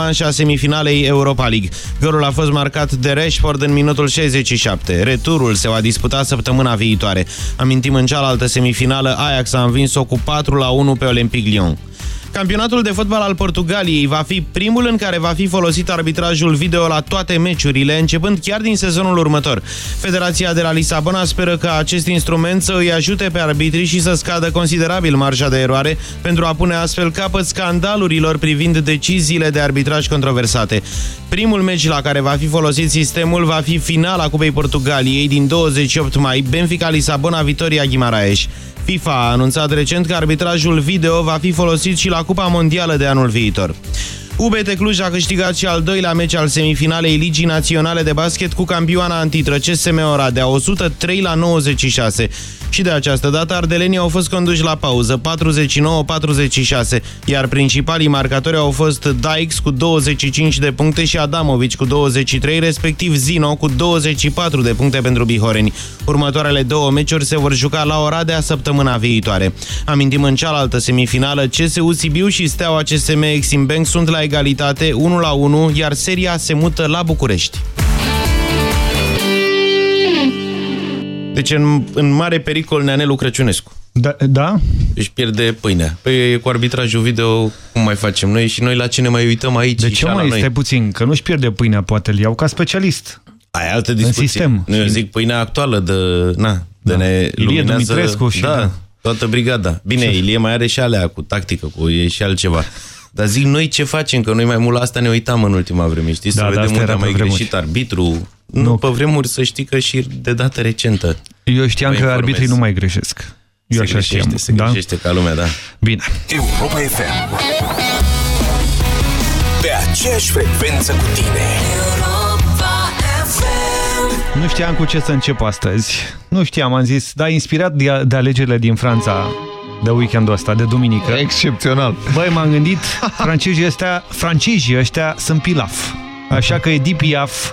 manșa semifinalei Europa League. Golul a fost marcat de Rashford în minutul 67. Returul se va disputa săptămâna viitoare. Amintim în cealaltă semifinală, Ajax a învins-o cu 4 la 1 pe Olympique Lyon. Campionatul de fotbal al Portugaliei va fi primul în care va fi folosit arbitrajul video la toate meciurile, începând chiar din sezonul următor. Federația de la Lisabona speră că acest instrument să îi ajute pe arbitrii și să scadă considerabil marja de eroare pentru a pune astfel capăt scandalurilor privind deciziile de arbitraj controversate. Primul meci la care va fi folosit sistemul va fi finala Cupei Portugaliei din 28 mai, Benfica Lisabona Vitoria Guimaraes. FIFA a anunțat recent că arbitrajul video va fi folosit și la Cupa Mondială de anul viitor. UBT Cluj a câștigat și al doilea meci al semifinalei Ligii Naționale de Basket cu campioana antitră CSM Oradea 103 la 96. Și de această dată ardelenii au fost conduși la pauză 49-46, iar principalii marcatori au fost Dykes cu 25 de puncte și Adamovici cu 23, respectiv Zino cu 24 de puncte pentru Bihoreni. Următoarele două meciuri se vor juca la Oradea săptămâna viitoare. Amintim în cealaltă semifinală, CSU Sibiu și Steaua CSM Exim Bank sunt la egalitate 1 la 1, iar seria se mută la București. Deci în, în mare pericol Neanelu Crăciunescu. Da? da? Își pierde pâinea. Păi cu arbitrajul video cum mai facem noi și noi la cine mai uităm aici? De ce mai stai puțin? Că nu-și pierde pâinea, poate îl iau ca specialist. Ai altă discuție. În sistem. Nu, eu zic pâinea actuală de, na, de da. ne Ilie Dumitrescu și... Da, da, toată brigada. Bine, ce? Ilie mai are și alea cu tactică, cu e și altceva. Dar zic noi ce facem, că noi mai mult la asta ne uitam în ultima vreme, știi? Să da, vedem unde a mai greșit arbitru. Nu, nu, pe vremuri să știi că și de dată recentă. Eu știam că arbitrii nu mai greșesc. Eu se așa greșește, știam. Se da? greșește ca lumea, da. Bine. Europa FM. Pe aceeași frecvență cu tine. Nu știam cu ce să încep astăzi. Nu știam, am zis, da, inspirat de, de alegerile din Franța de weekendul ăsta, de duminică. Excepțional. Băi, m-am gândit, francezii ăștia, francezii ăștia sunt pilaf. Așa că Edith Piaf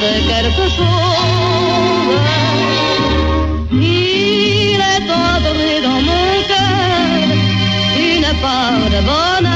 quelque chose. Il est entré dans mon cœur une part de bonheur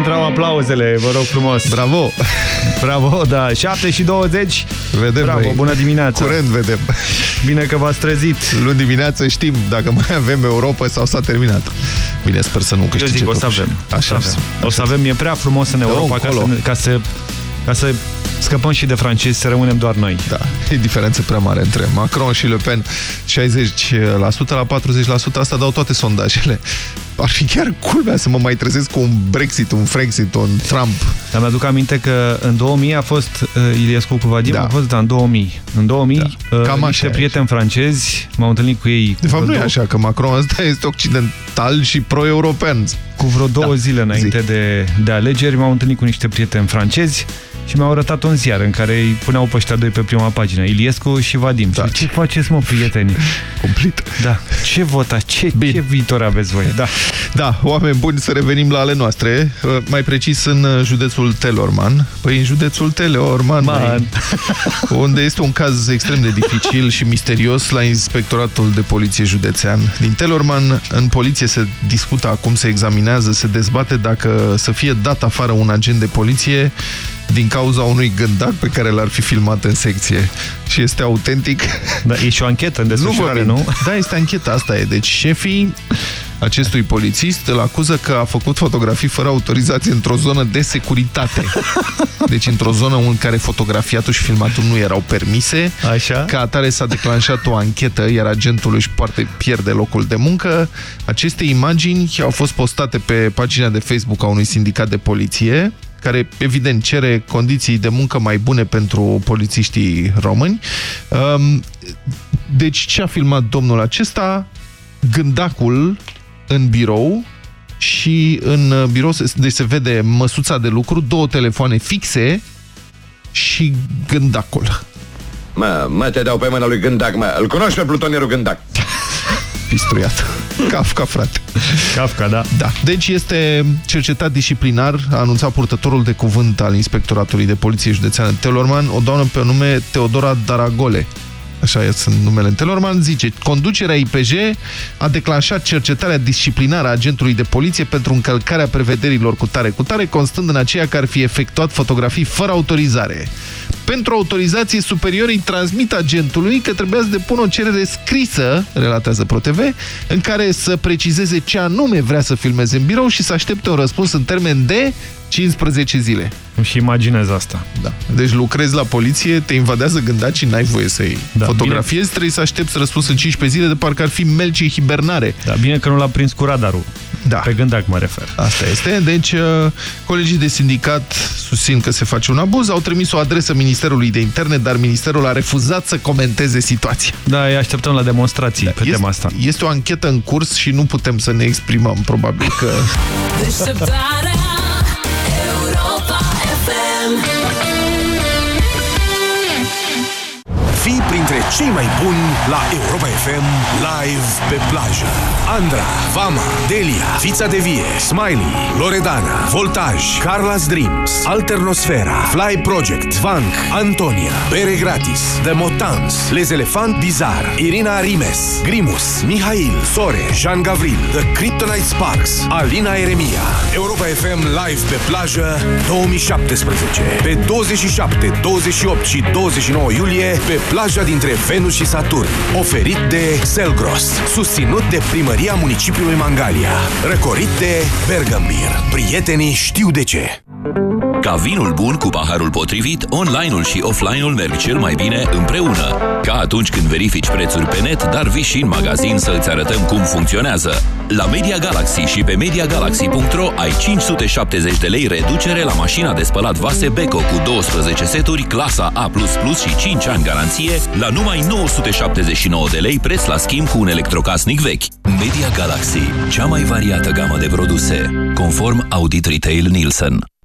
Aplauzele, vă rog frumos. Bravo! Bravo, da. 7 și 20. Vedem Bravo, noi. bună dimineața. Curent vedem. Bine că v-ați trezit. Luni dimineață știm dacă mai avem Europa sau s-a terminat. Bine, sper să nu Eu câștige zic, o să totuși. avem. Așa. o să avem. O să avem, e prea frumos în Europa ca încolo. să, ca, să, ca să scăpăm și de francezi, să rămânem doar noi. Da, e diferență prea mare între Macron și Le Pen. 60% la 40%, asta dau toate sondajele. Ar fi chiar culmea să mă mai trezesc cu un Brexit, un Frexit, un Trump. Dar mi-aduc aminte că în 2000 a fost uh, Iliescu cu Vadim, Da. a fost da, în 2000. În 2000, Da. uh, Cam așa niște e. prieteni francezi m-au întâlnit cu ei De fapt, cu nu e vreo așa, că Macron ăsta este occidental și pro-european. cu vreo două Da, zile înainte de, de alegeri m-am întâlnit cu niște prieteni francezi și mi-au arătat un ziar în care îi puneau pe ăștia doi pe prima pagină, Iliescu și Vadim. Da. Și ce faceți, mă, prieteni? Complet. Da. Ce votați? Ce, Bine. ce viitor aveți voi? Da. Da, oameni buni, să revenim la ale noastre. Uh, Mai precis în uh, județul Telorman. Păi în județul Telorman, Man. măi, unde este un caz extrem de dificil și misterios la Inspectoratul de Poliție Județean. Din Telorman, în poliție se discută acum, se examinează, se dezbate dacă să fie dat afară un agent de poliție din cauza unui gândac pe care l-ar fi filmat în secție. Și este autentic. da. E și o anchetă în desfășurare, Nu, nu? vă mint. Da, este ancheta, asta e. Deci șefii acestui polițist îl acuză că a făcut fotografii fără autorizație într-o zonă de securitate. Deci într-o zonă în care fotografiatul și filmatul nu erau permise. Așa? Ca atare s-a declanșat o anchetă, iar agentul își poate pierde locul de muncă. Aceste imagini au fost postate pe pagina de Facebook a unui sindicat de poliție, care evident cere condiții de muncă mai bune pentru polițiștii români. Um, Deci ce a filmat domnul acesta? Gândacul în birou și în uh, birou se, deci se vede măsuța de lucru, două telefoane fixe și gândacul. Mă, mă, te dau pe mâna lui Gândac, mă. Îl cunoști pe plutonierul Gândac? pistruiat. Kafka, frate. Kafka, da. Da. Deci este cercetat disciplinar, a anunțat purtătorul de cuvânt al Inspectoratului de Poliție Județeană Telorman, o doamnă pe nume Teodora Daragole. Așa sunt numele în Telorman, zice, conducerea IPJ a declanșat cercetarea disciplinară a agentului de poliție pentru încălcarea prevederilor cu tare cu tare, constând în aceea că ar fi efectuat fotografii fără autorizare. Pentru autorizație superior îi transmit agentului că trebuia să depună o cerere scrisă, relatează ProTV, în care să precizeze ce anume vrea să filmeze în birou și să aștepte un răspuns în termen de 15 zile. Și imaginez asta. Da. Deci lucrezi la poliție, te invadează gândacii, n-ai voie să-i Da, fotografiezi, bine. trebuie să aștepți răspuns în 15 zile, de parcă ar fi melci hibernare. Da, bine că nu l-a prins cu radarul. Da. Pe gândac mă refer. Asta este. Deci, uh, colegii de sindicat susțin că se face un abuz, au trimis o adresă Ministerului de Interne, dar Ministerul a refuzat să comenteze situația. Da, îi așteptăm la demonstrații pe este, tema asta. Este o anchetă în curs și nu putem să ne exprimăm, probabil că... Deșteptarea Europa FM Fii printre cei mai buni la Europa FM live pe plajă. Andra, Vama, Delia, Fița de Vie, Smiley, Loredana, Voltaj, Carla's Dreams, Alternosfera, Fly Project, Vank, Antonia, Bere Gratis, The Motans, Les Elefant Bizar, Irina Rimes, Grimus, Mihail, Sore, Jean Gavril, The Kryptonite Sparks, Alina Eremia. Europa FM live pe plajă 2017. Pe 27, 28 și 29 iulie pe plaja dintre Venus și Saturn. Oferit de Selgros. Susținut de Primăria Municipiului Mangalia. Răcorit de Bergambir. Prietenii știu de ce. Ca vinul bun cu paharul potrivit, online-ul și offline-ul merg cel mai bine împreună. Ca atunci când verifici prețuri pe net, dar vii și în magazin să îți arătăm cum funcționează. La Media Galaxy și pe MediaGalaxy.ro ai 570 de lei reducere la mașina de spălat vase Beko cu 12 seturi, clasa A++ și 5 ani garanție, la numai 979 de lei preț la schimb cu un electrocasnic vechi. Media Galaxy, cea mai variată gamă de produse, conform Audit Retail Nielsen.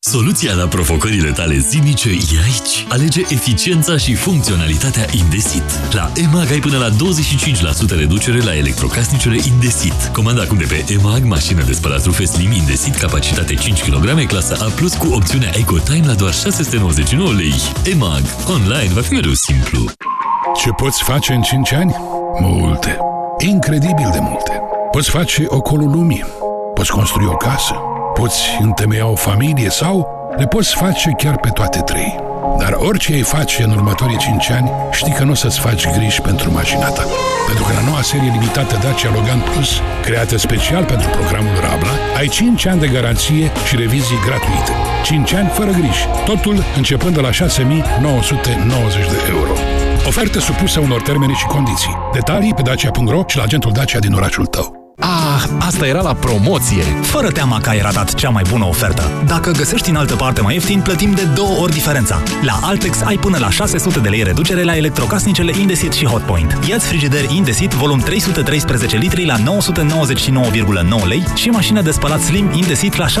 Soluția la provocările tale zilnice e aici. Alege eficiența și funcționalitatea Indesit. La EMAG ai până la 25% reducere la electrocasnicele Indesit. Comanda acum de pe EMAG mașină de spălat rufe Slim Indesit, capacitate 5 kg, clasă A+, cu opțiunea EcoTime la doar 699 lei. EMAG. Online va fi mereu simplu. Ce poți face în 5 ani? Multe. Incredibil de multe. Poți face ocolul lumii. Poți construi o casă. Poți întemeia o familie sau le poți face chiar pe toate trei. Dar orice ai face în următorii 5 ani, știi că nu o să-ți faci griji pentru mașina ta. Pentru că la noua serie limitată Dacia Logan Plus, creată special pentru programul Rabla, ai 5 ani de garanție și revizii gratuite. 5 ani fără griji. Totul începând de la 6990 de euro. Ofertă supusă unor termene și condiții. Detalii pe dacia.ro și la agentul Dacia din orașul tău. Ah, asta era la promoție! Fără teama că ai ratat cea mai bună ofertă. Dacă găsești în altă parte mai ieftin, plătim de două ori diferența. La Altex ai până la 600 de lei reducere la electrocasnicele Indesit și Hotpoint. Iați frigider Indesit volum 313 litri la 999,9 lei și mașină de spălat Slim Indesit la 699,9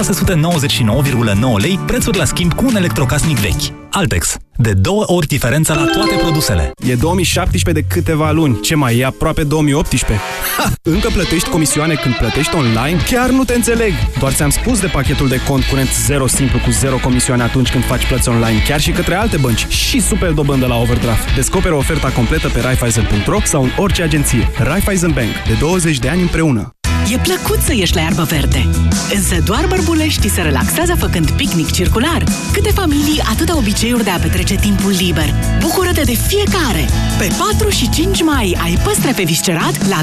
lei, prețuri la schimb cu un electrocasnic vechi. Altex. De două ori diferența la toate produsele. E 2017 de câteva luni. Ce mai e aproape 2018? Ha! Încă plătești comisioane când plătești online? Chiar nu te înțeleg! Doar ți-am spus de pachetul de cont curent 0 simplu cu 0 comisioane atunci când faci plăți online, chiar și către alte bănci și super dobândă la overdraft. Descoperă oferta completă pe Raiffeisen.ro sau în orice agenție. Raiffeisen Bank. De 20 de ani împreună. E plăcut să ieși la iarbă verde. Însă doar bărbuleștii se relaxează făcând picnic circular. Câte familii, atâta obiceiuri de a petrece timpul liber. Bucură-te de fiecare! Pe 4 și 5 mai ai păstre pe viscerat la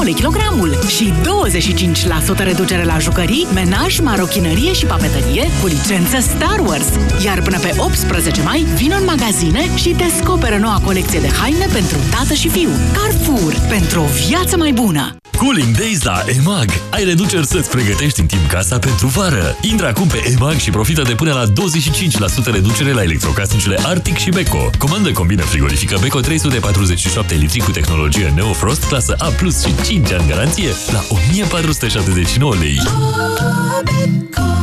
20,99 lei kilogramul și 25% reducere la jucării, menaj, marochinărie și papetărie cu licență Star Wars. Iar până pe 18 mai, vin în magazine și descoperă noua colecție de haine pentru tată și fiu. Carrefour, pentru o viață mai bună! Cooling Days la EMAG. Ai reduceri să-ți pregătești în timp casa pentru vară. Intră acum pe EMAG și profită de până la 25% reducere la electrocasnicele Arctic și Beko. Comandă combină frigorifică Beko 347 litri cu tehnologie Neofrost, clasă A+, și 5 ani garanție la 1479 lei.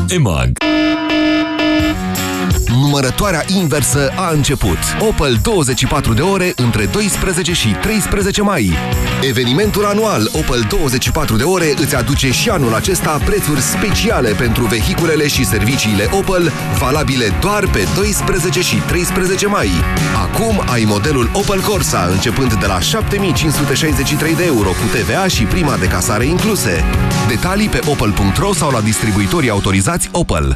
EMAG Numărătoarea inversă a început. Opel 24 de ore între 12 și 13 mai. Evenimentul anual Opel 24 de ore îți aduce și anul acesta prețuri speciale pentru vehiculele și serviciile Opel, valabile doar pe 12 și 13 mai. Acum ai modelul Opel Corsa începând de la 7563 de euro cu TVA și prima de casare incluse. Detalii pe opel.ro sau la distribuitorii autorizați Opel.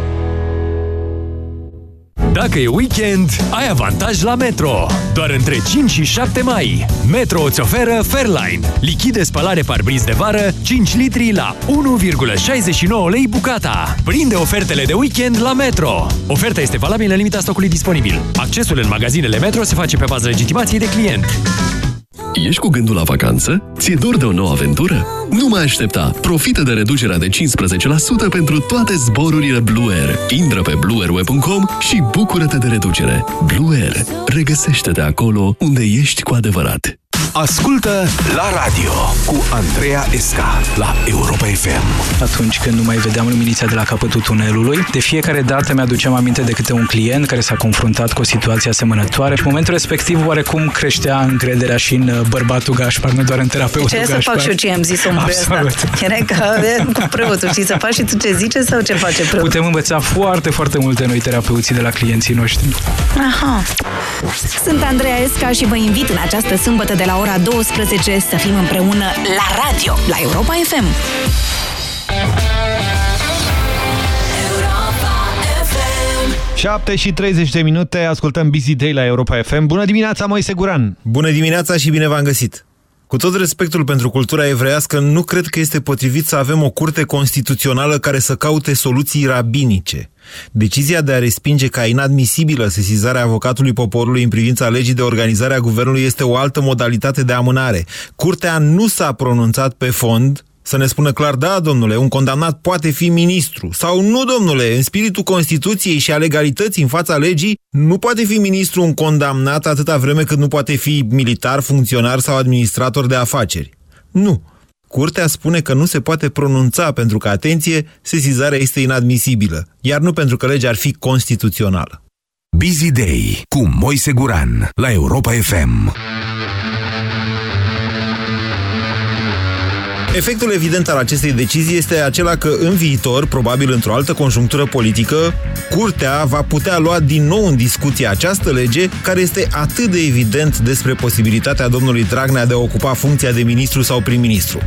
Dacă e weekend, ai avantaj la Metro. Doar între 5 și 7 mai. Metro îți oferă Fairline. Lichid de spălare parbriz de vară, 5 litri la 1,69 lei bucata. Prinde ofertele de weekend la Metro. Oferta este valabilă în limita stocului disponibil. Accesul în magazinele Metro se face pe bază legitimației de client. Ești cu gândul la vacanță? Ți-e dor de o nouă aventură? Nu mai aștepta! Profită de reducerea de 15% pentru toate zborurile Blue Air. Intră pe blueairweb.com și bucură-te de reducere. Blue Air. Regăsește-te acolo unde ești cu adevărat. Ascultă la radio cu Andreea Esca la Europa FM. Atunci când nu mai vedeam luminița de la capătul tunelului, de fiecare dată mi-aduceam aminte de câte un client care s-a confruntat cu o situație asemănătoare. În momentul respectiv, oarecum creștea încrederea și în uh, bărbatul Gașpar, nu doar în terapeutul Ce să Gașpar. fac și eu ce am zis omul ăsta? Absolut. Era ca e, cu preotul, știi, să faci și tu ce zice sau ce face preotul? Putem învăța foarte, foarte multe noi terapeuții de la clienții noștri. Aha. Sunt Andreea Esca și vă invit în această sâmbătă de la ora 12 să fim împreună la radio, la Europa FM. 7 și 30 de minute, ascultăm Busy Day la Europa FM. Bună dimineața, Moise Guran! Bună dimineața și bine v-am găsit! Cu tot respectul pentru cultura evreiască, nu cred că este potrivit să avem o curte constituțională care să caute soluții rabinice. Decizia de a respinge ca inadmisibilă sesizarea avocatului poporului în privința legii de organizare a guvernului este o altă modalitate de amânare. Curtea nu s-a pronunțat pe fond Să ne spună clar, da, domnule, un condamnat poate fi ministru. Sau nu, domnule, în spiritul Constituției și a legalității în fața legii, nu poate fi ministru un condamnat atâta vreme cât nu poate fi militar, funcționar sau administrator de afaceri. Nu. Curtea spune că nu se poate pronunța pentru că, atenție, sesizarea este inadmisibilă, iar nu pentru că legea ar fi constituțională. Busy Day cu Moise Guran la Europa FM. Efectul evident al acestei decizii este acela că în viitor, probabil într-o altă conjunctură politică, Curtea va putea lua din nou în discuție această lege care este atât de evident despre posibilitatea domnului Dragnea de a ocupa funcția de ministru sau prim-ministru.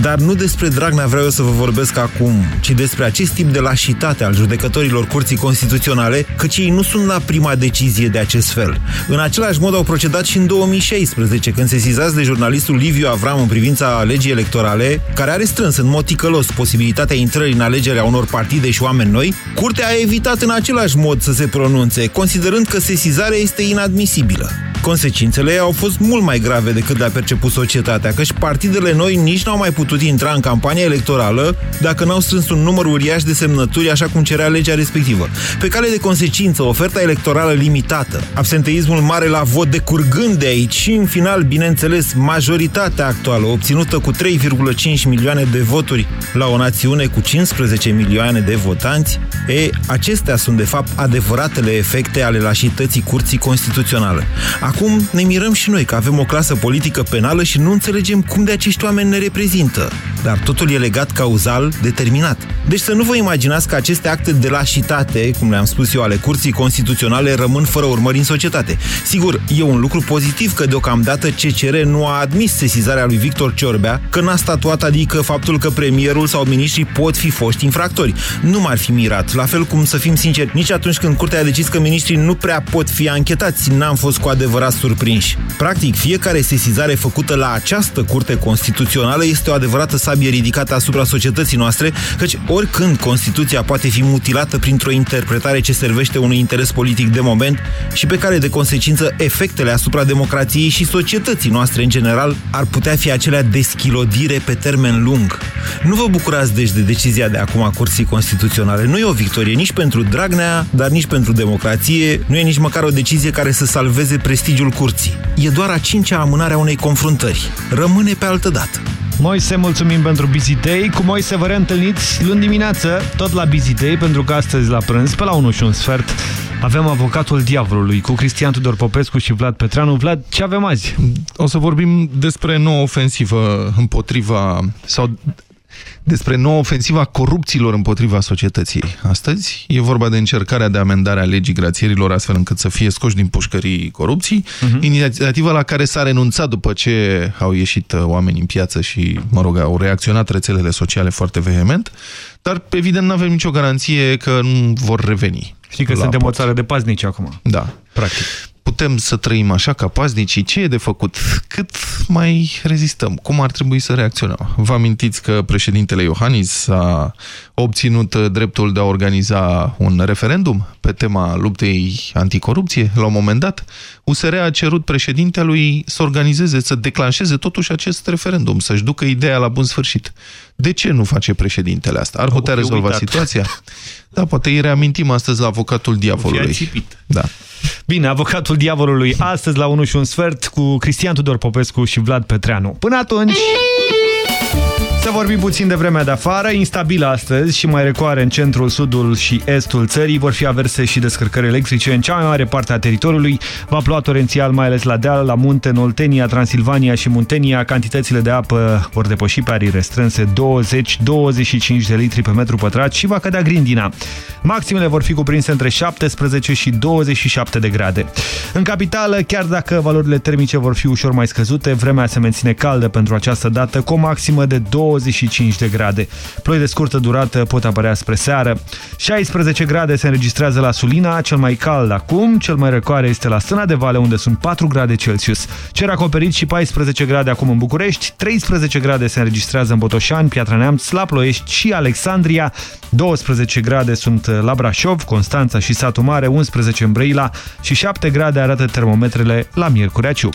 Dar nu despre Dragnea vreau eu să vă vorbesc acum, ci despre acest tip de lașitate al judecătorilor Curții Constituționale, căci ei nu sunt la prima decizie de acest fel. În același mod au procedat și în 2016, când se sizați de jurnalistul Liviu Avram în privința legii electorale, care are strâns în mod ticălos posibilitatea intrării în alegerea unor partide și oameni noi, Curtea a evitat în același mod să se pronunțe, considerând că sesizarea este inadmisibilă. Consecințele au fost mult mai grave decât le-a perceput societatea, căci partidele noi nici n-au mai putut intra în campania electorală dacă n-au strâns un număr uriaș de semnături, așa cum cerea legea respectivă. Pe cale de consecință, oferta electorală limitată, absenteismul mare la vot decurgând de aici și, în final, bineînțeles, majoritatea actuală, obținută cu 3,5 milioane de voturi la o națiune cu 15 milioane de votanți, e, acestea sunt, de fapt, adevăratele efecte ale lașității Curții Constituționale. Acum ne mirăm și noi că avem o clasă politică penală și nu înțelegem cum de acești oameni ne reprezintă. Dar totul e legat cauzal, determinat. Deci să nu vă imaginați că aceste acte de lașitate, cum le-am spus eu, ale Curții Constituționale, rămân fără urmări în societate. Sigur, e un lucru pozitiv că deocamdată CCR nu a admis sesizarea lui Victor Ciorbea, că n-a statuat, adică faptul că premierul sau miniștrii pot fi foști infractori. Nu m-ar fi mirat, la fel cum să fim sinceri, nici atunci când Curtea a decis că miniștrii nu prea pot fi anchetați, n-am fost cu adevărat surprinși. Practic, fiecare sesizare făcută la această Curte Constituțională este o adevărată sabie ridicată asupra societății noastre, căci oricând Constituția poate fi mutilată printr-o interpretare ce servește unui interes politic de moment și pe care, de consecință, efectele asupra democrației și societății noastre în general ar putea fi acelea de schilodire pe termen lung. Nu vă bucurați deci de decizia de acum a Curții Constituționale. Nu e o victorie nici pentru Dragnea, dar nici pentru democrație. Nu e nici măcar o decizie care să salveze prestigiul Curții. E doar a cincea amânare a unei confruntări. Rămâne pe altă dată. Moise, mulțumim pentru Busy Day. Cu Moise vă reîntâlniți luni dimineață, tot la Busy Day, pentru că astăzi la prânz, pe la 1 și un sfert, avem avocatul diavolului cu Cristian Tudor Popescu și Vlad Petreanu. Vlad, ce avem azi? O să vorbim despre nouă ofensivă împotriva sau despre nouă ofensiva corupților împotriva societății. Astăzi e vorba de încercarea de amendare a legii grațierilor astfel încât să fie scoși din pușcării corupții, uh -huh. inițiativa la care s-a renunțat după ce au ieșit oameni în piață și, mă rog, au reacționat rețelele sociale foarte vehement, dar evident nu avem nicio garanție că nu vor reveni. Știi că suntem o țară de paznici acum. Da. Practic putem să trăim așa ca paznicii? Ce e de făcut? Cât mai rezistăm? Cum ar trebui să reacționăm? Vă amintiți că președintele Iohannis a obținut dreptul de a organiza un referendum pe tema luptei anticorupție la un moment dat? USR a cerut președintelui să organizeze, să declanșeze totuși acest referendum, să-și ducă ideea la bun sfârșit. De ce nu face președintele asta? Ar putea rezolva uitat. situația? Da, poate îi reamintim astăzi la avocatul diavolului. Da. Bine, avocatul diavolului astăzi la 1 și un sfert cu Cristian Tudor Popescu și Vlad Petreanu. Până atunci... Să vorbim puțin de vremea de afară, instabilă astăzi și mai recoare în centrul, sudul și estul țării. Vor fi averse și descărcări electrice în cea mai mare parte a teritoriului. Va ploua torențial, mai ales la deal, la munte, în Oltenia, Transilvania și Muntenia. Cantitățile de apă vor depăși pe arii restrânse 20-25 de litri pe metru pătrat și va cădea grindina. Maximele vor fi cuprinse între 17 și 27 de grade. În capitală, chiar dacă valorile termice vor fi ușor mai scăzute, vremea se menține caldă pentru această dată, cu o maximă de 25 de grade. Ploi de scurtă durată pot apărea spre seară. 16 grade se înregistrează la Sulina, cel mai cald acum, cel mai răcoare este la Stâna de Vale, unde sunt 4 grade Celsius. Cer acoperit și 14 grade acum în București, 13 grade se înregistrează în Botoșani, Piatra Neamț, la Ploiești și Alexandria, 12 grade sunt la Brașov, Constanța și Satu Mare, 11 în Brăila și 7 grade arată termometrele la Miercurea Ciuc.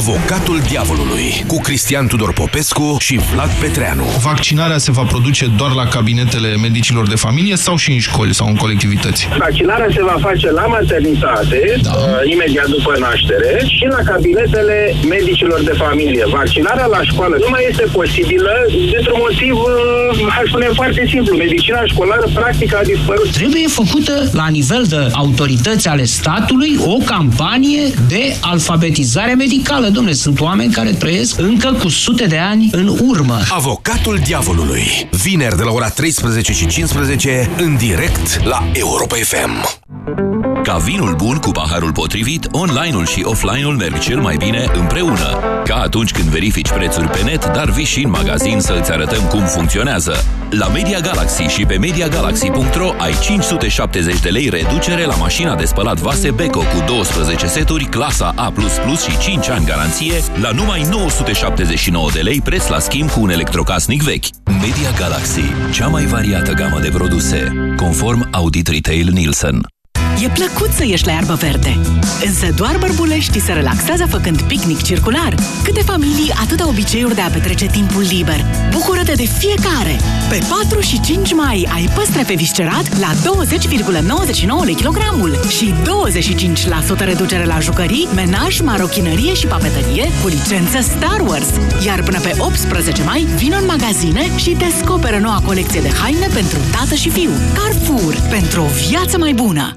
Avocatul diavolului cu Cristian Tudor Popescu și Vlad Petreanu. Vaccinarea se va produce doar la cabinetele medicilor de familie sau și în școli sau în colectivități? Vaccinarea se va face la maternitate, da. uh, imediat după naștere, și la cabinetele medicilor de familie. Vaccinarea la școală nu mai este posibilă dintr-un motiv, uh, aș spune foarte simplu. Medicina școlară practic a dispărut. Trebuie făcută la nivel de autorități ale statului o campanie de alfabetizare medicală. Domne, sunt oameni care trăiesc încă cu sute de ani în urmă. Avocatul diavolului. Vineri de la ora 13 și 15 în direct la Europa FM. Ca vinul bun cu paharul potrivit, online-ul și offline-ul merg cel mai bine împreună. Ca atunci când verifici prețuri pe net, dar vii și în magazin să îți arătăm cum funcționează. La Media Galaxy și pe MediaGalaxy.ro ai 570 de lei reducere la mașina de spălat vase Beko cu 12 seturi, clasa A++ și 5 ani garanție, la numai 979 de lei preț la schimb cu un electrocasnic vechi. Media Galaxy, cea mai variată gamă de produse, conform Audit Retail Nielsen. E plăcut să ieși la iarbă verde. Însă doar bărbuleștii se relaxează făcând picnic circular. Câte familii, atâta obiceiuri de a petrece timpul liber. Bucură-te de fiecare! Pe 4 și 5 mai ai păstre pe viscerat la 20,99 lei kilogramul și 25% reducere la jucării, menaj, marochinărie și papetărie cu licență Star Wars. Iar până pe 18 mai, vin în magazine și descoperă noua colecție de haine pentru tată și fiu. Carrefour, pentru o viață mai bună!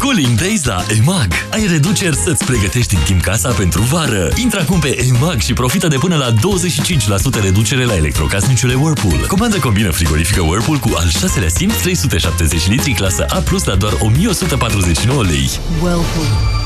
Cooling Days la EMAG. Ai reduceri să-ți pregătești în timp casa pentru vară. Intră acum pe EMAG și profită de până la 25% reducere la electrocasnicele Whirlpool. Comandă combină frigorifică Whirlpool cu al șaselea simț 370 litri clasă A+, la doar 1149 lei. Whirlpool.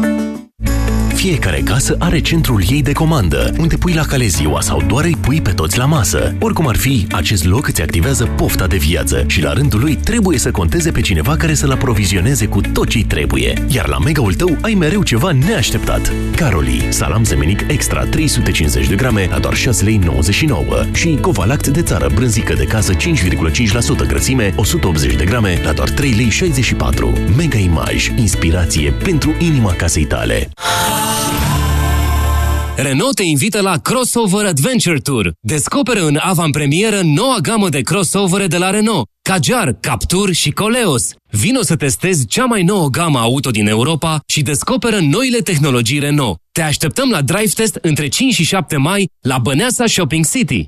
Fiecare casă are centrul ei de comandă, unde pui la cale ziua sau doar îi pui pe toți la masă. Oricum ar fi, acest loc îți activează pofta de viață și la rândul lui trebuie să conteze pe cineva care să-l aprovizioneze cu tot ce trebuie. Iar la megaul tău ai mereu ceva neașteptat. Caroli, salam zemenic extra 350 de grame la doar 6 lei 99 și covalact de țară brânzică de casă 5,5% grăsime 180 de grame la doar 3 lei 64. Mega Image, inspirație pentru inima casei tale. Renault te invită la Crossover Adventure Tour. Descoperă în avantpremieră noua gamă de crossovere de la Renault. Kadjar, Captur și Coleos. Vino să testezi cea mai nouă gamă auto din Europa și descoperă noile tehnologii Renault. Te așteptăm la drive test între 5 și 7 mai la Băneasa Shopping City.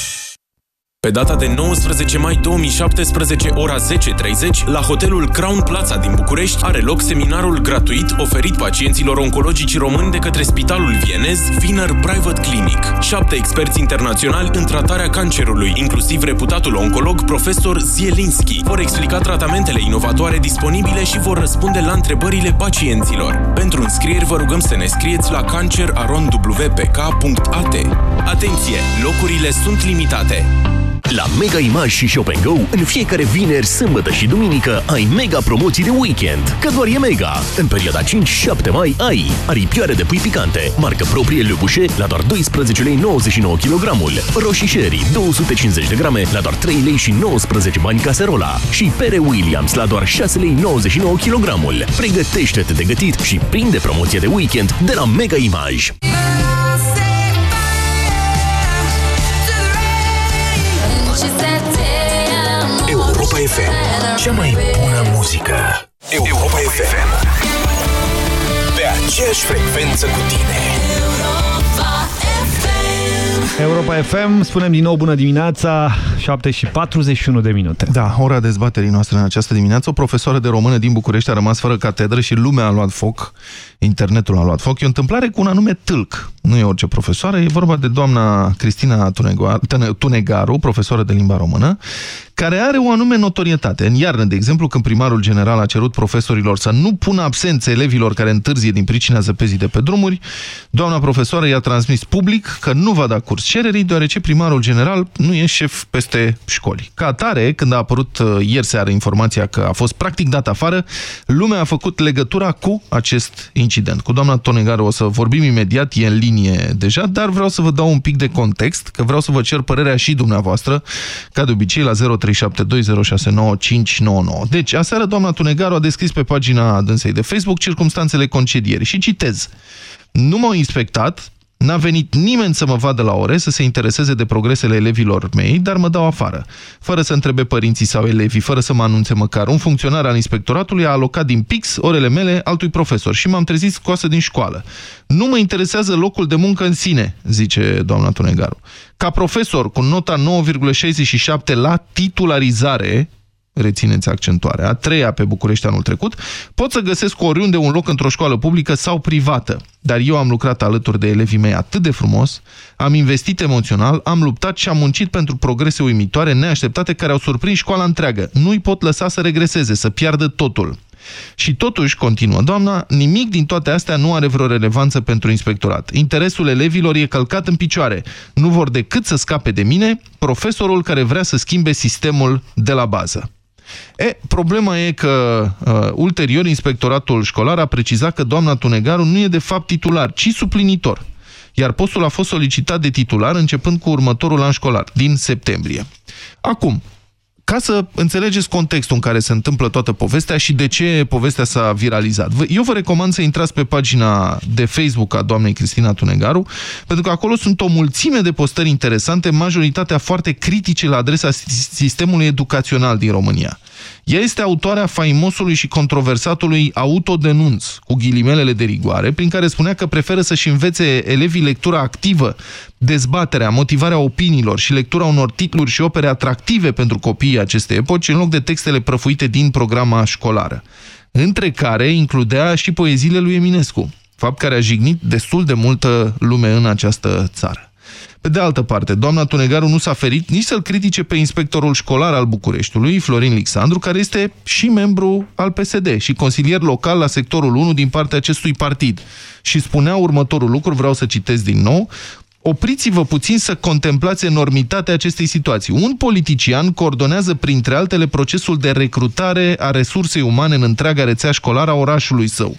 Pe data de 19 mai 2017, ora 10.30, la hotelul Crown Plaza din București are loc seminarul gratuit oferit pacienților oncologici români de către Spitalul Vienez Wiener Private Clinic. Șapte experți internaționali în tratarea cancerului, inclusiv reputatul oncolog profesor Zielinski, vor explica tratamentele inovatoare disponibile și vor răspunde la întrebările pacienților. Pentru înscrieri vă rugăm să ne scrieți la cancer.wpk.at. Atenție! Locurile sunt limitate! La Mega Image și Shop Go, în fiecare vineri, sâmbătă și duminică, ai mega promoții de weekend. Că doar e mega! În perioada 5-7 mai ai aripioare de pui picante, marcă proprie Le Boucher, la doar 12 lei 99 kg, roșii sherry 250 de grame, la doar 3 lei și 19 bani caserola și pere Williams, la doar 6 lei 99 kg. Pregătește-te de gătit și prinde promoția de weekend de la Mega Image. Europa FM. Cea mai bună muzică. Europa FM. Pe aceeași frecvență cu tine. Europa FM, spunem din nou bună dimineața, 7 și 41 de minute. Da, ora dezbaterii noastre în această dimineață. O profesoară de română din București a rămas fără catedră și lumea a luat foc, internetul a luat foc. E o întâmplare cu un anume tâlc. Nu e orice profesoară, e vorba de doamna Cristina Tunegaru, profesoară de limba română, care are o anume notorietate. În iarnă, de exemplu, când primarul general a cerut profesorilor să nu pună absențe elevilor care întârzie din pricina zăpezii de pe drumuri, doamna profesoară i-a transmis public că nu va da curs cererii, deoarece primarul general nu e șef peste școli. Ca atare, când a apărut uh, ieri seară informația că a fost practic dat afară, lumea a făcut legătura cu acest incident. Cu doamna Tonegaru o să vorbim imediat, e în linie deja, dar vreau să vă dau un pic de context, că vreau să vă cer părerea și dumneavoastră, ca de obicei la 03 0372069599. Deci, aseară doamna Tunegaru a descris pe pagina dânsei de Facebook circumstanțele concedierii și citez. Nu m-au inspectat, N-a venit nimeni să mă vadă la ore, să se intereseze de progresele elevilor mei, dar mă dau afară. Fără să întrebe părinții sau elevii, fără să mă anunțe măcar. Un funcționar al inspectoratului a alocat din pix orele mele altui profesor și m-am trezit scoasă din școală. Nu mă interesează locul de muncă în sine, zice doamna Tunegaru. Ca profesor cu nota 9,67 la titularizare, rețineți accentuarea, a treia pe București anul trecut, pot să găsesc oriunde un loc într-o școală publică sau privată. Dar eu am lucrat alături de elevii mei atât de frumos, am investit emoțional, am luptat și am muncit pentru progrese uimitoare, neașteptate, care au surprins școala întreagă. Nu-i pot lăsa să regreseze, să piardă totul. Și totuși, continuă doamna, nimic din toate astea nu are vreo relevanță pentru inspectorat. Interesul elevilor e călcat în picioare. Nu vor decât să scape de mine profesorul care vrea să schimbe sistemul de la bază. E, problema e că uh, ulterior inspectoratul școlar a precizat că doamna Tunegaru nu e de fapt titular, ci suplinitor. Iar postul a fost solicitat de titular începând cu următorul an școlar, din septembrie. Acum, ca să înțelegeți contextul în care se întâmplă toată povestea și de ce povestea s-a viralizat. Eu vă recomand să intrați pe pagina de Facebook a doamnei Cristina Tunegaru, pentru că acolo sunt o mulțime de postări interesante, majoritatea foarte critice la adresa sistemului educațional din România. Ea este autoarea faimosului și controversatului autodenunț, cu ghilimelele de rigoare, prin care spunea că preferă să-și învețe elevii lectura activă, dezbaterea, motivarea opiniilor și lectura unor titluri și opere atractive pentru copiii acestei epoci, în loc de textele prăfuite din programa școlară, între care includea și poeziile lui Eminescu, fapt care a jignit destul de multă lume în această țară. Pe de altă parte, doamna Tunegaru nu s-a ferit nici să-l critique pe inspectorul școlar al Bucureștiului, Florin Lixandru, care este și membru al PSD și consilier local la sectorul 1 din partea acestui partid. Și spunea următorul lucru, vreau să citesc din nou, Opriți-vă puțin să contemplați enormitatea acestei situații. Un politician coordonează, printre altele, procesul de recrutare a resursei umane în întreaga rețea școlară a orașului său.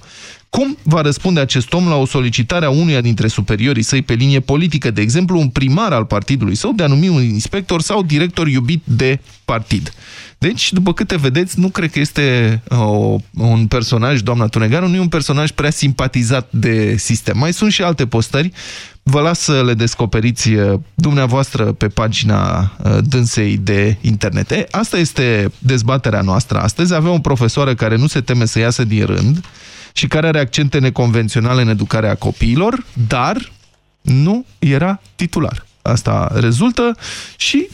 Cum va răspunde acest om la o solicitare a unuia dintre superiorii săi pe linie politică, de exemplu un primar al partidului său, de a numi un inspector sau director iubit de partid? Deci, după câte vedeți, nu cred că este uh, o, un personaj, doamna Tunegaru, nu e un personaj prea simpatizat de sistem. Mai sunt și alte postări, vă las să le descoperiți uh, dumneavoastră pe pagina uh, dânsei de internet. E, asta este dezbaterea noastră astăzi. Avem o profesoară care nu se teme să iasă din rând, și care are accente neconvenționale în educarea copiilor, dar nu era titular. Asta rezultă și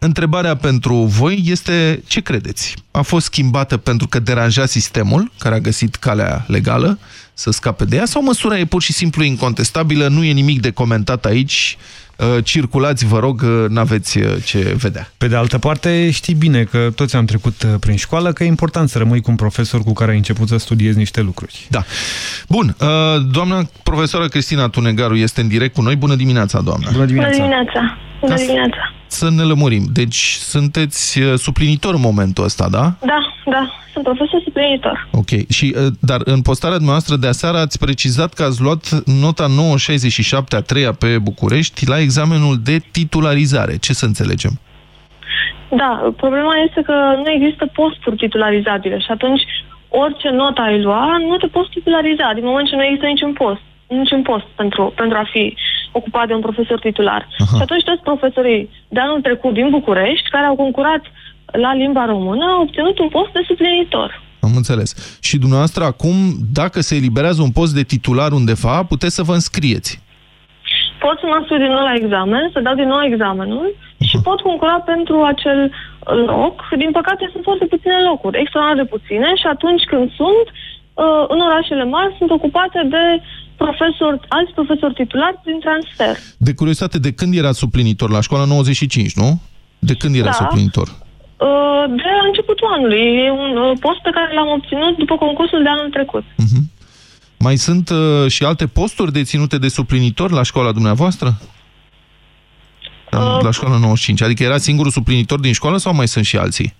Întrebarea pentru voi este ce credeți? A fost schimbată pentru că deranja sistemul, care a găsit calea legală să scape de ea, sau măsura e pur și simplu incontestabilă, nu e nimic de comentat aici, uh, circulați, vă rog, uh, n-aveți uh, ce vedea. Pe de altă parte, știi bine că toți am trecut prin școală, că e important să rămâi cu un profesor cu care ai început să studiezi niște lucruri. Da. Bun, doamna profesoră Cristina Tunegaru este în direct cu noi. Bună dimineața, doamna! Bună dimineața! Bună dimineața! Bună dimineața! Să ne lămurim. Deci sunteți suplinitor în momentul ăsta, da? Da, da. Sunt profesor suplinitor. Ok. Și, dar în postarea noastră de aseară ați precizat că ați luat nota 967 a treia pe București la examenul de titularizare. Ce să înțelegem? Da, problema este că nu există posturi titularizabile și atunci orice notă ai lua, nu te poți titulariza din moment ce nu există niciun post niciun post pentru, pentru a fi ocupat de un profesor titular. Aha. Și atunci toți profesorii de anul trecut din București, care au concurat la limba română, au obținut un post de suplinitor. Am înțeles. Și dumneavoastră acum, dacă se eliberează un post de titular undeva, puteți să vă înscrieți. Pot să mă înscriu din nou la examen, să dau din nou examenul și pot concura pentru acel loc. Din păcate sunt foarte puține locuri, extraordinar de puține și atunci când sunt, uh, în orașele mari, sunt ocupate de profesor, alți profesori titulari prin transfer. De curiozitate, de când era suplinitor? La școala 95, nu? De când era da. suplinitor? Uh, de la începutul anului. E un uh, post pe care l-am obținut după concursul de anul trecut. Uh -huh. Mai sunt uh, și alte posturi deținute de suplinitor la școala dumneavoastră? Uh, la școala 95. Adică era singurul suplinitor din școală sau mai sunt și alții?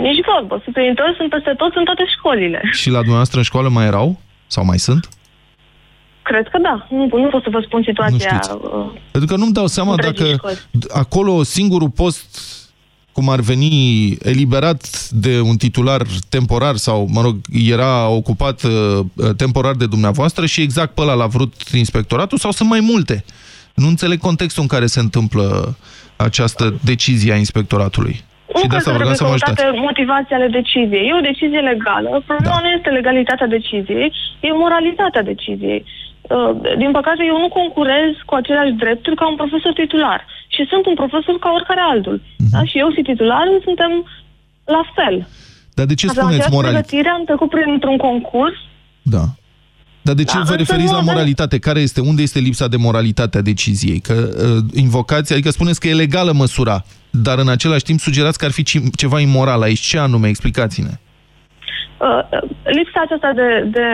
Nici vorbă. Suplinitori sunt peste tot în toate școlile. Și la dumneavoastră în școală mai erau? Sau mai sunt? Cred că da. Nu, nu pot să vă spun situația... Nu uh, Pentru că nu-mi dau seama dacă școli. acolo singurul post cum ar veni eliberat de un titular temporar sau, mă rog, era ocupat uh, temporar de dumneavoastră și exact pe ăla l-a vrut inspectoratul sau sunt mai multe? Nu înțeleg contextul în care se întâmplă această decizie a inspectoratului. Nu și de asta trebuie căutate motivația ale deciziei. E o decizie legală. Problema da. nu este legalitatea deciziei, e moralitatea deciziei. Uh, din păcate, eu nu concurez cu aceleași drepturi ca un profesor titular. Și sunt un profesor ca oricare altul. Uh-huh. Da? Și eu și titularul suntem la fel. Dar de ce spuneți moralitate? am trecut printr-un concurs. Da. Dar de ce da, vă referiți la moralitate? Care este, unde este lipsa de moralitate a deciziei? Că uh, invocați, adică spuneți că e legală măsura, dar în același timp sugerați că ar fi ceva imoral aici. Ce anume? Explicați-ne. Uh, lipsa aceasta de, de,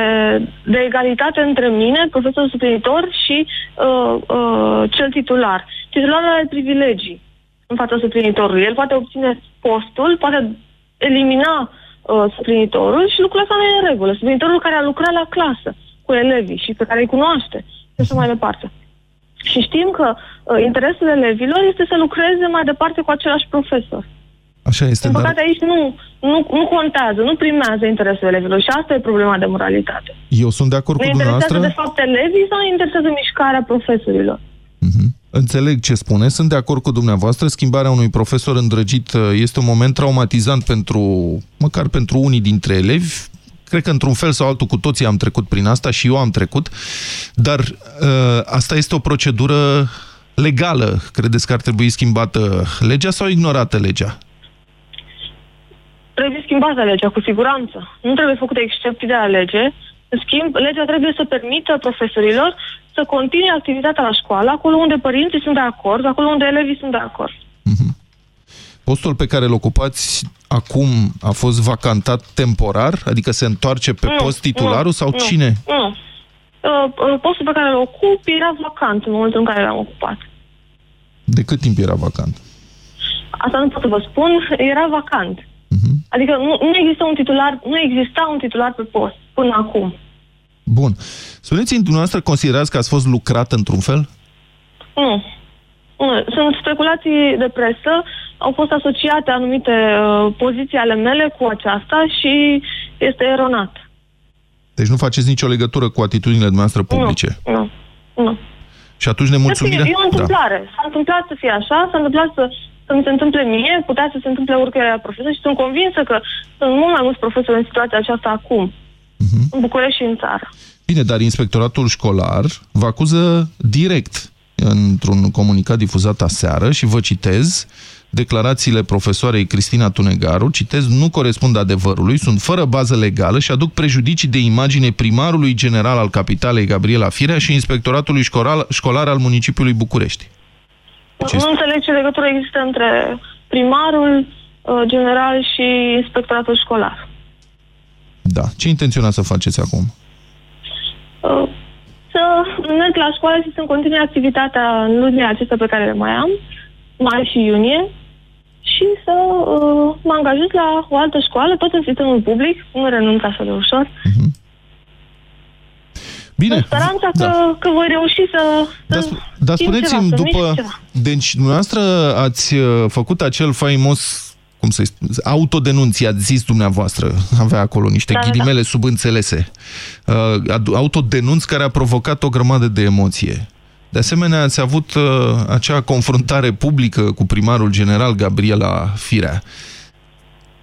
de egalitate între mine, profesorul suplinitor și uh, uh, cel titular. Titularul are privilegii în fața suplinitorului. El poate obține postul, poate elimina uh, suplinitorul și lucrul ăsta nu e în regulă. Suplinitorul care a lucrat la clasă cu elevii și pe care îi cunoaște și așa mai departe. Și știm că uh, interesul elevilor este să lucreze mai departe cu același profesor. Așa este, Din păcate dar... aici nu, nu, nu contează, nu primează interesul elevilor și asta e problema de moralitate. Eu sunt de acord ne cu dumneavoastră. de fapt elevii sau ne interesează mișcarea profesorilor? Uh mhm. -huh. Înțeleg ce spune, sunt de acord cu dumneavoastră. Schimbarea unui profesor îndrăgit uh, este un moment traumatizant pentru, măcar pentru unii dintre elevi. Cred că într-un fel sau altul cu toții am trecut prin asta și eu am trecut, dar uh, asta este o procedură legală. Credeți că ar trebui schimbată legea sau ignorată legea? Trebuie schimbată legea, cu siguranță. Nu trebuie făcute excepții de la lege. În schimb, legea trebuie să permită profesorilor să continue activitatea la școală, acolo unde părinții sunt de acord, acolo unde elevii sunt de acord. Mm-hmm. Postul pe care îl ocupați acum a fost vacantat temporar? Adică se întoarce pe nu, post titularul nu, sau nu, cine? Nu. Uh, uh, postul pe care îl ocup era vacant în momentul în care l-am ocupat. De cât timp era vacant? Asta nu pot să vă spun. Era vacant. Uh-huh. Adică nu, nu există un titular, nu exista un titular pe post până acum. Bun. Spuneți-mi, dumneavoastră considerați că ați fost lucrat într-un fel? Nu. nu. Sunt speculații de presă, au fost asociate anumite uh, poziții ale mele cu aceasta și este eronat. Deci nu faceți nicio legătură cu atitudinile dumneavoastră publice? Nu, nu. nu. Și atunci nemulțumirea? E o întâmplare. Da. S-a întâmplat să fie așa, s-a întâmplat să să mi se întâmple mie, putea să se întâmple oricare profesor și sunt convinsă că sunt mult mai mulți profesori în situația aceasta acum. în București și în țară. Bine, dar inspectoratul școlar vă acuză direct într-un comunicat difuzat aseară și vă citez declarațiile profesoarei Cristina Tunegaru, citez, nu corespund adevărului, sunt fără bază legală și aduc prejudicii de imagine primarului general al capitalei Gabriela Firea și inspectoratului școlar, școlar al municipiului București. Ce nu înțeleg ce legătură există între primarul uh, general și inspectoratul școlar. Da. Ce intenționați să faceți acum? Uh, să merg la școală și să-mi continui activitatea în lunile acestea pe care le mai am, mai și iunie, și să uh, mă angajez la o altă școală, tot în sistemul public, nu renunț așa de ușor. Mhm. Bine. În speranța Da. că, că voi reuși să, să Dar schimb spuneți-mi, ceva, să după... mișc ceva. Deci, dumneavoastră ați uh, făcut acel faimos cum să autodenunț, i-ați zis dumneavoastră, avea acolo niște Da, da, da, ghilimele subînțelese. Uh, adu- autodenunț care a provocat o grămadă de emoție. De asemenea, ați avut uh, acea confruntare publică cu primarul general Gabriela Firea.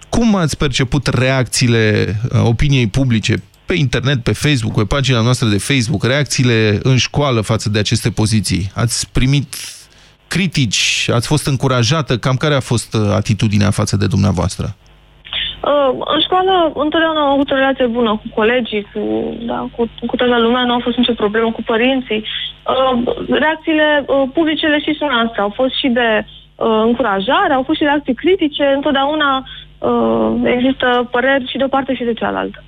Cum ați perceput reacțiile uh, opiniei publice pe internet, pe Facebook, pe pagina noastră de Facebook, reacțiile în școală față de aceste poziții? Ați primit critici? Ați fost încurajată? Cam care a fost uh, atitudinea față de dumneavoastră? Uh, în școală întotdeauna am avut o relație bună cu colegii, cu, da, cu, cu toată lumea, nu a fost nicio problemă cu părinții. Uh, reacțiile uh, publice le știți noastră, au fost și de uh, încurajare, au fost și reacții critice, întotdeauna uh, există păreri și de o parte și de cealaltă.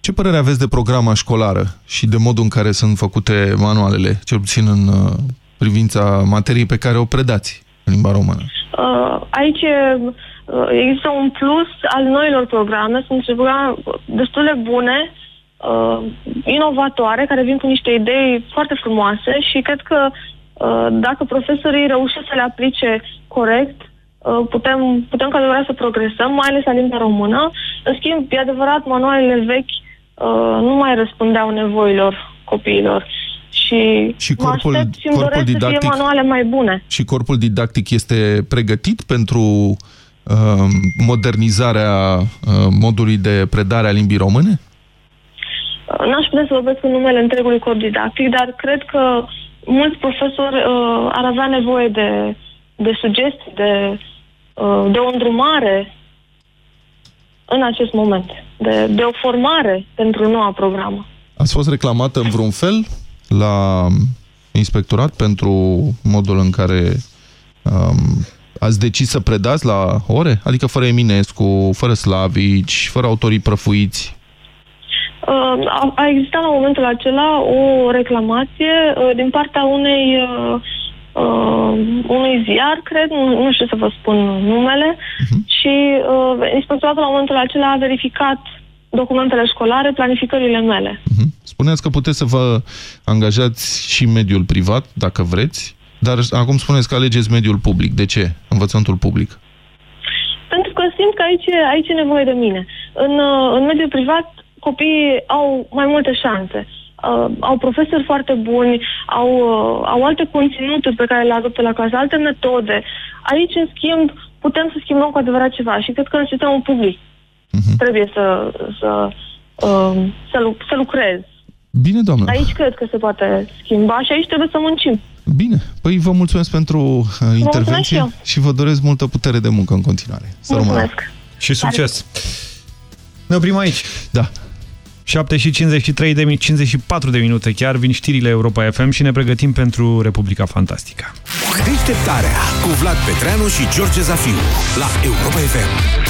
Ce părere aveți de programa școlară și de modul în care sunt făcute manualele, cel puțin în uh, privința materiei pe care o predați în limba română? Uh, aici uh, există un plus al noilor programe, sunt niște programe destul de bune, uh, inovatoare, care vin cu niște idei foarte frumoase și cred că uh, dacă profesorii reușesc să le aplice corect, uh, putem, putem cu adevărat să progresăm, mai ales la limba română. În schimb, e adevărat, manualele vechi uh, nu mai răspundeau nevoilor copiilor. Și, Și mă corpul- aștept și îmi corpul doresc să fie didactic- manuale mai bune. Și corpul didactic este pregătit pentru uh, modernizarea uh, modului de predare a limbii române? N-aș putea să vorbesc în numele întregului corp didactic, dar cred că mulți profesori uh, ar avea nevoie de, de sugestii, de, uh, de o îndrumare în acest moment, de, de o formare pentru noua programă. Ați fost reclamată în vreun fel la inspectorat pentru modul în care um, ați decis să predați la ore? Adică fără Eminescu, fără Slavici, fără autorii prăfuiți? Uh, a, a existat la momentul acela o reclamație uh, din partea unei uh, uh, unui ziar, cred, nu, nu știu să vă spun numele, și uh, inspectoratul la momentul acela a verificat documentele școlare, planificările mele. Spuneați că puteți să vă angajați și în mediul privat, dacă vreți, dar acum spuneți că alegeți mediul public. De ce? Învățământul public. Pentru că simt că aici, e- aici e nevoie de mine. În, uh, în mediul privat, copiii au mai multe șanse. Uh, au profesori foarte buni, au, uh, au alte conținuturi pe care le adoptă la clasă, alte metode. Aici, în schimb, putem să schimbăm cu adevărat ceva și cred că în sistemul public trebuie să, să, uh, să, lu- să lucrez. Bine, doamnă. Aici cred că se poate schimba și aici trebuie să muncim. Bine. Păi vă mulțumesc pentru uh, intervenție și eu. și vă doresc multă putere de muncă în continuare. Să rămână. Mulțumesc. Și succes! Ne oprim aici. Da. 7 și 53 de, mi- 54 de minute chiar vin știrile Europa FM și ne pregătim pentru Republica Fantastică. Deșteptarea cu Vlad Petreanu și George Zafiu la Europa FM.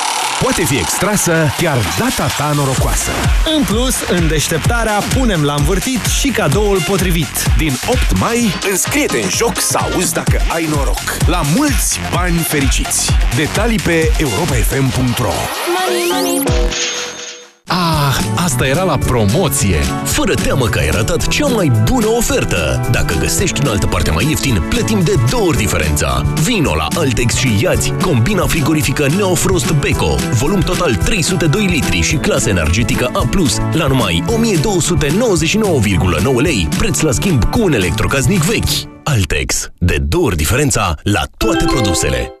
Poate fi extrasă chiar data ta norocoasă. În plus, în deșteptarea punem la învârtit și cadoul potrivit. Din 8 mai, înscrie-te în joc să auzi dacă ai noroc. La mulți bani fericiți. Detalii pe europafm.ro Ah, asta era la promoție! Fără teamă că ai ratat cea mai bună ofertă! Dacă găsești în altă parte mai ieftin, plătim de două ori diferența. Vino la Altex și iați combina frigorifică Neofrost Beko, volum total 302 litri și clasă energetică A+, la numai 1299,9 lei, preț la schimb cu un electrocaznic vechi. Altex. De două ori diferența la toate produsele.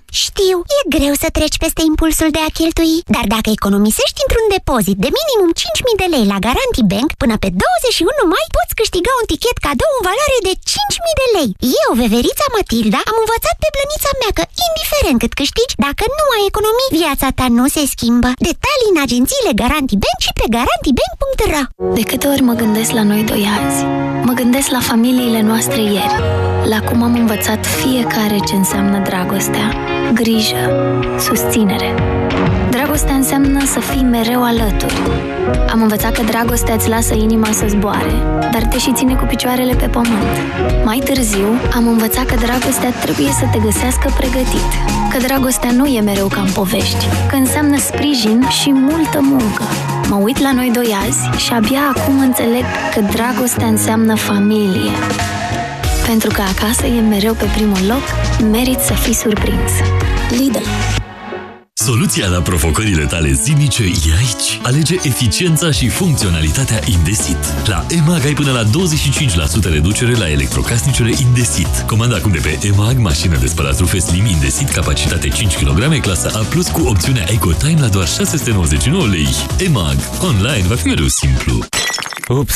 Știu, e greu să treci peste impulsul de a cheltui, dar dacă economisești într-un depozit de minimum 5.000 de lei la Garanti Bank, până pe 21 mai poți câștiga un tichet cadou în valoare de 5.000 de lei. Eu, veverița Matilda, am învățat pe blănița mea că, indiferent cât câștigi, dacă nu ai economii, viața ta nu se schimbă. Detalii în agențiile Garanti Bank și pe garantibank.ro De câte ori mă gândesc la noi doi azi, mă gândesc la familiile noastre ieri, la cum am învățat fiecare ce înseamnă dragostea grijă, susținere. Dragostea înseamnă să fii mereu alături. Am învățat că dragostea îți lasă inima să zboare, dar te și ține cu picioarele pe pământ. Mai târziu, am învățat că dragostea trebuie să te găsească pregătit, că dragostea nu e mereu ca în povești, că înseamnă sprijin și multă muncă. Mă uit la noi doi azi și abia acum înțeleg că dragostea înseamnă familie. Pentru că acasă e mereu pe primul loc, merit să fii surprins. Lidl Soluția la provocările tale zilnice e aici. Alege eficiența și funcționalitatea Indesit. La EMAG ai până la 25% reducere la electrocasnicele Indesit. Comanda acum de pe EMAG mașină de spălat rufe Slim Indesit, capacitate 5 kg, clasă A+, cu opțiunea EcoTime la doar 699 lei. EMAG. Online va fi mereu simplu. Ups!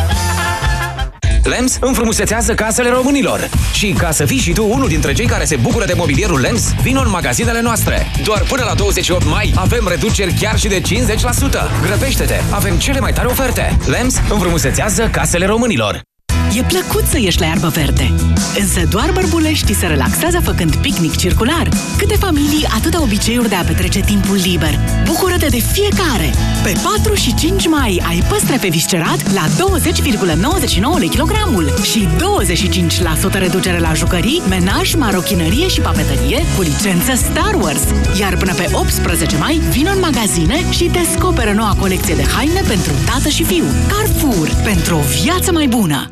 LEMS înfrumusețează casele românilor. Și ca să fii și tu unul dintre cei care se bucură de mobilierul LEMS, vin în magazinele noastre. Doar până la 28 mai avem reduceri chiar și de 50%. Grăbește-te! Avem cele mai tare oferte. LEMS înfrumusețează casele românilor. E plăcut să ieși la iarbă verde. Însă doar bărbuleștii se relaxează făcând picnic circular. Câte familii, atâta obiceiuri de a petrece timpul liber. Bucură-te de fiecare! Pe 4 și 5 mai ai păstre pe viscerat la 20,99 lei kilogramul și 25% reducere la jucării, menaj, marochinărie și papetărie cu licență Star Wars. Iar până pe 18 mai vin în magazine și descoperă noua colecție de haine pentru tată și fiu. Carrefour, pentru o viață mai bună!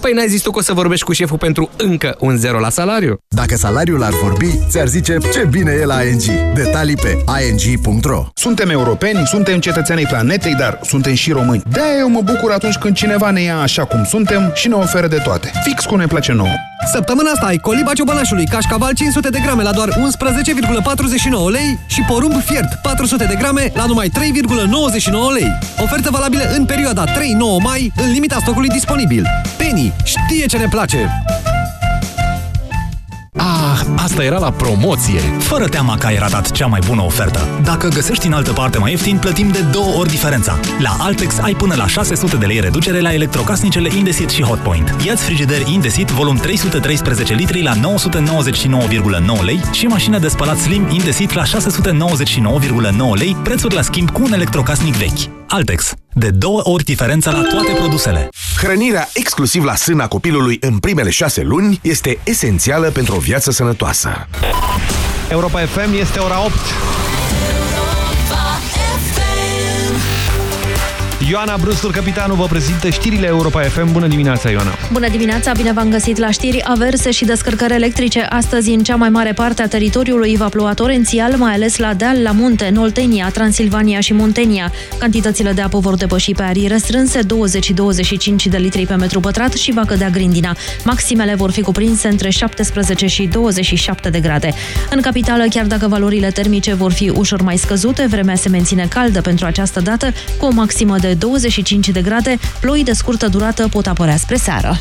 Păi n-ai zis tu că o să vorbești cu șeful pentru încă un zero la salariu? Dacă salariul ar vorbi, ți-ar zice ce bine e la ING. Detalii pe ing.ro Suntem europeni, suntem cetățenii planetei, dar suntem și români. de eu mă bucur atunci când cineva ne ia așa cum suntem și ne oferă de toate. Fix cum ne place nouă. Săptămâna asta ai coliba ciobănașului, cașcaval 500 de grame la doar 11,49 lei și porumb fiert 400 de grame la numai 3,99 lei. Ofertă valabilă în perioada 3-9 mai, în limita stocului disponibil. Penny știe ce ne place! Ah, asta era la promoție! Fără teama că ai ratat cea mai bună ofertă. Dacă găsești în altă parte mai ieftin, plătim de două ori diferența. La Altex ai până la 600 de lei reducere la electrocasnicele Indesit și Hotpoint. Iați frigider Indesit volum 313 litri la 999,9 lei și mașină de spălat Slim Indesit la 699,9 lei, prețuri la schimb cu un electrocasnic vechi. Altex. De două ori diferența la toate produsele. Hrănirea exclusiv la sâna copilului în primele șase luni este esențială pentru o viață sănătoasă. Europa FM este ora 8. Ioana Brustur, capitanul, vă prezintă știrile Europa FM. Bună dimineața, Ioana! Bună dimineața, bine v-am găsit la știri. Averse și descărcări electrice. Astăzi, în cea mai mare parte a teritoriului, va ploua torențial, mai ales la deal, la munte, Noltenia, Transilvania și Muntenia. Cantitățile de apă vor depăși pe arii restrânse 20-25 de litri pe metru pătrat și va cădea grindina. Maximele vor fi cuprinse între 17 și 27 de grade. În capitală, chiar dacă valorile termice vor fi ușor mai scăzute, vremea se menține caldă pentru această dată, cu o maximă de 25 de grade, ploi de scurtă durată pot apărea spre seară.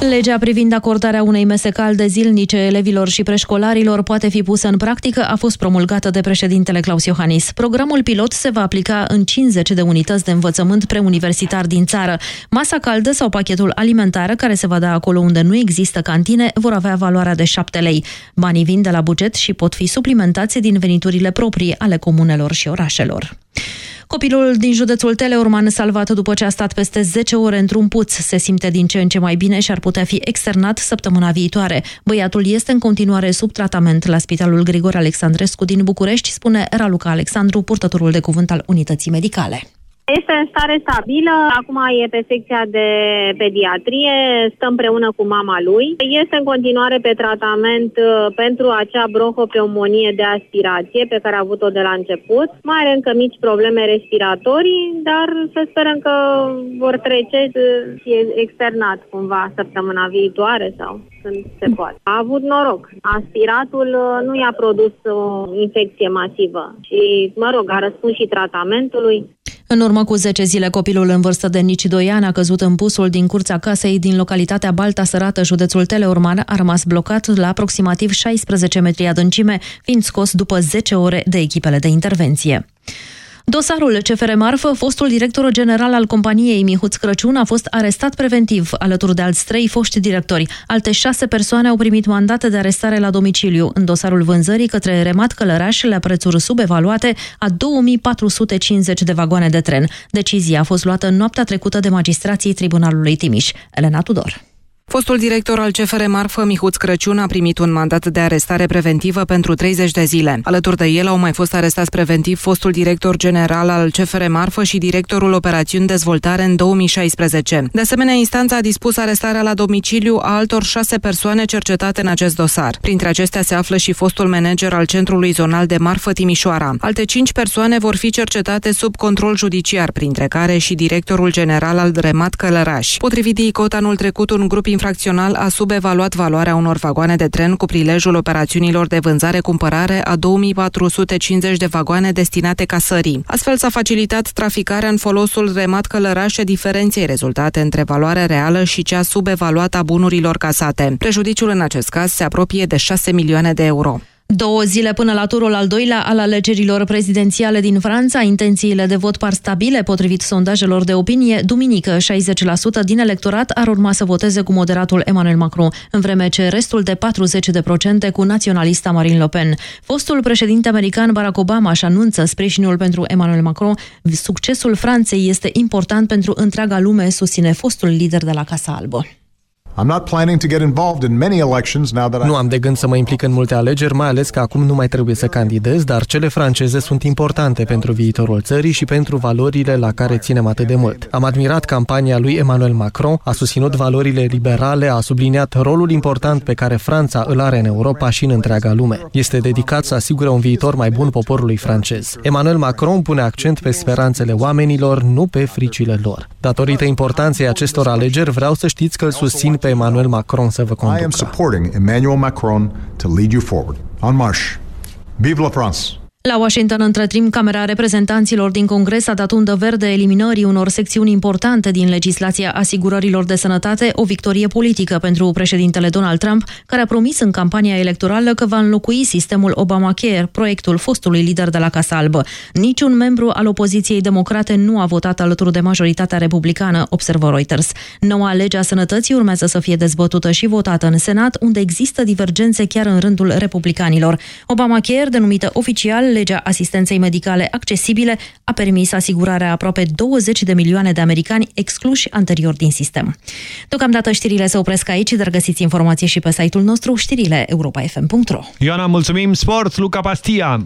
Legea privind acordarea unei mese calde zilnice elevilor și preșcolarilor poate fi pusă în practică a fost promulgată de președintele Claus Iohannis. Programul pilot se va aplica în 50 de unități de învățământ preuniversitar din țară. Masa caldă sau pachetul alimentar care se va da acolo unde nu există cantine vor avea valoarea de 7 lei. Banii vin de la buget și pot fi suplimentați din veniturile proprii ale comunelor și orașelor. Copilul din județul Teleorman, salvat după ce a stat peste 10 ore într-un puț, se simte din ce în ce mai bine și ar putea fi externat săptămâna viitoare. Băiatul este în continuare sub tratament la Spitalul Grigore Alexandrescu din București, spune Raluca Alexandru, purtătorul de cuvânt al unității medicale. Este în stare stabilă, acum e pe secția de pediatrie, stă împreună cu mama lui. Este în continuare pe tratament uh, pentru acea bronhopneumonie de aspirație pe care a avut-o de la început. Mai are încă mici probleme respiratorii, dar să sperăm că vor trece și externat cumva săptămâna viitoare sau când se poate. A avut noroc. Aspiratul uh, nu i-a produs o infecție masivă și, mă rog, a răspuns și tratamentului. În urmă cu 10 zile, copilul în vârstă de nici 2 ani a căzut în pusul din curța casei din localitatea Balta Sărată, județul Teleorman, a rămas blocat la aproximativ 16 metri adâncime, fiind scos după 10 ore de echipele de intervenție. Dosarul CFR Marfă, fostul director general al companiei Mihuț Crăciun, a fost arestat preventiv, alături de alți trei foști directori. Alte șase persoane au primit mandate de arestare la domiciliu în dosarul vânzării către Remat Călăraș la prețuri subevaluate a 2450 de vagoane de tren. Decizia a fost luată noaptea trecută de magistrații Tribunalului Timiș. Elena Tudor. Fostul director al CFR Marfă, Mihuț Crăciun, a primit un mandat de arestare preventivă pentru 30 de zile. Alături de el au mai fost arestați preventiv fostul director general al CFR Marfă și directorul operațiuni dezvoltare în 2016. De asemenea, instanța a dispus arestarea la domiciliu a altor șase persoane cercetate în acest dosar. Printre acestea se află și fostul manager al Centrului Zonal de Marfă Timișoara. Alte cinci persoane vor fi cercetate sub control judiciar, printre care și directorul general al Remat Călăraș. Potrivit DICOT, anul trecut un grup infracțional a subevaluat valoarea unor vagoane de tren cu prilejul operațiunilor de vânzare-cumpărare a 2450 de vagoane destinate casării. Astfel s-a facilitat traficarea în folosul remat călărașe diferenței rezultate între valoarea reală și cea subevaluată a bunurilor casate. Prejudiciul în acest caz se apropie de 6 milioane de euro. Două zile până la turul al doilea al alegerilor prezidențiale din Franța, intențiile de vot par stabile, potrivit sondajelor de opinie. Duminică, 60% din electorat ar urma să voteze cu moderatul Emmanuel Macron, în vreme ce restul de 40% cu naționalista Marine Le Pen. Fostul președinte american Barack Obama își anunță sprijinul pentru Emmanuel Macron. Succesul Franței este important pentru întreaga lume, susține fostul lider de la Casa Albă. Nu am de gând să mă implic în multe alegeri, mai ales că acum nu mai trebuie să candidez, dar cele franceze sunt importante pentru viitorul țării și pentru valorile la care ținem atât de mult. Am admirat campania lui Emmanuel Macron, a susținut valorile liberale, a subliniat rolul important pe care Franța îl are în Europa și în întreaga lume. Este dedicat să asigure un viitor mai bun poporului francez. Emmanuel Macron pune accent pe speranțele oamenilor, nu pe fricile lor. Datorită importanței acestor alegeri, vreau să știți că îl susțin pe Emmanuel Macron să vă conducă. I am supporting Emmanuel Macron to lead you forward. En marche! Vive la France! La Washington, între timp, Camera Reprezentanților din Congres a dat undă verde eliminării unor secțiuni importante din legislația asigurărilor de sănătate, o victorie politică pentru președintele Donald Trump, care a promis în campania electorală că va înlocui sistemul Obamacare, proiectul fostului lider de la Casa Albă. Niciun membru al opoziției democrate nu a votat alături de majoritatea republicană, observă Reuters. Noua lege a sănătății urmează să fie dezbătută și votată în Senat, unde există divergențe chiar în rândul republicanilor. Obamacare, denumită oficial legea asistenței medicale accesibile a permis asigurarea aproape 20 de milioane de americani excluși anterior din sistem. Deocamdată știrile se opresc aici, dar găsiți informații și pe site-ul nostru știrile europa.fm.ro Ioana, mulțumim! Sport, Luca Pastia!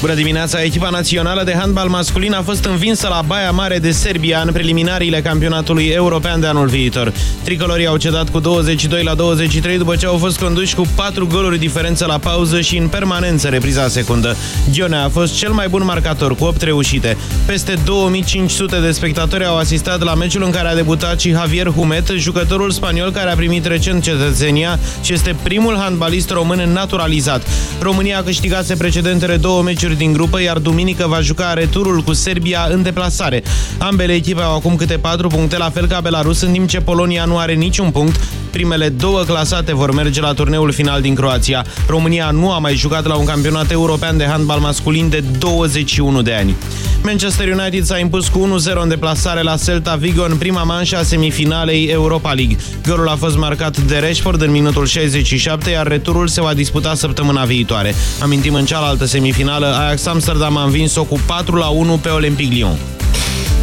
Bună dimineața! Echipa națională de handbal masculin a fost învinsă la Baia Mare de Serbia în preliminariile campionatului european de anul viitor. Tricolorii au cedat cu 22 la 23 după ce au fost conduși cu 4 goluri diferență la pauză și în permanență repriza secundă. Ghione a fost cel mai bun marcator cu 8 reușite. Peste 2500 de spectatori au asistat la meciul în care a debutat și Javier Humet, jucătorul spaniol care a primit recent cetățenia și este primul handbalist român naturalizat. România a câștigat precedentele două meciuri meciuri din grupă, iar duminică va juca returul cu Serbia în deplasare. Ambele echipe au acum câte 4 puncte, la fel ca Belarus, în timp ce Polonia nu are niciun punct. Primele două clasate vor merge la turneul final din Croația. România nu a mai jucat la un campionat european de handbal masculin de 21 de ani. Manchester United s-a impus cu 1-0 în deplasare la Celta Vigo în prima manșă a semifinalei Europa League. Golul a fost marcat de Rashford în minutul 67, iar returul se va disputa săptămâna viitoare. Amintim în cealaltă semifinală, Ajax Amsterdam a învins-o cu 4-1 pe Olympic Lyon.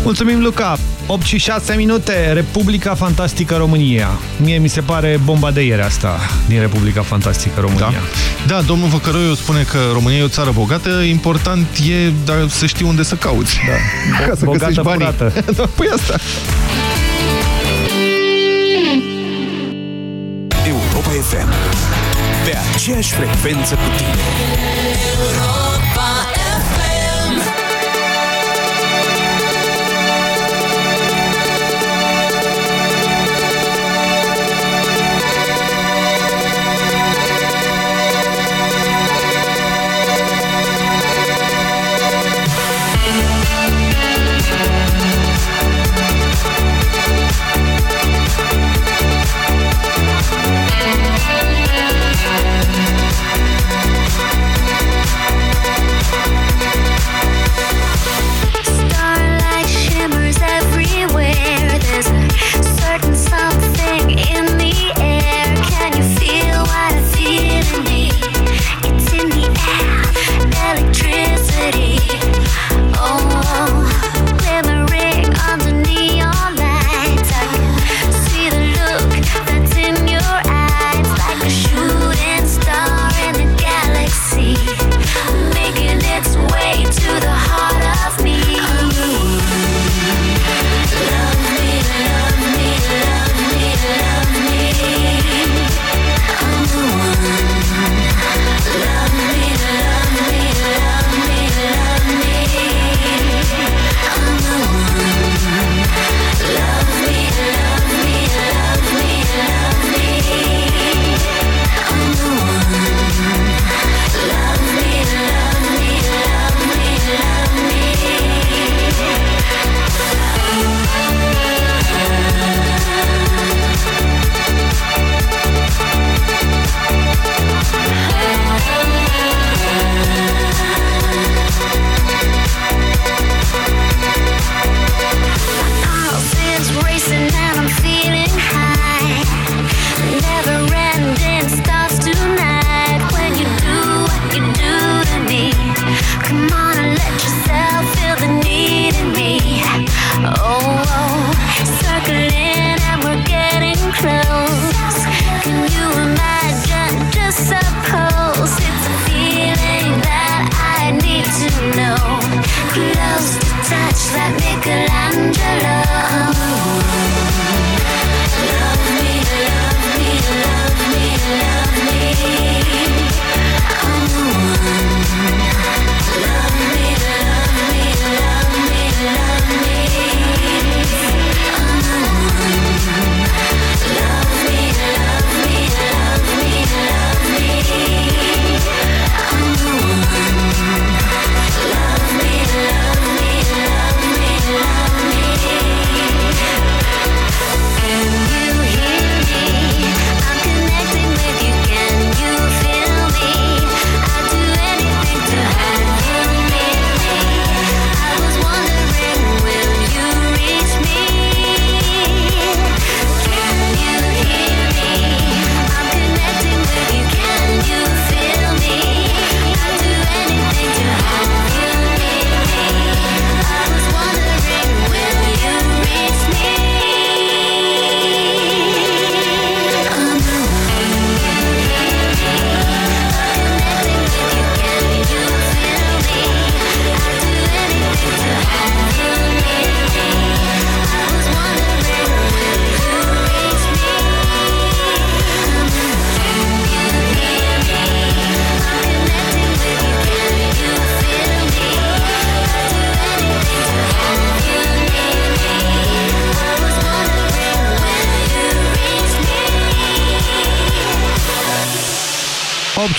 Mulțumim, Luca! 8 și 6 minute, Republica Fantastică România. Mie mi se pare bomba de ieri asta din Republica Fantastică România. Da, da domnul Văcăroiu spune că România e o țară bogată, important e dar să știi unde să cauți. Da. Ca să Bogată, găsești banii. da, păi asta. Europa FM. Pe aceeași frecvență cu tine.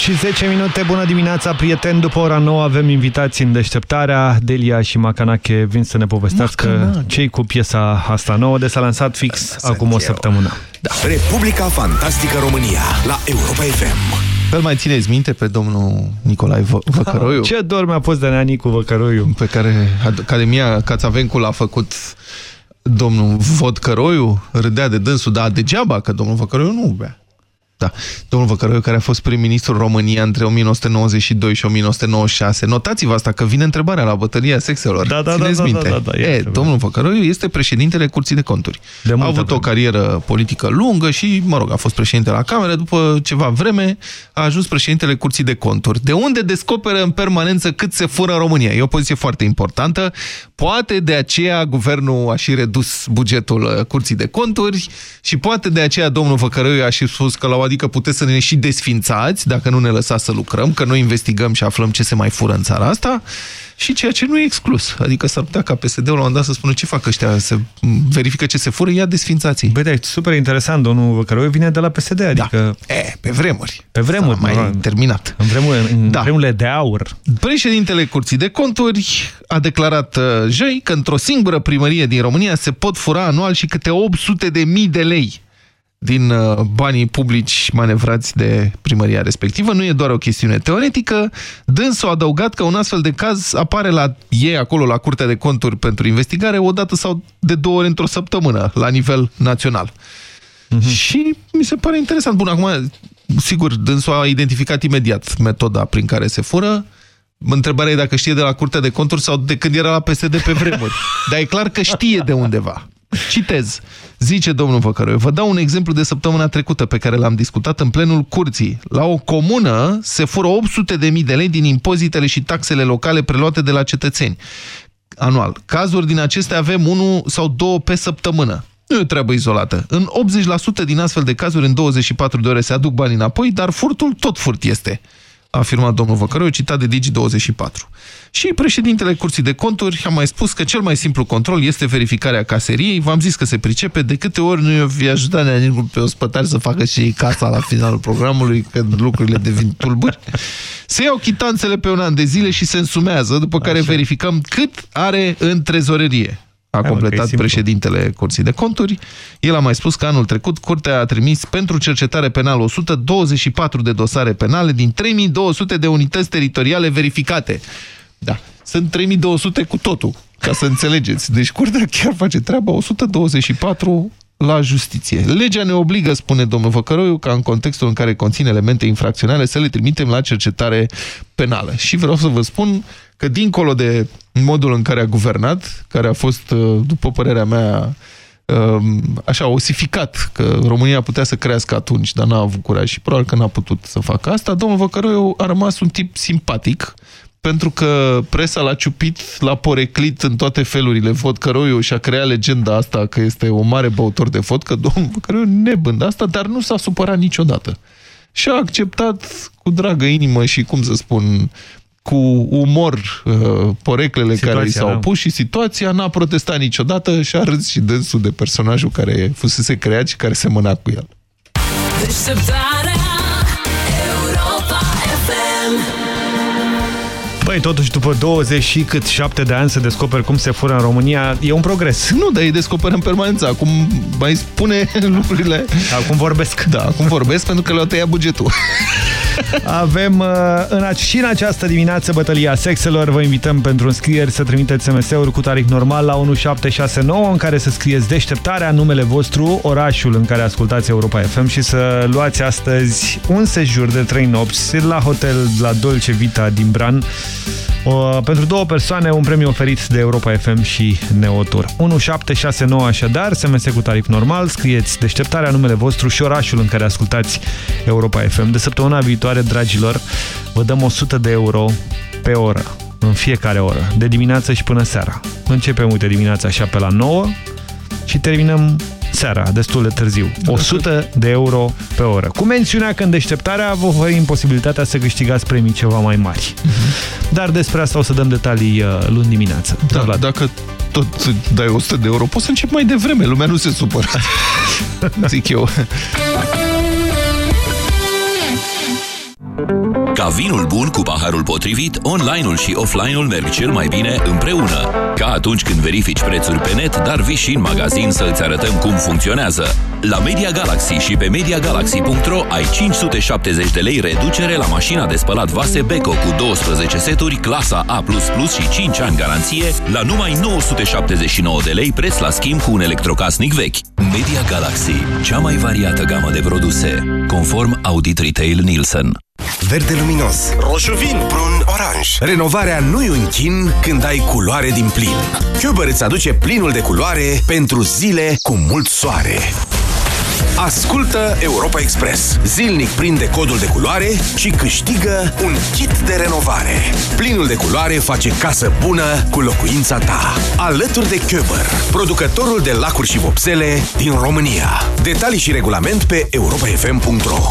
Și 10 minute, bună dimineața, prieteni. După ora 9 avem invitații în deșteptarea. Delia și Macanache vin să ne povestească Macanache. cei cu piesa asta nouă de s-a lansat fix acum o săptămână. Da. Republica Fantastică România la Europa FM. Îl mai țineți minte pe domnul Nicolae Vă Văcăroiu? Ce dor mi-a fost de Neani cu Văcăroiu? Pe care Academia Cațavencul a făcut domnul Vodcăroiu, râdea de dânsul, dar degeaba că domnul Văcăroiu nu bea. Da. Domnul Văcăroiu, care a fost prim-ministru România între 1992 și 1996. Notați-vă asta, că vine întrebarea la bătălia sexelor. Da, da, Țineți da, da, minte. da, da, da, e, este, domnul Văcăroiu este președintele Curții de Conturi. De a multă avut o vreme. carieră politică lungă și, mă rog, a fost președinte la Cameră. După ceva vreme a ajuns președintele Curții de Conturi. De unde descoperă în permanență cât se fură în România? E o poziție foarte importantă. Poate de aceea guvernul a și redus bugetul uh, Curții de Conturi și poate de aceea domnul Văcăroiu a și spus că la o adică puteți să ne și desfințați dacă nu ne lăsați să lucrăm, că noi investigăm și aflăm ce se mai fură în țara asta și ceea ce nu e exclus. Adică s-ar putea ca PSD-ul la un moment dat să spună ce fac ăștia, se verifică ce se fură, ia desfințați Băi, da, e super interesant, domnul Văcăroiu vine de la PSD, adică... Da. E, pe vremuri. Pe vremuri, mai mă, terminat. În, vremuri, în Da. vremurile de aur. Președintele Curții de Conturi a declarat uh, joi că într-o singură primărie din România se pot fura anual și câte 800 de mii de lei din uh, banii publici manevrați de primăria respectivă. Nu e doar o chestiune teoretică. Dânsul a adăugat că un astfel de caz apare la ei acolo la Curtea de Conturi pentru investigare o dată sau de două ori într-o săptămână la nivel național. Și mi se pare interesant. Bun, acum, sigur, dânsul a identificat imediat metoda prin care se fură. Întrebarea e dacă știe de la Curtea de Conturi sau de când era la PSD pe vremuri. Dar e clar că știe de undeva. Citez. Zice domnul Văcăroiu, vă dau un exemplu de săptămâna trecută pe care l-am discutat în plenul curții. La o comună se fură 800 de mii de lei din impozitele și taxele locale preluate de la cetățeni anual. Cazuri din acestea avem unul sau două pe săptămână. Nu e o treabă izolată. În 80% din astfel de cazuri, în 24 de ore se aduc banii înapoi, dar furtul tot furt este, a afirmat domnul Văcăroiu, citat de Digi24. Și președintele Curții de Conturi a mai spus că cel mai simplu control este verificarea caseriei. V-am zis că se pricepe, de câte ori nu i-a ajutat neanicul pe ospătari să facă și casa la finalul programului, când lucrurile devin tulburi. Se iau chitanțele pe un an de zile și se însumează, după care verificăm cât are în trezorerie. A mă, că e completat simplu. președintele Curții de Conturi. El a mai spus că anul trecut Curtea a trimis pentru cercetare penală 124 de dosare penale din 3200 de unități teritoriale verificate. Da, sunt 3200 cu totul, ca să înțelegeți. Deci Curtea chiar face treaba 124 la justiție. Legea ne obligă, spune domnul Văcăroiu, ca în contextul în care conține elemente infracționale să le trimitem la cercetare penală. Și vreau să vă spun că dincolo de modul în care a guvernat, care a fost, uh, după părerea mea, um, așa, osificat, că România putea să crească atunci, dar n-a avut curaj și probabil că n-a putut să facă asta, domnul Văcăroiu a rămas un tip simpatic, pentru că presa l-a ciupit, l-a poreclit în toate felurile vodcăroiu și a creat legenda asta că este un mare băutor de vodcă, domnul Văcăroiu nebând asta, dar nu s-a supărat niciodată. Și a acceptat cu dragă inimă și, cum să spun, cu umor uh, poreclele Situația, care i s-au da. pus și situația, n-a protestat niciodată și a râs și dânsul de personajul care fusese creat și care semăna cu el. Deșteptarea Băi, totuși, după 20 și cât 7 de ani să descoperi cum se fură în România, e un progres. Nu, dar îi descoperă în permanență. Acum mai spune lucrurile... Acum vorbesc. Da, acum vorbesc pentru că le-au tăiat bugetul. Avem uh, în, ace- și în această dimineață bătălia sexelor. Vă invităm pentru înscrieri să trimiteți SMS-uri cu tarif normal la 1769 în care să scrieți deșteptarea, numele vostru, orașul în care ascultați Europa FM și să luați astăzi un sejur de 3 nopți la hotel la Dolce Vita din Bran. Uh, pentru două persoane un premiu oferit de Europa FM și Neotur. 1769 așadar, SMS cu tarif normal, scrieți deșteptarea, numele vostru și orașul în care ascultați Europa FM. De săptămâna viitoare, dragilor, vă dăm 100 de euro pe oră, în fiecare oră, de dimineață și până seara. Începem, uite, dimineața așa pe la 9 și terminăm seara, destul de târziu. 100 de euro pe oră. Cu mențiunea că în deșteptarea vă oferim posibilitatea să câștigați premii ceva mai mari. Dar despre asta o să dăm detalii uh, luni dimineață. Da, dacă tot dai 100 de euro, poți să începi mai devreme, lumea nu se supără. Zic eu. Ca vinul bun cu paharul potrivit, online-ul și offline-ul merg cel mai bine împreună. Ca atunci când verifici prețuri pe net, dar vii și în magazin să îți arătăm cum funcționează. La Media Galaxy și pe MediaGalaxy.ro ai 570 de lei reducere la mașina de spălat vase Beko cu 12 seturi, clasa A++ și 5 ani garanție, la numai 979 de lei preț la schimb cu un electrocasnic vechi. Media Galaxy, cea mai variată gamă de produse, conform Audit Retail Nielsen. Verde luminos, roșu vin, brun, oranj. Renovarea nu-i un chin când ai culoare din plin. Cuber îți aduce plinul de culoare pentru zile cu mult soare. Ascultă Europa Express. Zilnic prinde codul de culoare și câștigă un kit de renovare. Plinul de culoare face casă bună cu locuința ta. Alături de Köber, producătorul de lacuri și vopsele din România. Detalii și regulament pe europafm.ro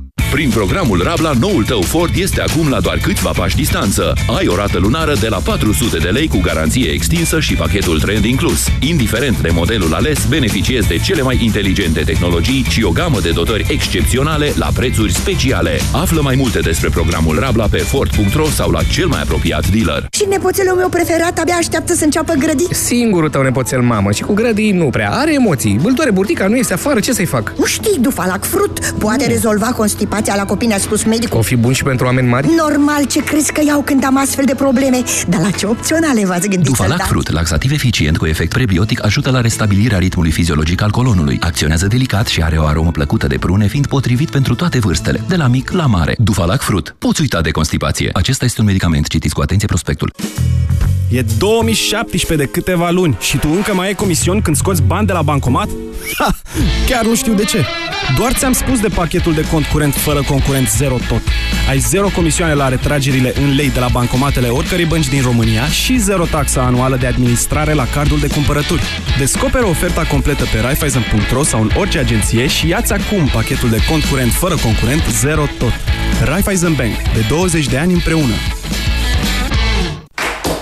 Prin programul Rabla, noul tău Ford este acum la doar câțiva pași distanță. Ai o rată lunară de la 400 de lei cu garanție extinsă și pachetul trend inclus. Indiferent de modelul ales, beneficiezi de cele mai inteligente tehnologii și o gamă de dotări excepționale la prețuri speciale. Află mai multe despre programul Rabla pe Ford.ro sau la cel mai apropiat dealer. Și nepoțelul meu preferat abia așteaptă să înceapă grădi. Singurul tău nepoțel mamă și cu grădii nu prea. Are emoții. Bâltoare burtica nu este afară, ce să-i fac? Nu știi, Dufalac Frut poate rezolva constipația la copii, ne-a spus medicul. O fi bun și pentru oameni mari? Normal, ce crezi că iau când am astfel de probleme? Dar la ce opționale v-ați gândit să-l Dufalac dați? Fruit, laxativ eficient cu efect prebiotic, ajută la restabilirea ritmului fiziologic al colonului. Acționează delicat și are o aromă plăcută de prune, fiind potrivit pentru toate vârstele, de la mic la mare. Dufalac Fruit. Poți uita de constipație. Acesta este un medicament. Citiți cu atenție prospectul. E 2017 de câteva luni și tu încă mai ai comision când scoți bani de la bancomat? Ha! Chiar nu știu de ce. Doar ți-am spus de pachetul de cont curent fără concurent zero tot. Ai zero comisioane la retragerile în lei de la bancomatele oricărei bănci din România și zero taxa anuală de administrare la cardul de cumpărături. Descoperă oferta completă pe Raiffeisen.ro sau în orice agenție și ia-ți acum pachetul de cont curent fără concurent zero tot. Raiffeisen Bank. De 20 de ani împreună.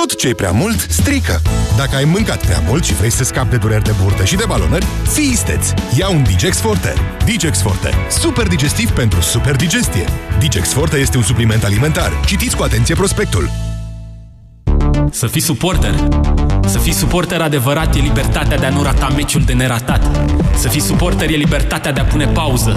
Tot ce e prea mult, strică. Dacă ai mâncat prea mult și vrei să scapi de dureri de burtă și de balonări, fii isteț! Ia un Digex Forte. Digex Forte. Super digestiv pentru super digestie. Digex Forte este un supliment alimentar. Citiți cu atenție prospectul. Să fii suporter. Să fii suporter adevărat e libertatea de a nu rata meciul de neratat. Să fii suporter e libertatea de a pune pauză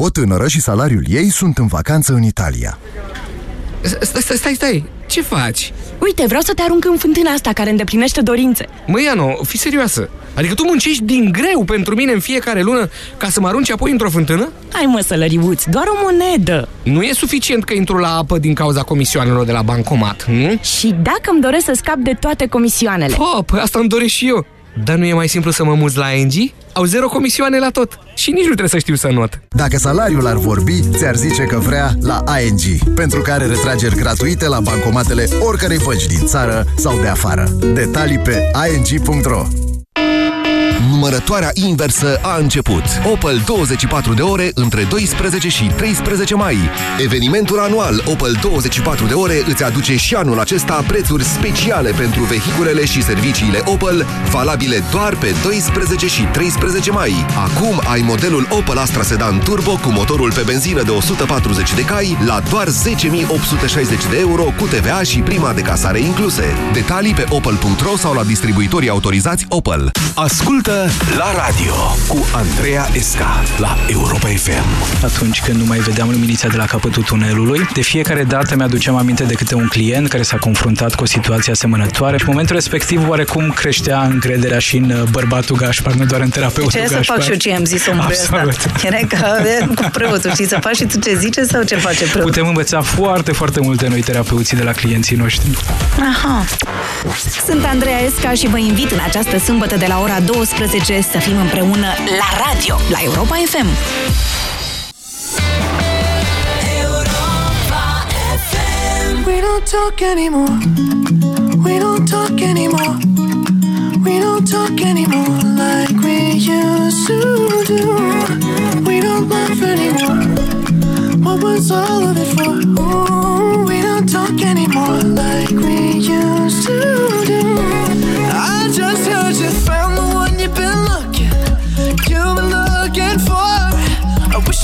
O tânără și salariul ei sunt în vacanță în Italia. Stai, stai, stai, stai! Ce faci? Uite, vreau să te arunc în fântâna asta care îndeplinește dorințe. Măi, Iano, fii serioasă! Adică tu muncești din greu pentru mine în fiecare lună ca să mă arunci apoi într-o fântână? Hai mă, sălăriuț, doar o monedă. Nu e suficient că intru la apă din cauza comisioanelor de la bancomat, nu? Și dacă îmi doresc să scap de toate comisioanele? Oh, păi asta îmi doresc și eu. Dar nu e mai simplu să mă muz la ING? Au zero comisioane la tot și nici nu trebuie să știu să not. Dacă salariul ar vorbi, ți-ar zice că vrea la ING, pentru care retrageri gratuite la bancomatele oricărei bănci din țară sau de afară. Detalii pe ing.ro Numărătoarea inversă a început. Opel 24 de ore între 12 și 13 mai. Evenimentul anual Opel 24 de ore îți aduce și anul acesta prețuri speciale pentru vehiculele și serviciile Opel, valabile doar pe 12 și 13 mai. Acum ai modelul Opel Astra Sedan Turbo cu motorul pe benzină de 140 de cai la doar 10.860 de euro cu TVA și prima de casare incluse. Detalii pe opel.ro sau la distribuitorii autorizați Opel. Ascultă la radio cu Andreea Esca la Europa FM. Atunci când nu mai vedeam luminița de la capătul tunelului, de fiecare dată mi-aduceam aminte de câte un client care s-a confruntat cu o situație asemănătoare și în momentul respectiv oarecum creștea încrederea și în uh, bărbatul Gașpar, nu doar în terapeutul Ce să Gașpar. fac și eu ce am zis omul ăsta? Absolut. Era ca e, cu preotul, știi, să faci și tu ce zice sau ce face preotul? Putem învăța foarte, foarte multe noi terapeuții de la clienții noștri. Aha. Sunt Andreea Esca și vă invit în această sâmbătă de la ora 12 să fim împreună la radio, la Europa FM. We don't talk anymore. We don't talk anymore. We don't talk anymore like we used to do. We don't laugh anymore. What was all of it for? Ooh, we don't talk anymore like we used to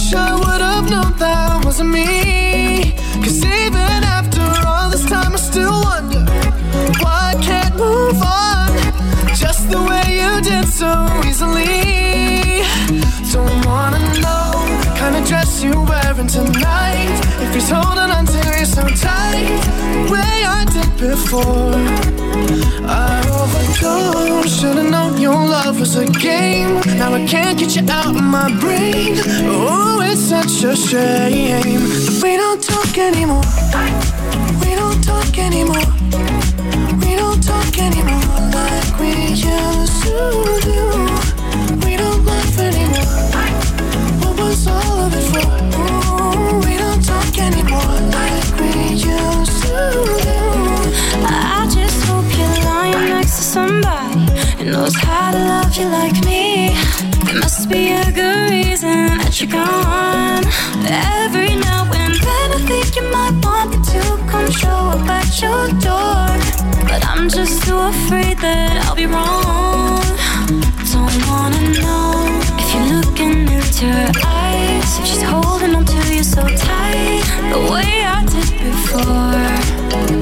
wish I would have known that wasn't me. Wearing tonight. If he's holding on to you so tight, the way I did before. I overdosed. Should've known your love was a game. Now I can't get you out of my brain. Oh, it's such a shame. We don't talk anymore. We don't talk anymore. We don't talk anymore like we used to do. Knows how to love you like me. There must be a good reason that you're gone. Every now and then I think you might want me to come show up at your door. But I'm just too afraid that I'll be wrong. Don't wanna know if you're looking into her eyes. If she's holding on to you so tight, the way I did before.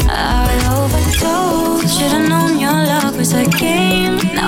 I overdosed. Should've known your love was a game.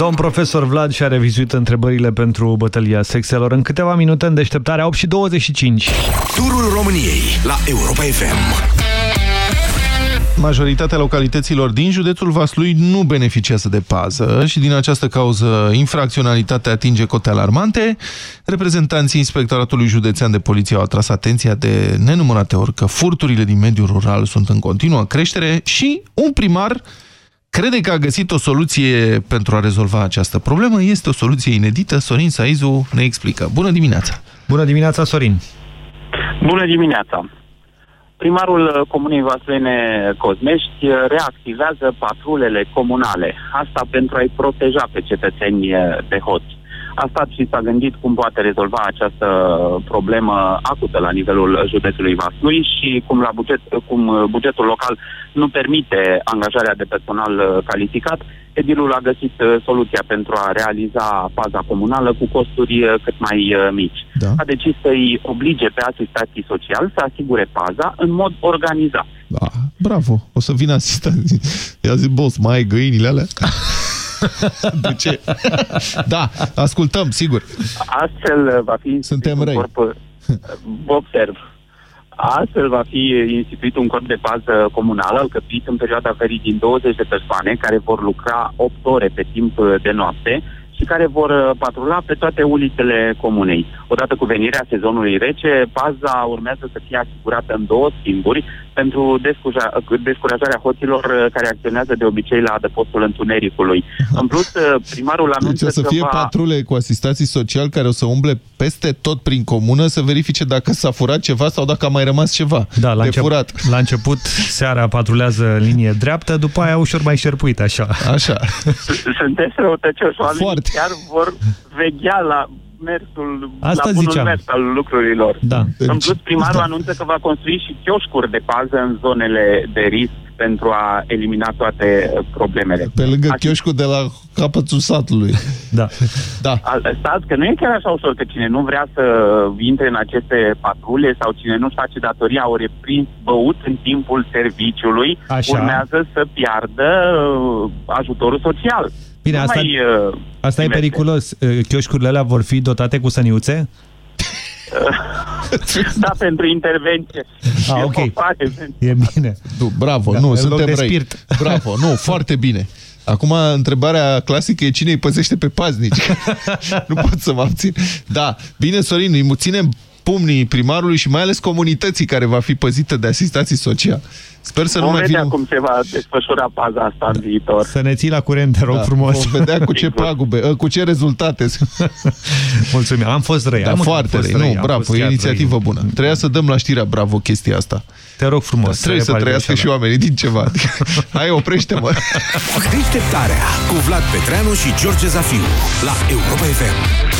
Domn profesor Vlad și-a revizuit întrebările pentru bătălia sexelor în câteva minute în deșteptarea 8 și 25. Turul României la Europa FM. Majoritatea localităților din județul Vaslui nu beneficiază de pază și din această cauză infracționalitatea atinge cote alarmante. Reprezentanții Inspectoratului Județean de Poliție au atras atenția de nenumărate ori că furturile din mediul rural sunt în continuă creștere și un primar crede că a găsit o soluție pentru a rezolva această problemă. Este o soluție inedită. Sorin Saizu ne explică. Bună dimineața! Bună dimineața, Sorin! Bună dimineața! Primarul uh, Comunei Vaslene Cozmești uh, reactivează patrulele comunale. Asta pentru a-i proteja pe cetățeni uh, de hoți. A stat și s-a gândit cum poate rezolva această problemă acută la nivelul județului Vaslui și cum, la buget, cum bugetul local nu permite angajarea de personal calificat, edilul a găsit soluția pentru a realiza paza comunală cu costuri cât mai mici. Da. A decis să-i oblige pe asistații sociali să asigure paza în mod organizat. Da, bravo, o să vină asistanții. I-a zis, boss, mai ai găinile alea? De ce? da, ascultăm, sigur. Astfel va fi... Suntem răi. Corp, observ. Astfel va fi instituit un corp de pază comunal alcătuit în perioada verii din 20 de persoane care vor lucra 8 ore pe timp de noapte și care vor uh, patrula pe toate ulițele comunei. Odată cu venirea sezonului rece, paza urmează să fie asigurată în două schimburi pentru descurajarea hoților uh, care acționează de obicei la adăpostul întunericului. În plus, uh, primarul anunță Deci o să fie că va... patrule cu asistații sociali care o să umble peste tot prin comună să verifice dacă s-a furat ceva sau dacă a mai rămas ceva Da, la, de încep, furat. la început seara patrulează în linie dreaptă, după aia ușor mai șerpuit, așa. Așa. Sunteți răutăcioși, oamenii Foarte. Chiar vor veghea la mersul, Asta la bunul ziceam. mers al lucrurilor. Da. În plus, primarul Da. anunță că va construi și chioșcuri de pază în zonele de risc pentru a elimina toate uh, problemele. Pe lângă chioșcul de la capătul satului. Da. Da. Al- Stați că nu e chiar așa ușor, că cine nu vrea să intre în aceste patrule sau cine nu-și face datoria ori e prins băut în timpul serviciului, Așa. urmează să piardă uh, ajutorul social. Bine, Nu asta, mai, uh, asta e primește. periculos. Chioșcurile alea vor fi dotate cu săniuțe? da, pentru intervenție. Ah, E ok. o pare, E bine. Nu, bravo, Da, nu, în loc suntem de răi. spirit. Bravo, nu, foarte bine. Acum, întrebarea clasică e cine îi păzește pe paznici. nu pot să mă abțin. Da, bine, Sorin, îi ținem pumnii primarului și mai ales comunității care va fi păzită de asistații sociali. Sper să nu Vom mai vedea vină... cum se va desfășura paza asta în viitor. Să ne ții la curent, te rog Da, frumos. Vom vedea cu ce pagube, ă, cu ce rezultate. Mulțumim, am fost răi. Da, Am- am foarte fost răi. răi, Nu, am bravo, fost e o chiar inițiativă răi. bună. Trebuia să dăm la știrea bravo chestia asta. Te rog frumos. Da, trebuie să revalidezi trăiască și ala. oamenii din ceva. Hai, oprește-mă. Deșteptarea cu Vlad Petreanu și George Zafiu la Europa FM.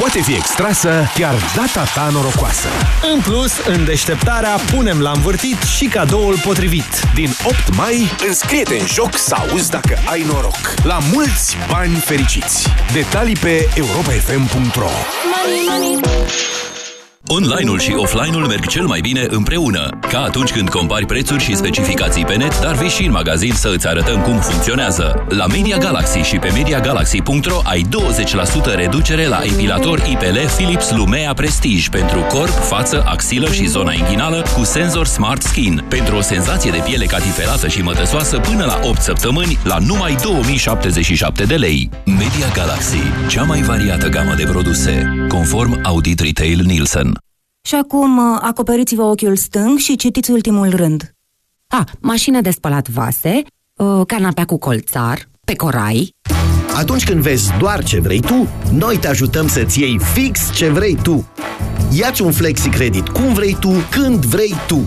Poate fi extrasă chiar data ta norocoasă. În plus, în deșteptarea punem la învârtit și cadoul potrivit. Din 8 mai, înscrie-te în joc să auzi dacă ai noroc. La mulți bani fericiți. Detalii pe europafm.ro Money, money. Online-ul și offline-ul merg cel mai bine împreună. Ca atunci când compari prețuri și specificații pe net, dar vii și în magazin să îți arătăm cum funcționează. La Media Galaxy și pe MediaGalaxy.ro ai 20% reducere la epilator IPL Philips Lumea Prestige pentru corp, față, axilă și zona inghinală cu senzor Smart Skin. Pentru o senzație de piele catifelată și mătăsoasă până la 8 săptămâni la numai 2077 de lei. Media Galaxy, cea mai variată gamă de produse, conform Audit Retail Nielsen. Și acum uh, acoperiți-vă ochiul stâng și citiți ultimul rând. A, mașină de spălat vase, uh, canapea cu colțar, pe corai. Atunci când vezi doar ce vrei tu, noi te ajutăm să-ți iei fix ce vrei tu. Iați un flexi credit cum vrei tu, când vrei tu.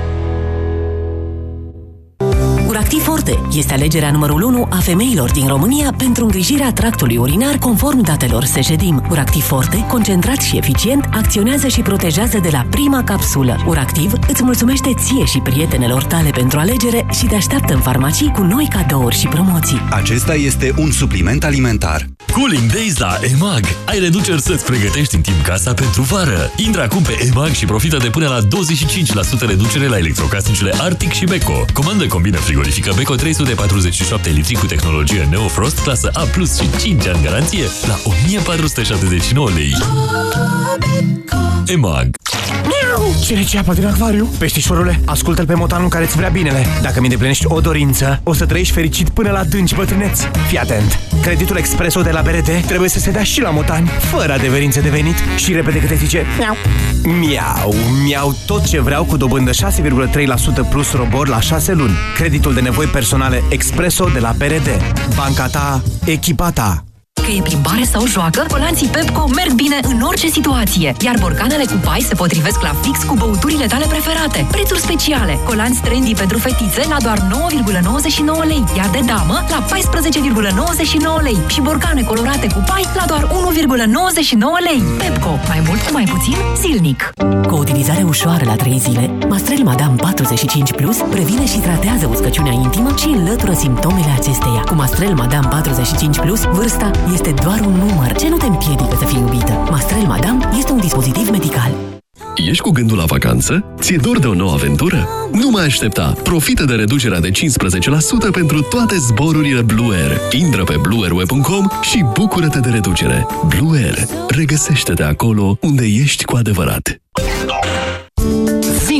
Uractiv Forte este alegerea numărul 1 a femeilor din România pentru îngrijirea tractului urinar conform datelor Sejedim. Uractiv Forte, concentrat și eficient, acționează și protejează de la prima capsulă. Uractiv îți mulțumește ție și prietenelor tale pentru alegere și te așteaptă în farmacii cu noi cadouri și promoții. Acesta este un supliment alimentar. Cooling Days la EMAG. Ai reduceri să-ți pregătești în timp casa pentru vară. Intră acum pe EMAG și profită de până la 25% reducere la electrocasnicele Arctic și Beko. Comandă combină frigorifică Beko 347 litri cu tehnologie Neofrost, clasă A+, și 5 ani garanție la 1479 lei. EMAG Cine ceapă din acvariu? Peștișorule, ascultă-l pe motanul care îți vrea binele. Dacă mi îndeplinești o dorință, o să trăiești fericit până la dânci bătrâneți. Fii atent! Creditul Expreso de la BRD trebuie să se dea și la motani, fără adeverințe de venit și repede câte zice miau. Miau, miau tot ce vreau cu dobândă 6,3% plus robor la 6 luni. Creditul de nevoi personale Expreso de la BRD. Banca ta, echipa ta. Că e plimbare sau joacă, colanții Pepco merg bine în orice situație, iar borcanele cu pai se potrivesc la fix cu băuturile tale preferate. Prețuri speciale. Colanți trendy pentru fetițe la doar 9,99 lei, iar de damă la 14,99 lei și borcane colorate cu pai la doar 1,99 lei. Pepco. Mai mult cu mai puțin zilnic. Cu o utilizare ușoară la 3 zile, Mastrel Madame 45 Plus previne și tratează uscăciunea intimă și înlătură simptomele acesteia. Cu Mastrel Madame 45 Plus, vârsta este doar un număr ce nu te împiedică să fii iubită. Mastrel Madame este un dispozitiv medical. Ești cu gândul la vacanță? Ți-e dor de o nouă aventură? Nu mai aștepta! Profită de reducerea de 15% pentru toate zborurile Blue Air. Intră pe blueairweb.com și bucură-te de reducere. Blue Air. Regăsește-te acolo unde ești cu adevărat.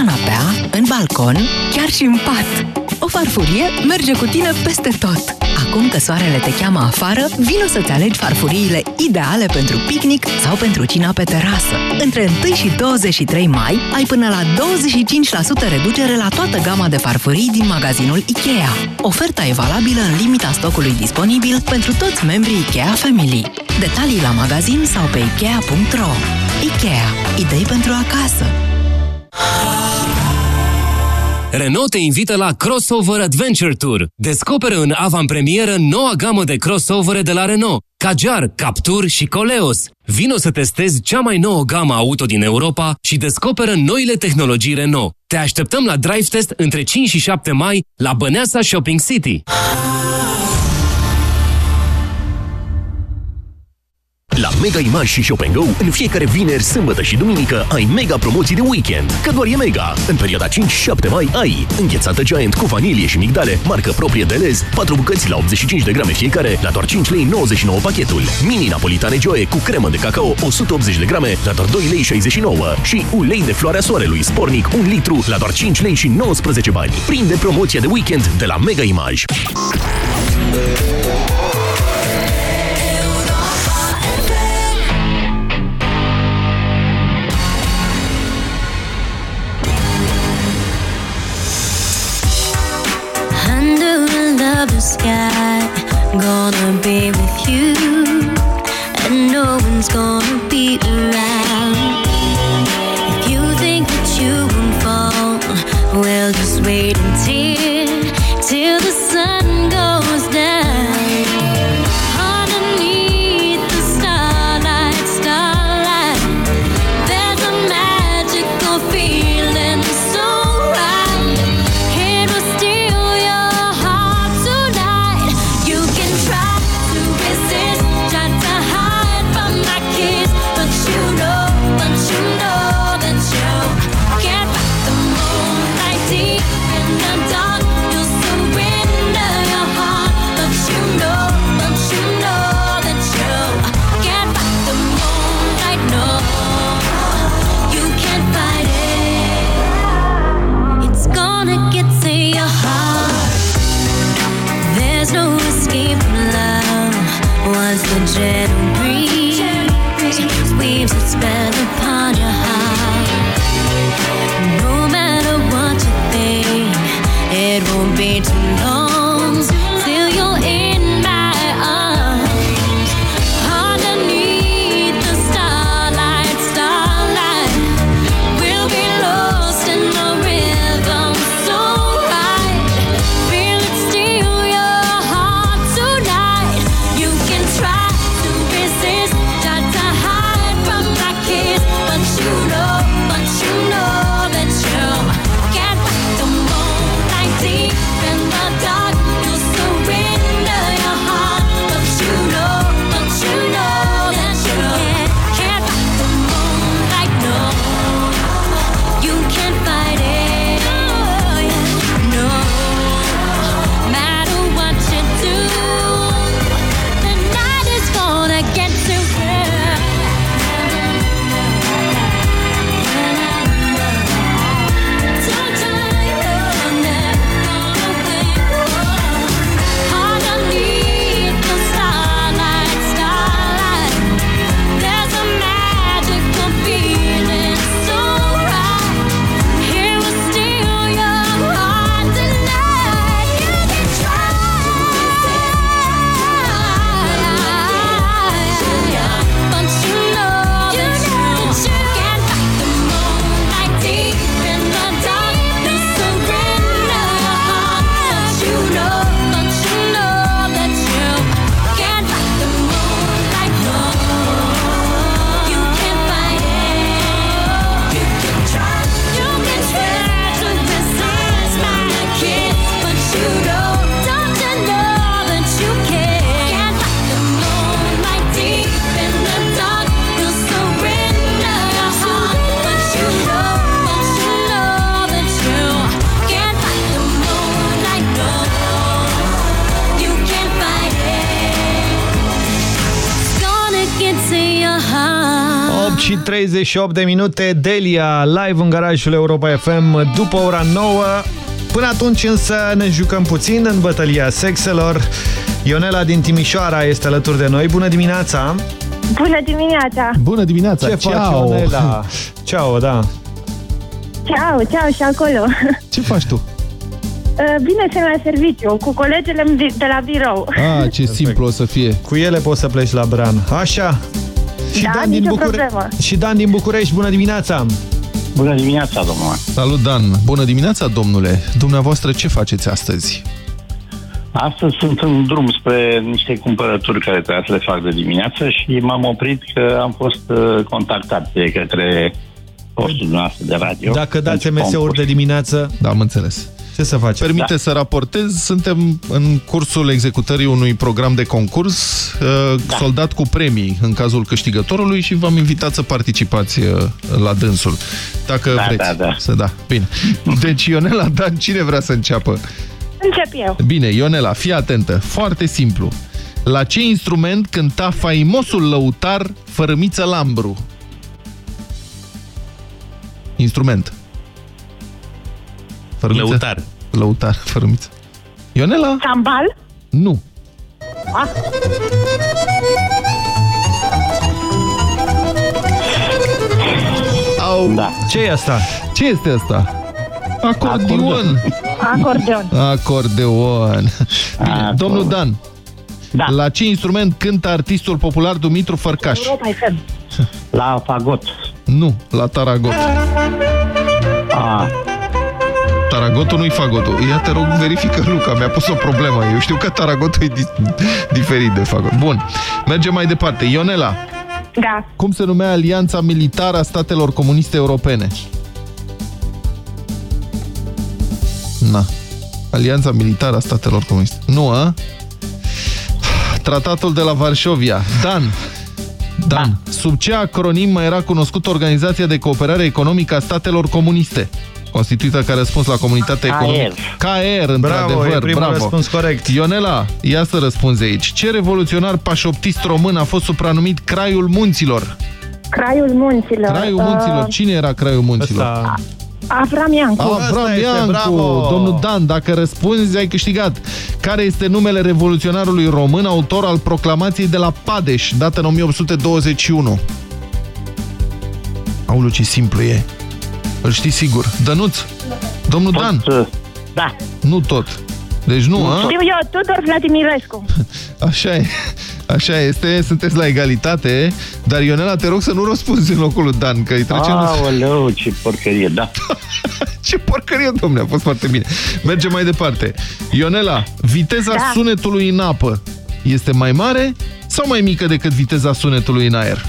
Pe canapea, în balcon, chiar și în pat. O farfurie merge cu tine peste tot. Acum că soarele te cheamă afară, vino să-ți alegi farfuriile ideale pentru picnic sau pentru cina pe terasă. Între 1 și 23 mai ai până la 25% reducere la toată gama de farfurii din magazinul IKEA. Oferta e valabilă în limita stocului disponibil pentru toți membrii IKEA Family. Detalii la magazin sau pe ikea.ro IKEA. Idei pentru acasă. Renault te invită la Crossover Adventure Tour. Descoperă în avantpremieră noua gamă de crossovere de la Renault, Kadjar, Captur și Coleos. Vino să testezi cea mai nouă gamă auto din Europa și descoperă noile tehnologii Renault. Te așteptăm la Drive Test între 5 și 7 mai la Băneasa Shopping City. La Mega Image și Shop Go, în fiecare vineri, sâmbătă și duminică, ai mega promoții de weekend. Că doar e mega! În perioada 5-7 mai ai înghețată Giant cu vanilie și migdale, marcă proprie de lez, 4 bucăți la 85 de grame fiecare, la doar 5 lei 99 pachetul. Mini napolitane Joe cu cremă de cacao, 180 de grame, la doar 2 lei 69. Și ulei de floarea soarelui Spornic, 1 litru, la doar 5 lei și 19 bani. Prinde promoția de weekend de la Mega Image. Sky, gonna be with you, and no one's gonna be around. 8 și 38 de minute, Delia, live în garajul Europa FM după ora 9. Până atunci însă ne jucăm puțin în bătălia sexelor. Ionela din Timișoara este alături de noi. Bună dimineața! Bună dimineața! Bună dimineața! Ce faci, Ceau! Ionela? Ceau, da. Ceau, ceau și acolo. Ce faci tu? Uh, Bine sunt la serviciu, cu colegele de la birou. Ah, ce simplu o să fie. Cu ele poți să pleci la Bran. Așa. Și Da, Dan din nicio Bucure- problemă. Și Dan din București, bună dimineața! Bună dimineața, domnule! Salut, Dan! Bună dimineața, domnule! Dumneavoastră, ce faceți astăzi? Astăzi sunt în drum spre niște cumpărături care trebuia să le fac de dimineață și m-am oprit că am fost uh, contactat de către postul noastră de radio. Dacă dați Pentru SMS-uri concurs. de dimineață, Da, am înțeles. Ce să faci? Permite Da. să raportez, suntem în cursul executării unui program de concurs uh, Da. soldat cu premii în cazul câștigătorului și v-am invitat să participați uh, la dânsul. Dacă Da, vreți. da, da. Să da, bine. Deci, Ionela, Dan, cine vrea să înceapă? Încep eu. Bine, Ionela, fii atentă. Foarte simplu. La ce instrument cânta faimosul lăutar Fărâmiță Lambru? Instrument. Fărâmiță? Lăutar. Lăutar, fărâmiță. Ionela? Sambal? Nu. Ah. Au. Da. Ce e asta? Ce este asta? Acordion. Acordeon. Acordeon. Bine, Acord. domnul Dan. Da. La ce instrument cântă artistul popular Dumitru Fărcaș? Europa FM. La fagot. Nu, la taragot. Ah, Taragotul nu-i fagotul. Ia te rog, verifică Luca, mi-a pus o problemă. Eu știu că taragotul e di diferit de fagot. Bun, mergem mai departe. Ionela, Da. cum se numea Alianța Militară a Statelor Comuniste Europene? Na. Alianța Militară a Statelor Comuniste. Nu, a? Tratatul de la Varșovia. Dan. Dan. Da. Sub ce acronim mai era cunoscută Organizația de Cooperare Economică a Statelor Comuniste? Constituită ca răspuns la comunitatea KR. economică. KR, Bravo, într-adevăr. e primul bravo. răspuns corect. Ionela, ia să răspunzi aici. Ce revoluționar pașoptist român a fost supranumit Craiul Munților? Craiul munților. Craiul Munților. Cine era Craiul Munților? Ăsta... Avram Iancu. Avram este, Iancu, bravo! domnul Dan, dacă răspunzi, ai câștigat. Care este numele revoluționarului român, autor al proclamației de la Padeș, dată în 1821? Aulu, ce simplu e. Îl știi sigur. Dănuț? Domnul Pot, Dan? uh, Da. Nu tot. Deci nu, a? Știu eu, Tudor Vladimirescu. Așa e. Așa este, sunteți la egalitate, dar Ionela, te rog să nu răspunzi în locul lui Dan, că îi trecem... Aoleu, ce porcărie, da. ce porcărie, domnule, a fost foarte bine. Mergem mai departe. Ionela, viteza Da. sunetului în apă este mai mare sau mai mică decât viteza sunetului în aer?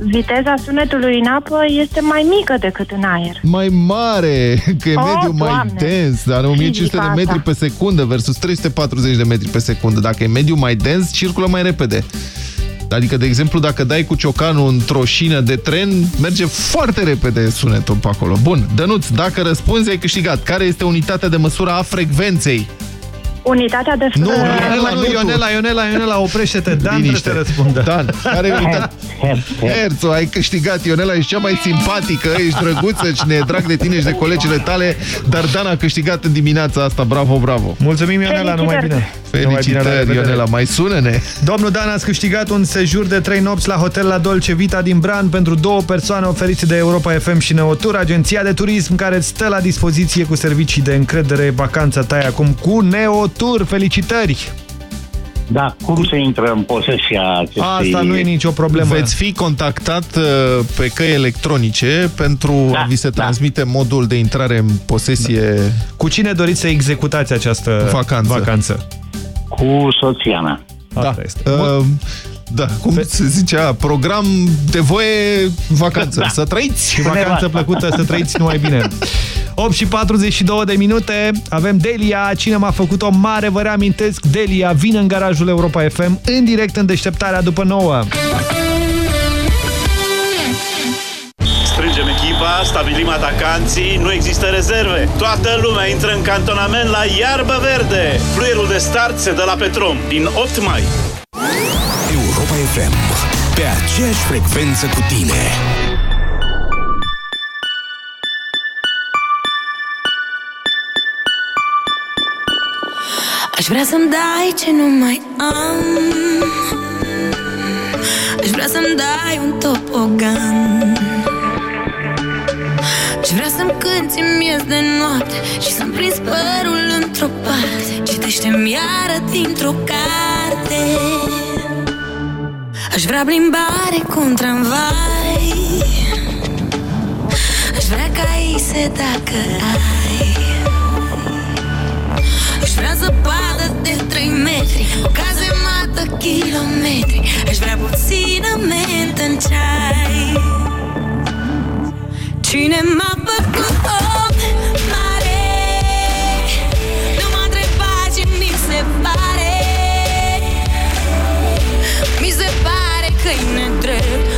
Viteza sunetului în apă este mai mică decât în aer. Mai mare, că e Oh, mediul mai Doamne. dens, are 1500 de Fizica metri asta. pe secundă versus 340 de metri pe secundă. Dacă e mediul mai dens, circulă mai repede. Adică, de exemplu, dacă dai cu ciocanul într-o șină de tren, merge foarte repede sunetul pe acolo. Bun, Dănuț, dacă răspunzi, ai câștigat. Care este unitatea de măsură a frecvenței? Unitatea de... Nu, uh, Ionela, nu, nu tu. Ionela, Ionela, Ionela, oprește-te. Dan trebuie Liniște. să răspundă. Dan, care e unitatea? Herțu, ai câștigat, Ionela, ești cea mai simpatică, ești drăguță și ne e drag de tine și de colegile tale, dar Dan a câștigat în dimineața asta. Bravo, bravo! Mulțumim, Ionela, numai bine. Numai bine, la Felicitări, revedere. Ionela, mai sună-ne! Domnul Dan, ați câștigat un sejur de 3 nopți la hotel la Dolce Vita din Bran pentru două persoane oferiți de Europa FM și Neotur, agenția de turism care îți stă la dispoziție cu servicii de încredere. Vacanța ta e acum cu Neotur. Felicitări! Da, cum se intră în posesia acestei... Asta nu e nicio problemă. Veți fi contactat uh, pe căi electronice pentru Da, a vi se da. transmite modul de intrare în posesie. Cu cine doriți să executați această Vacanță. vacanță? Cu soția mea. Da, Asta este. uh, da, cum se zicea, program de voie vacanță. Da. Să trăiți! Și vacanță plăcută, să trăiți numai bine. 8 și 42 de minute, avem Delia. Cine m-a făcut o mare, vă reamintesc, Delia vine în garajul Europa FM, în direct în deșteptarea după 9. Strângem echipa, stabilim atacanții, nu există rezerve. Toată lumea intră în cantonament la iarbă verde. Fluierul de start se dă la Petrom din 8 mai. Europa FM. Pe aceeași frecvență cu tine. Vrea să-mi dai ce nu mai am. Aș vrea să-mi dai un topogan. Aș vrea să-mi cânti miez de noapte Și să-mi prins părul într-o parte. Citește-mi iară dintr-o carte. Aș vrea plimbare cu un tramvai. Aș vrea ca ise dacă ai. Aș vrea zăpadă de 3 metri O cazemată kilometri. Aș vrea puțină mentă în ceai. Cine m-a făcut om mare? Nu m-a întrebat ce mi se pare. Mi se pare că-i nedrept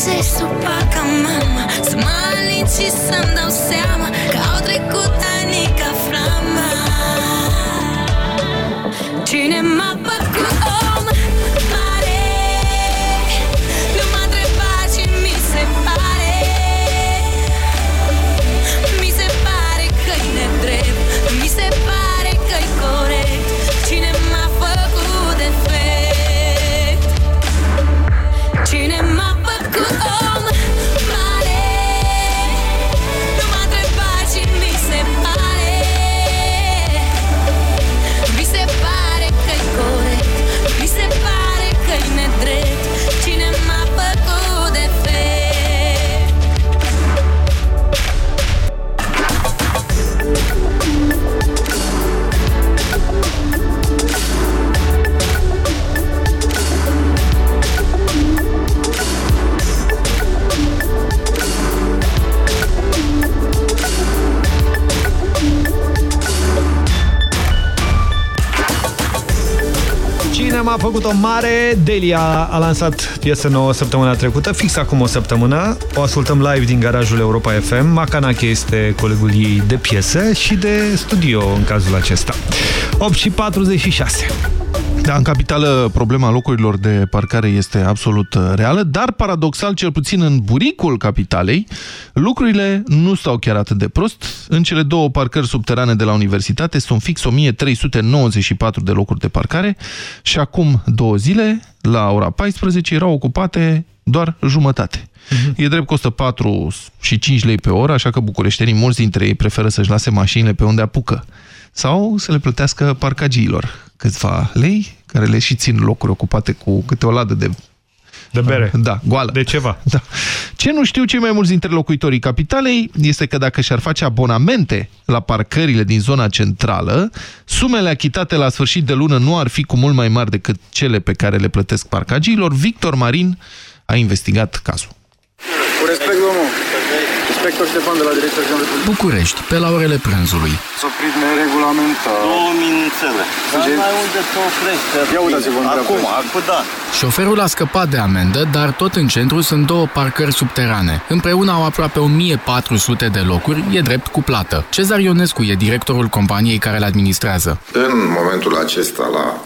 să-mi încălzești supa ca mama. Să mă alin și să-mi dau seama Că au trecut ani ca flama. Cine m-a a făcut-o mare. Delia a lansat piesă nouă săptămâna trecută, fix acum o săptămână. O ascultăm live din garajul Europa FM. Macanache este colegul ei de piesă și de studio în cazul acesta. 8 și 46. Da, în capitală problema locurilor de parcare este absolut uh, reală, dar paradoxal, cel puțin în buricul capitalei, lucrurile nu stau chiar atât de prost. În cele două parcări subterane de la universitate sunt fix 1394 de locuri de parcare și acum două zile, la ora 14, erau ocupate doar jumătate. Uh-huh. E drept, costă 4 și 5 lei pe oră, așa că bucureștenii, mulți dintre ei preferă să-și lase mașinile pe unde apucă sau să le plătească parcagiilor câțiva lei, care le și țin locuri ocupate cu câte o ladă de de bere. Da, goală. De ceva. Da. Ce nu știu cei mai mulți dintre locuitorii capitalei este că dacă și-ar face abonamente la parcările din zona centrală, sumele achitate la sfârșit de lună nu ar fi cu mult mai mari decât cele pe care le plătesc parcagiilor. Victor Marin a investigat cazul. Cu respect, domnul. Inspector Ștefan de la Direcția Generală. București, pe la orele prânzului. S-a oprit neregulamentar. Două mințele. Dar mai unde te oprești? Ia uitați-vă, Acum, acum da. Șoferul a scăpat de amendă, dar tot în centru sunt două parcări subterane. Împreună au aproape 1400 de locuri, e drept cu plată. Cezar Ionescu e directorul companiei care le administrează. În momentul acesta, la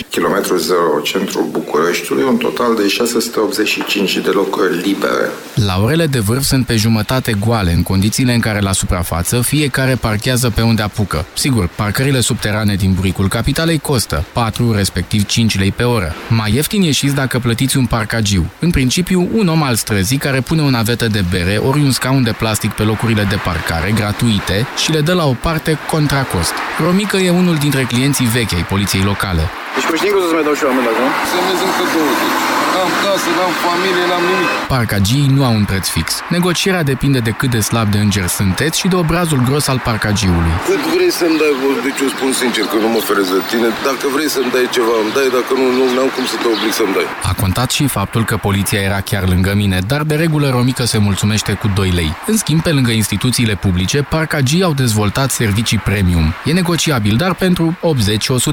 13.55, kilometru 0 centrul Bucureștiului, un total de 685 de locuri libere. La orele de vârf sunt pe jumătate goale, în condițiile în care la suprafață fiecare parchează pe unde apucă. Sigur, parcările subterane din buricul capitalei costă 4, respectiv 5 lei pe oră. Mai ieftin ieșiți dacă plătiți un parcagiu. În principiu, un om al străzii care pune o navetă de bere ori un scaun de plastic pe locurile de parcare gratuite și le dă la o parte contra cost. Romică e unul dintre clienții vechi ai poliției locale. Deci pe știi că o să-ți mai dau și eu amendă acum? Semnez încă 20. N-am casă, n-am familie, n-am nimic. Parcagii nu au un preț fix. Negocierea depinde de cât de slab de înger sunteți și de obrazul gros al parcagiului. Cât vrei să-mi dai, bă, deci eu spun sincer că nu mă oferez de tine. Dacă vrei să-mi dai ceva, îmi dai, dacă nu, nu am cum să te oblig să-mi dai. A contat și faptul că poliția era chiar lângă mine, dar de regulă Romică se mulțumește cu 2 lei. În schimb, pe lângă instituțiile publice, parcagii au dezvoltat servicii premium. E negociabil, dar pentru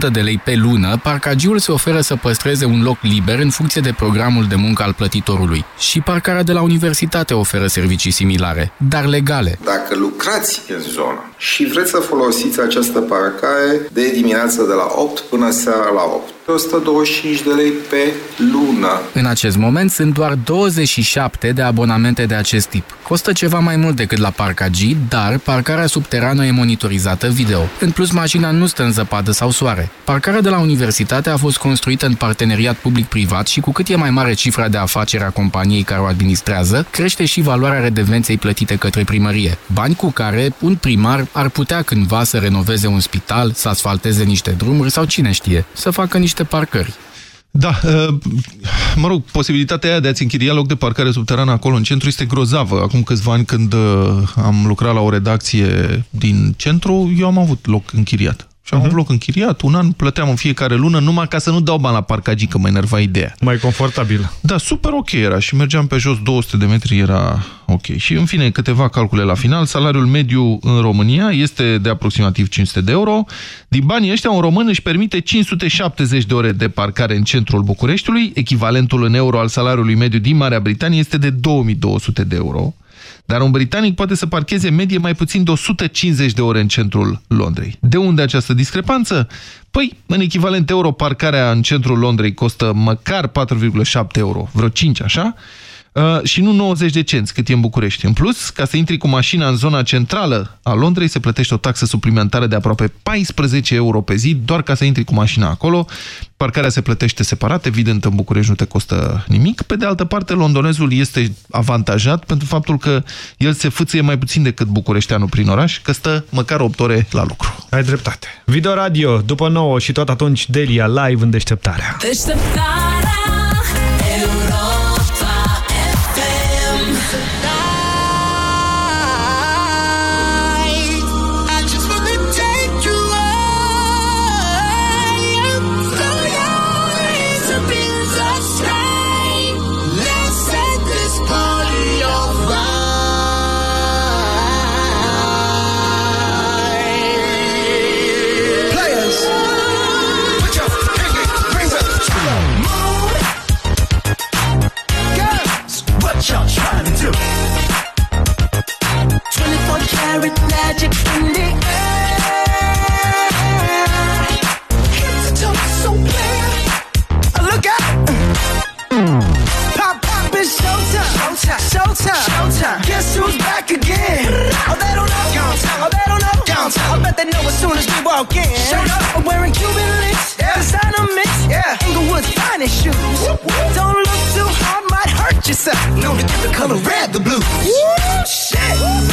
80-100 de lei pe lună, parcagiul se oferă să păstreze un loc liber în funcție de programul de muncă al plătitorului. Și parcarea de la universitate oferă servicii similare, dar legale. Dacă lucrați în zonă și vreți să folosiți această parcare de dimineață de la 8 până seara la 8, 125 de lei pe lună. În acest moment sunt doar 27 de abonamente de acest tip. Costă ceva mai mult decât la parcagii, dar parcarea subterană e monitorizată video. În plus, mașina nu stă în zăpadă sau soare. Parcarea de la universitate a fost construită în parteneriat public-privat și cu cât e mai mare cifra de afacere a companiei care o administrează, crește și valoarea redevenței plătite către primărie. Bani cu care un primar ar putea cândva să renoveze un spital, să asfalteze niște drumuri sau cine știe, să facă niște parcări. Da, uh, mă rog, posibilitatea aia de a-ți închiria loc de parcare subterană acolo în centru este grozavă. Acum câțiva ani când uh, am lucrat la o redacție din centru, eu am avut loc închiriat. Și am uh -huh. avut loc închiriat, un an plăteam în fiecare lună, numai ca să nu dau bani la parcagii, că mă enerva ideea. Mai confortabil. Da, super ok era și mergeam pe jos 200 de metri, era ok. Și în fine, câteva calcule la final. Salariul mediu în România este de aproximativ 500 de euro. Din banii ăștia, un român își permite 570 de ore de parcare în centrul Bucureștiului. Echivalentul în euro al salariului mediu din Marea Britanie este de 2200 de euro. Dar un britanic poate să parcheze în medie mai puțin de 150 de ore în centrul Londrei. De unde această discrepanță? Păi, în echivalent euro, parcarea în centrul Londrei costă măcar 4,7 euro, vreo 5 așa, Uh, și nu 90 de cenți, cât e în București. În plus, ca să intri cu mașina în zona centrală a Londrei, se plătește o taxă suplimentară de aproape 14 euro pe zi, doar ca să intri cu mașina acolo. Parcarea se plătește separat, evident în București nu te costă nimic. Pe de altă parte, londonezul este avantajat pentru faptul că el se fâțâie mai puțin decât bucureșteanul prin oraș, că stă măcar 8 ore la lucru. Ai dreptate. Video radio, după 9 și tot atunci Delia live în deșteptarea. Deșteptarea more magic in the air. Head to so clear. Look out! Pop, pop, it's showtime. Showtime. Showtime. Showtime. Guess who's back again? Oh, they don't know. Downtown. Oh, they don't know. Downtown. I bet they know as soon as we walk in. Shut up. I'm wearing Cuban links. Yeah. Designer mix. Yeah. Inglewood's finest shoes. Whoop, whoop. Don't look too hard, might hurt yourself. Known to get the color red, the blue. Woo, shit. Woo.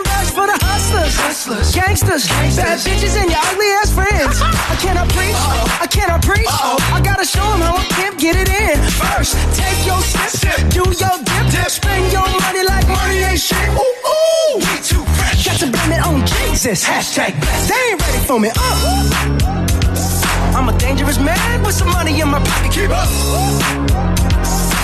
Best for the hustlers, hustlers, gangsters, bad bitches, and your ugly ass friends. I cannot preach, I cannot preach. I gotta show 'em how a pimp get it in. First, take your sip, do your dip, dip, spend your money like money ain't shit. Ooh, ooh, we too fresh. Got to blame it on Jesus. Hashtag blessed. They ain't ready for me. Uh. I'm a dangerous man with some money in my pocket. Keep up.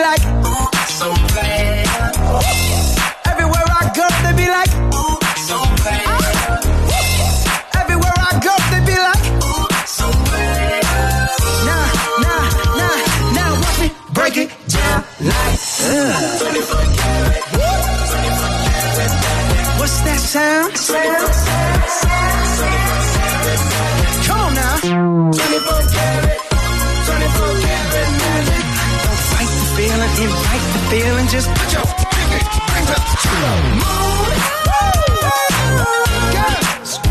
Like, ooh, so bad. Everywhere I go, they be like, ooh, so bad. Everywhere I go, they be like, so bad. Nah, nah, nah, now watch me break it down like, uh. What's that sound? Come feeling. Just put your rings up to the moon.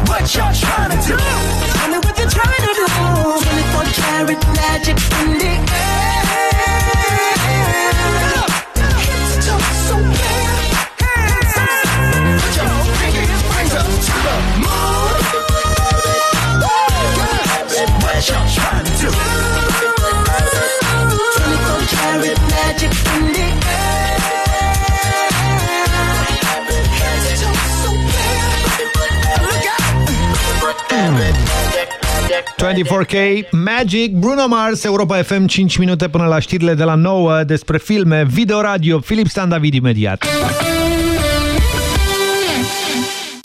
What y'all trying to do? Tell me what you're trying to do. 24 karat magic in the air. 24K Magic, Bruno Mars, Europa FM, 5 minute până la știrile de la 9 despre filme, video, radio, Filip Stan David imediat.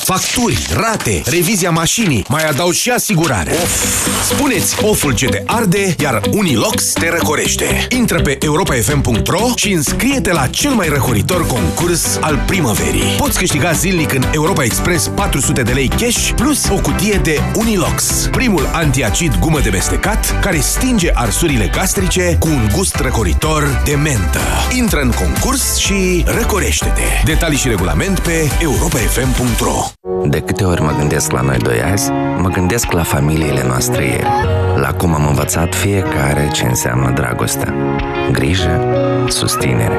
Facturi, rate, revizia mașinii, mai adaug și asigurare. Of! Spuneți oful ce te arde, iar Unilox te răcorește. Intră pe europafm.ro și înscrie-te la cel mai răcoritor concurs al primăverii. Poți câștiga zilnic în Europa Express 400 de lei cash plus o cutie de Unilox, primul antiacid gumă de mestecat care stinge arsurile gastrice cu un gust răcoritor de mentă. Intră în concurs și răcorește-te. Detalii și regulament pe europafm.ro De câte ori mă gândesc la noi doi azi, mă gândesc la familiile noastre ieri, la cum am învățat fiecare ce înseamnă dragostea, grijă, susținere.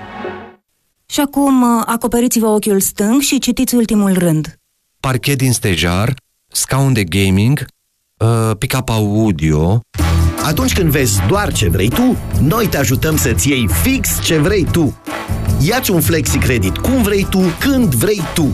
Și acum uh, acoperiți-vă ochiul stâng și citiți ultimul rând. parchet din stejar, scaun de gaming, uh, pick-up audio... Atunci când vezi doar ce vrei tu, noi te ajutăm să-ți iei fix ce vrei tu. Iați un flexi credit cum vrei tu, când vrei tu.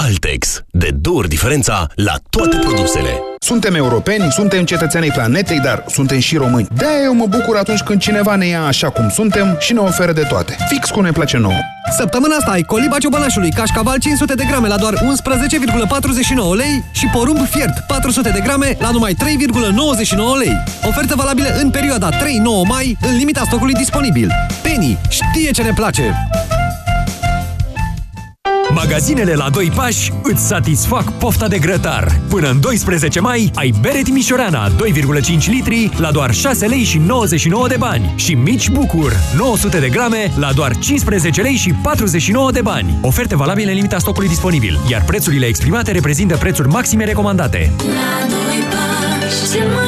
Altex. De două ori diferența la toate produsele. Suntem europeni, suntem cetățenii planetei, dar suntem și români. de eu mă bucur atunci când cineva ne ia așa cum suntem și ne oferă de toate. Fix cum ne place nouă. Săptămâna asta ai coliba ciobănașului, cașcaval 500 de grame la doar 11,49 lei și porumb fiert 400 de grame la numai 3,99 lei. Ofertă valabilă în perioada 3-9 mai, în limita stocului disponibil. Penny știe ce ne place! Magazinele la doi pași îți satisfac pofta de grătar. Până în 12 mai ai bere Timișoreana 2,5 litri la doar 6 lei și 99 de bani și mici bucur 900 de grame la doar 15 lei și 49 de bani. Oferte valabile în limita stocului disponibil, iar prețurile exprimate reprezintă prețuri maxime recomandate. La doi pași,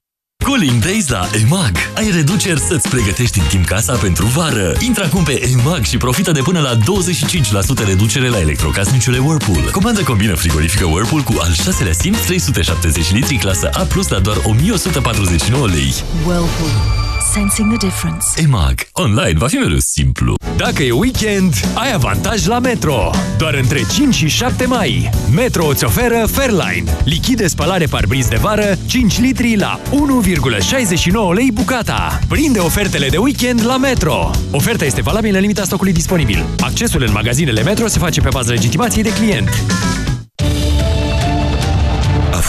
Cooling Days la EMAG. Ai reduceri să-ți pregătești în timp casa pentru vară. Intră acum pe EMAG și profită de până la 25% reducere la electrocasnicele Whirlpool. Comandă combină frigorifică Whirlpool cu al șaselea simț 370 litri clasă A+, la doar 1149 lei. Whirlpool. Sensing the difference. EMAG. Online va fi mereu simplu. Dacă e weekend, ai avantaj la Metro. Doar între 5 și 7 mai. Metro îți oferă Fairline. Lichid de spălare parbriz de vară, 5 litri la 1,69 lei bucata. Prinde ofertele de weekend la Metro. Oferta este valabilă în limita stocului disponibil. Accesul în magazinele Metro se face pe bază legitimației de client.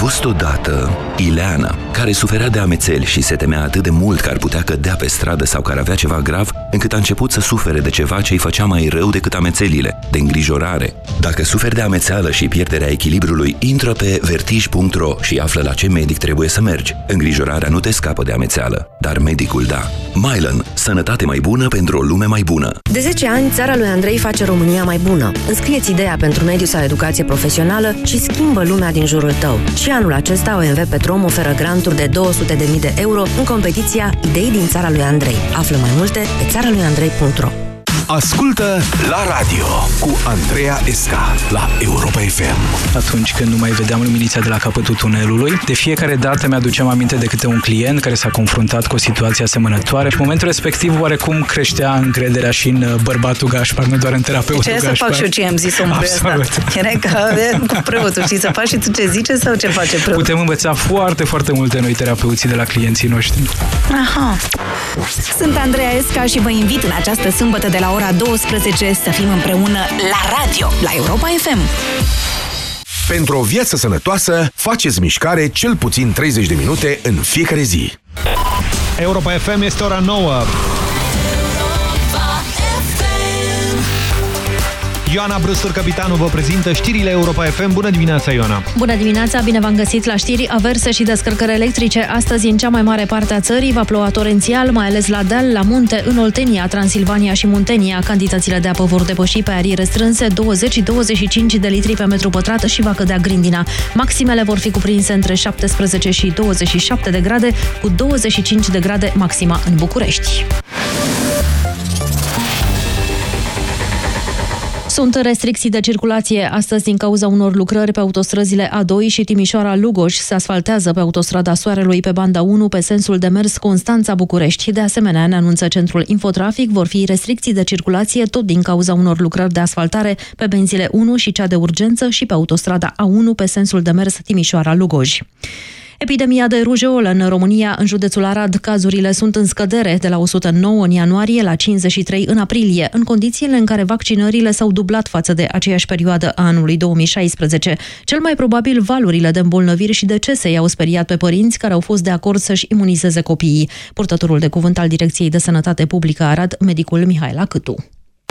A fost odată Ileana, care suferea de amețeli și se temea atât de mult că ar putea cădea pe stradă sau că ar avea ceva grav, încât a început să sufere de ceva ce îi făcea mai rău decât amețelile, de îngrijorare. Dacă suferi de amețeală și pierderea echilibrului, intră pe vertij.ro și află la ce medic trebuie să mergi. Îngrijorarea nu te scapă de amețeală, dar medicul da. Mylan. Sănătate mai bună pentru o lume mai bună. De 10 ani, țara lui Andrei face România mai bună. Înscrieți ideea pentru mediu sau educație profesională și schimbă lumea din jurul tău. Și anul acesta OMV Petrom oferă granturi de 200.000 de euro în competiția Idei din țara lui Andrei. Află mai multe pe caroloandrei.ro Ascultă la radio cu Andreea Esca la Europa FM. Atunci când nu mai vedeam luminița de la capătul tunelului, de fiecare dată mi-aduceam aminte de câte un client care s-a confruntat cu o situație asemănătoare și în momentul respectiv oarecum creștea încrederea și în uh, bărbatul Gașpar, nu doar în terapeutul Ce să Gașpar. fac și eu ce am zis omului ăsta? Absolut. Era ca e, cu preotul, știi, să faci și tu ce zice sau ce face preotul? Putem învăța foarte, foarte multe noi terapeuții de la clienții noștri. Aha. Sunt Andreea Esca și vă invit în această sâmbătă de la ora 12 să fim împreună la radio, la Europa FM. Pentru o viață sănătoasă, faceți mișcare cel puțin 30 de minute în fiecare zi. Europa FM este ora 9. Ioana Brustur, capitanul, vă prezintă știrile Europa FM. Bună dimineața, Ioana! Bună dimineața, bine v-am găsit la știri. Averse și descărcări electrice. Astăzi, în cea mai mare parte a țării, va ploua torențial, mai ales la deal, la munte, în Oltenia, Transilvania și Muntenia. Cantitățile de apă vor depăși pe arii restrânse 20-25 de litri pe metru pătrat și va cădea grindina. Maximele vor fi cuprinse între 17 și 27 de grade, cu 25 de grade maxima în București. Sunt restricții de circulație astăzi din cauza unor lucrări pe autostrăzile A2 și Timișoara-Lugoj. Se asfaltează pe autostrada Soarelui pe banda 1 pe sensul de mers Constanța-București. De asemenea, ne anunță centrul Infotrafic, vor fi restricții de circulație tot din cauza unor lucrări de asfaltare pe benzile 1 și cea de urgență și pe autostrada A1 pe sensul de mers Timișoara-Lugoj. Epidemia de rujeolă în România, în județul Arad, cazurile sunt în scădere de la 109 în ianuarie la 53 în aprilie, în condițiile în care vaccinările s-au dublat față de aceeași perioadă a anului 2016. Cel mai probabil valurile de îmbolnăviri și decese i-au speriat pe părinți care au fost de acord să-și imunizeze copiii. Purtătorul de cuvânt al Direcției de Sănătate Publică Arad, medicul Mihaela Câtu.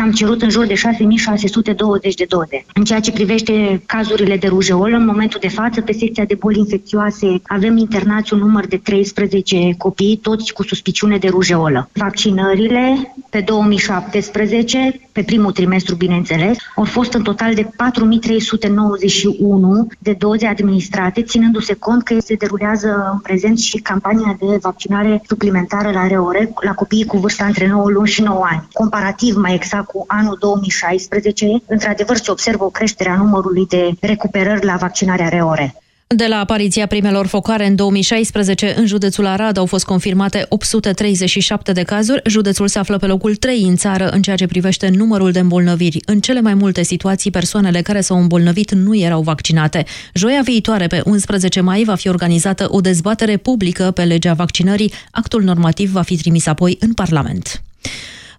Am cerut în jur de 6620 de doze. În ceea ce privește cazurile de rujeolă, în momentul de față, pe secția de boli infecțioase, avem internați un număr de 13 copii, toți cu suspiciune de rujeolă. Vaccinările pe 2017, pe primul trimestru, bineînțeles, au fost în total de 4391 de doze administrate, ținându-se cont că se derulează în prezent și campania de vaccinare suplimentară la reore la copiii cu vârsta între 9 luni și 9 ani. Comparativ, mai exact, cu anul 2016, într-adevăr se observă o creștere a numărului de recuperări la vaccinarea reore. De la apariția primelor focare în 2016, în județul Arad au fost confirmate 837 de cazuri. Județul se află pe locul 3 în țară în ceea ce privește numărul de îmbolnăviri. În cele mai multe situații, persoanele care s-au îmbolnăvit nu erau vaccinate. Joia viitoare, pe 11 mai, va fi organizată o dezbatere publică pe legea vaccinării. Actul normativ va fi trimis apoi în Parlament.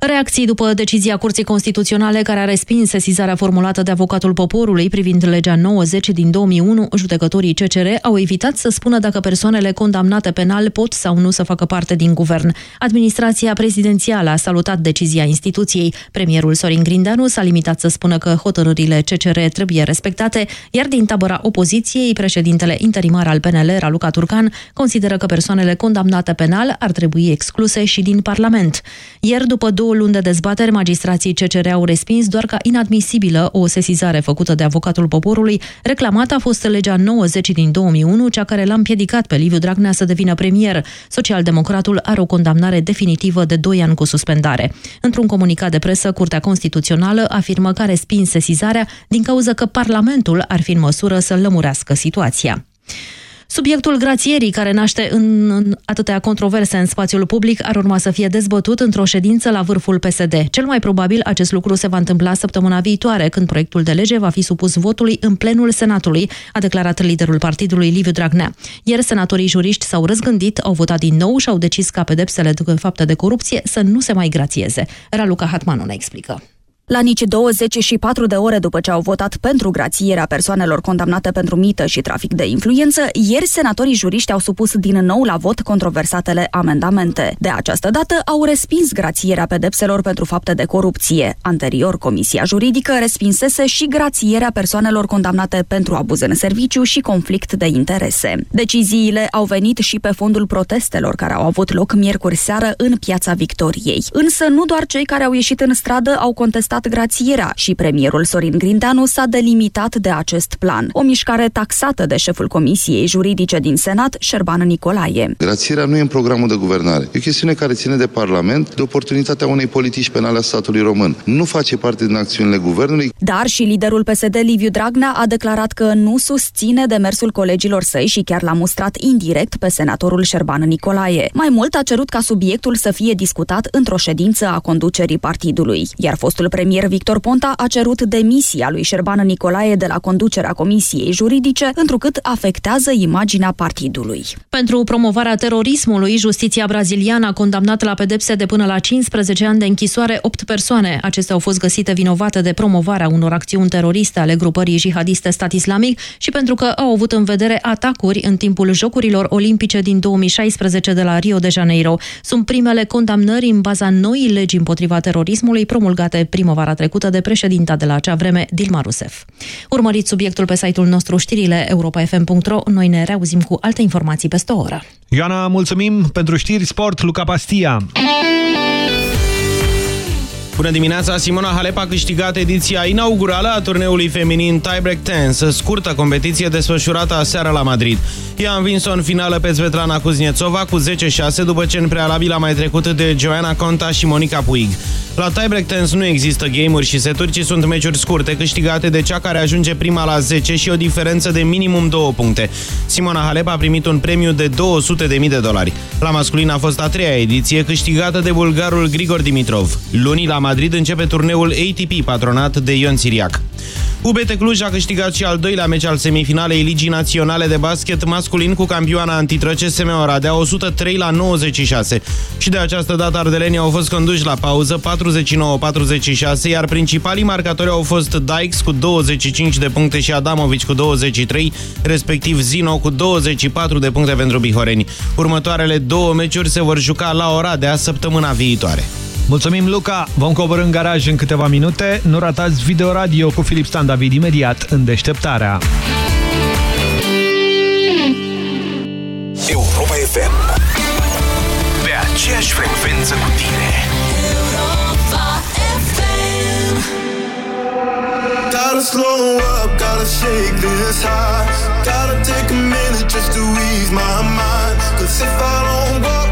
Reacții după decizia Curții Constituționale care a respins sesizarea formulată de avocatul poporului privind legea 90 din 2001, judecătorii CCR au evitat să spună dacă persoanele condamnate penal pot sau nu să facă parte din guvern. Administrația prezidențială a salutat decizia instituției. Premierul Sorin Grindeanu s-a limitat să spună că hotărârile CCR trebuie respectate, iar din tabăra opoziției, președintele interimar al PNL, Raluca Turcan, consideră că persoanele condamnate penal ar trebui excluse și din Parlament. Ieri, după două două luni de dezbateri, magistrații CCR au respins doar ca inadmisibilă o sesizare făcută de avocatul poporului. Reclamată a fost legea 90 din 2001, cea care l-a împiedicat pe Liviu Dragnea să devină premier. Socialdemocratul are o condamnare definitivă de 2 ani cu suspendare. Într-un comunicat de presă, Curtea Constituțională afirmă că a respins sesizarea din cauza că Parlamentul ar fi în măsură să lămurească situația. Subiectul grațierii, care naște în, în atâtea controverse în spațiul public, ar urma să fie dezbătut într-o ședință la vârful PSD. Cel mai probabil acest lucru se va întâmpla săptămâna viitoare, când proiectul de lege va fi supus votului în plenul Senatului, a declarat liderul partidului Liviu Dragnea. Ieri senatorii juriști s-au răzgândit, au votat din nou și au decis ca pedepsele de fapte de corupție să nu se mai grațieze. Raluca Hatmanu ne explică. La nici 24 de ore după ce au votat pentru grațierea persoanelor condamnate pentru mită și trafic de influență, ieri senatorii juriști au supus din nou la vot controversatele amendamente. De această dată au respins grațierea pedepselor pentru fapte de corupție. Anterior, Comisia Juridică respinsese și grațierea persoanelor condamnate pentru abuz în serviciu și conflict de interese. Deciziile au venit și pe fondul protestelor care au avut loc miercuri seară în Piața Victoriei. Însă nu doar cei care au ieșit în stradă au contestat lansat grațierea și premierul Sorin Grindeanu s-a delimitat de acest plan. O mișcare taxată de șeful Comisiei Juridice din Senat, Șerban Nicolae. Grațierea nu e în programul de guvernare. E o chestiune care ține de Parlament, de oportunitatea unei politici penale a statului român. Nu face parte din acțiunile guvernului. Dar și liderul PSD Liviu Dragnea a declarat că nu susține demersul colegilor săi și chiar l-a mustrat indirect pe senatorul Șerban Nicolae. Mai mult a cerut ca subiectul să fie discutat într-o ședință a conducerii partidului. Iar fostul premier premier Victor Ponta a cerut demisia lui Șerban Nicolae de la conducerea Comisiei Juridice, întrucât afectează imaginea partidului. Pentru promovarea terorismului, justiția braziliană a condamnat la pedepse de până la 15 ani de închisoare 8 persoane. Acestea au fost găsite vinovate de promovarea unor acțiuni teroriste ale grupării jihadiste stat islamic și pentru că au avut în vedere atacuri în timpul Jocurilor Olimpice din 2016 de la Rio de Janeiro. Sunt primele condamnări în baza noii legi împotriva terorismului promulgate primăvara primăvara trecută de președinta de la acea vreme, Dilma Rousseff. Urmăriți subiectul pe site-ul nostru știrile europa.fm.ro. Noi ne reauzim cu alte informații peste o oră. Ioana, mulțumim pentru știri sport, Luca Pastia. Bună dimineața! Simona Halep a câștigat ediția inaugurală a turneului feminin Tiebreak Tennis, scurtă competiție desfășurată aseară la Madrid. Ea a învins-o în finală pe Svetlana Kuznetsova cu 10-6 după ce în prealabil a mai trecut de Joanna Conta și Monica Puig. La Tiebreak Tennis nu există game-uri și seturi, ci sunt meciuri scurte, câștigate de cea care ajunge prima la 10 și o diferență de minimum 2 puncte. Simona Halep a primit un premiu de 200.000 de dolari. La masculin a fost a treia ediție, câștigată de bulgarul Grigor Dimitrov. Luni la Madrid începe turneul ATP patronat de Ion Siriac. UBT Cluj a câștigat și al doilea meci al semifinalei Ligii Naționale de Basket masculin cu campioana antitră CSM Oradea 103 la 96. Și de această dată ardelenii au fost conduși la pauză 49-46, iar principalii marcatori au fost Dykes cu 25 de puncte și Adamovici cu 23, respectiv Zino cu 24 de puncte pentru bihoreni. Următoarele două meciuri se vor juca la Oradea săptămâna viitoare. Mulțumim, Luca! Vom coborâ în garaj în câteva minute. Nu ratați video radio cu Filip Stan David imediat în deșteptarea. Europa FM Pe aceeași frecvență cu tine Gotta slow up, gotta shake this high Gotta take a minute just to ease my mind Cause if I don't walk,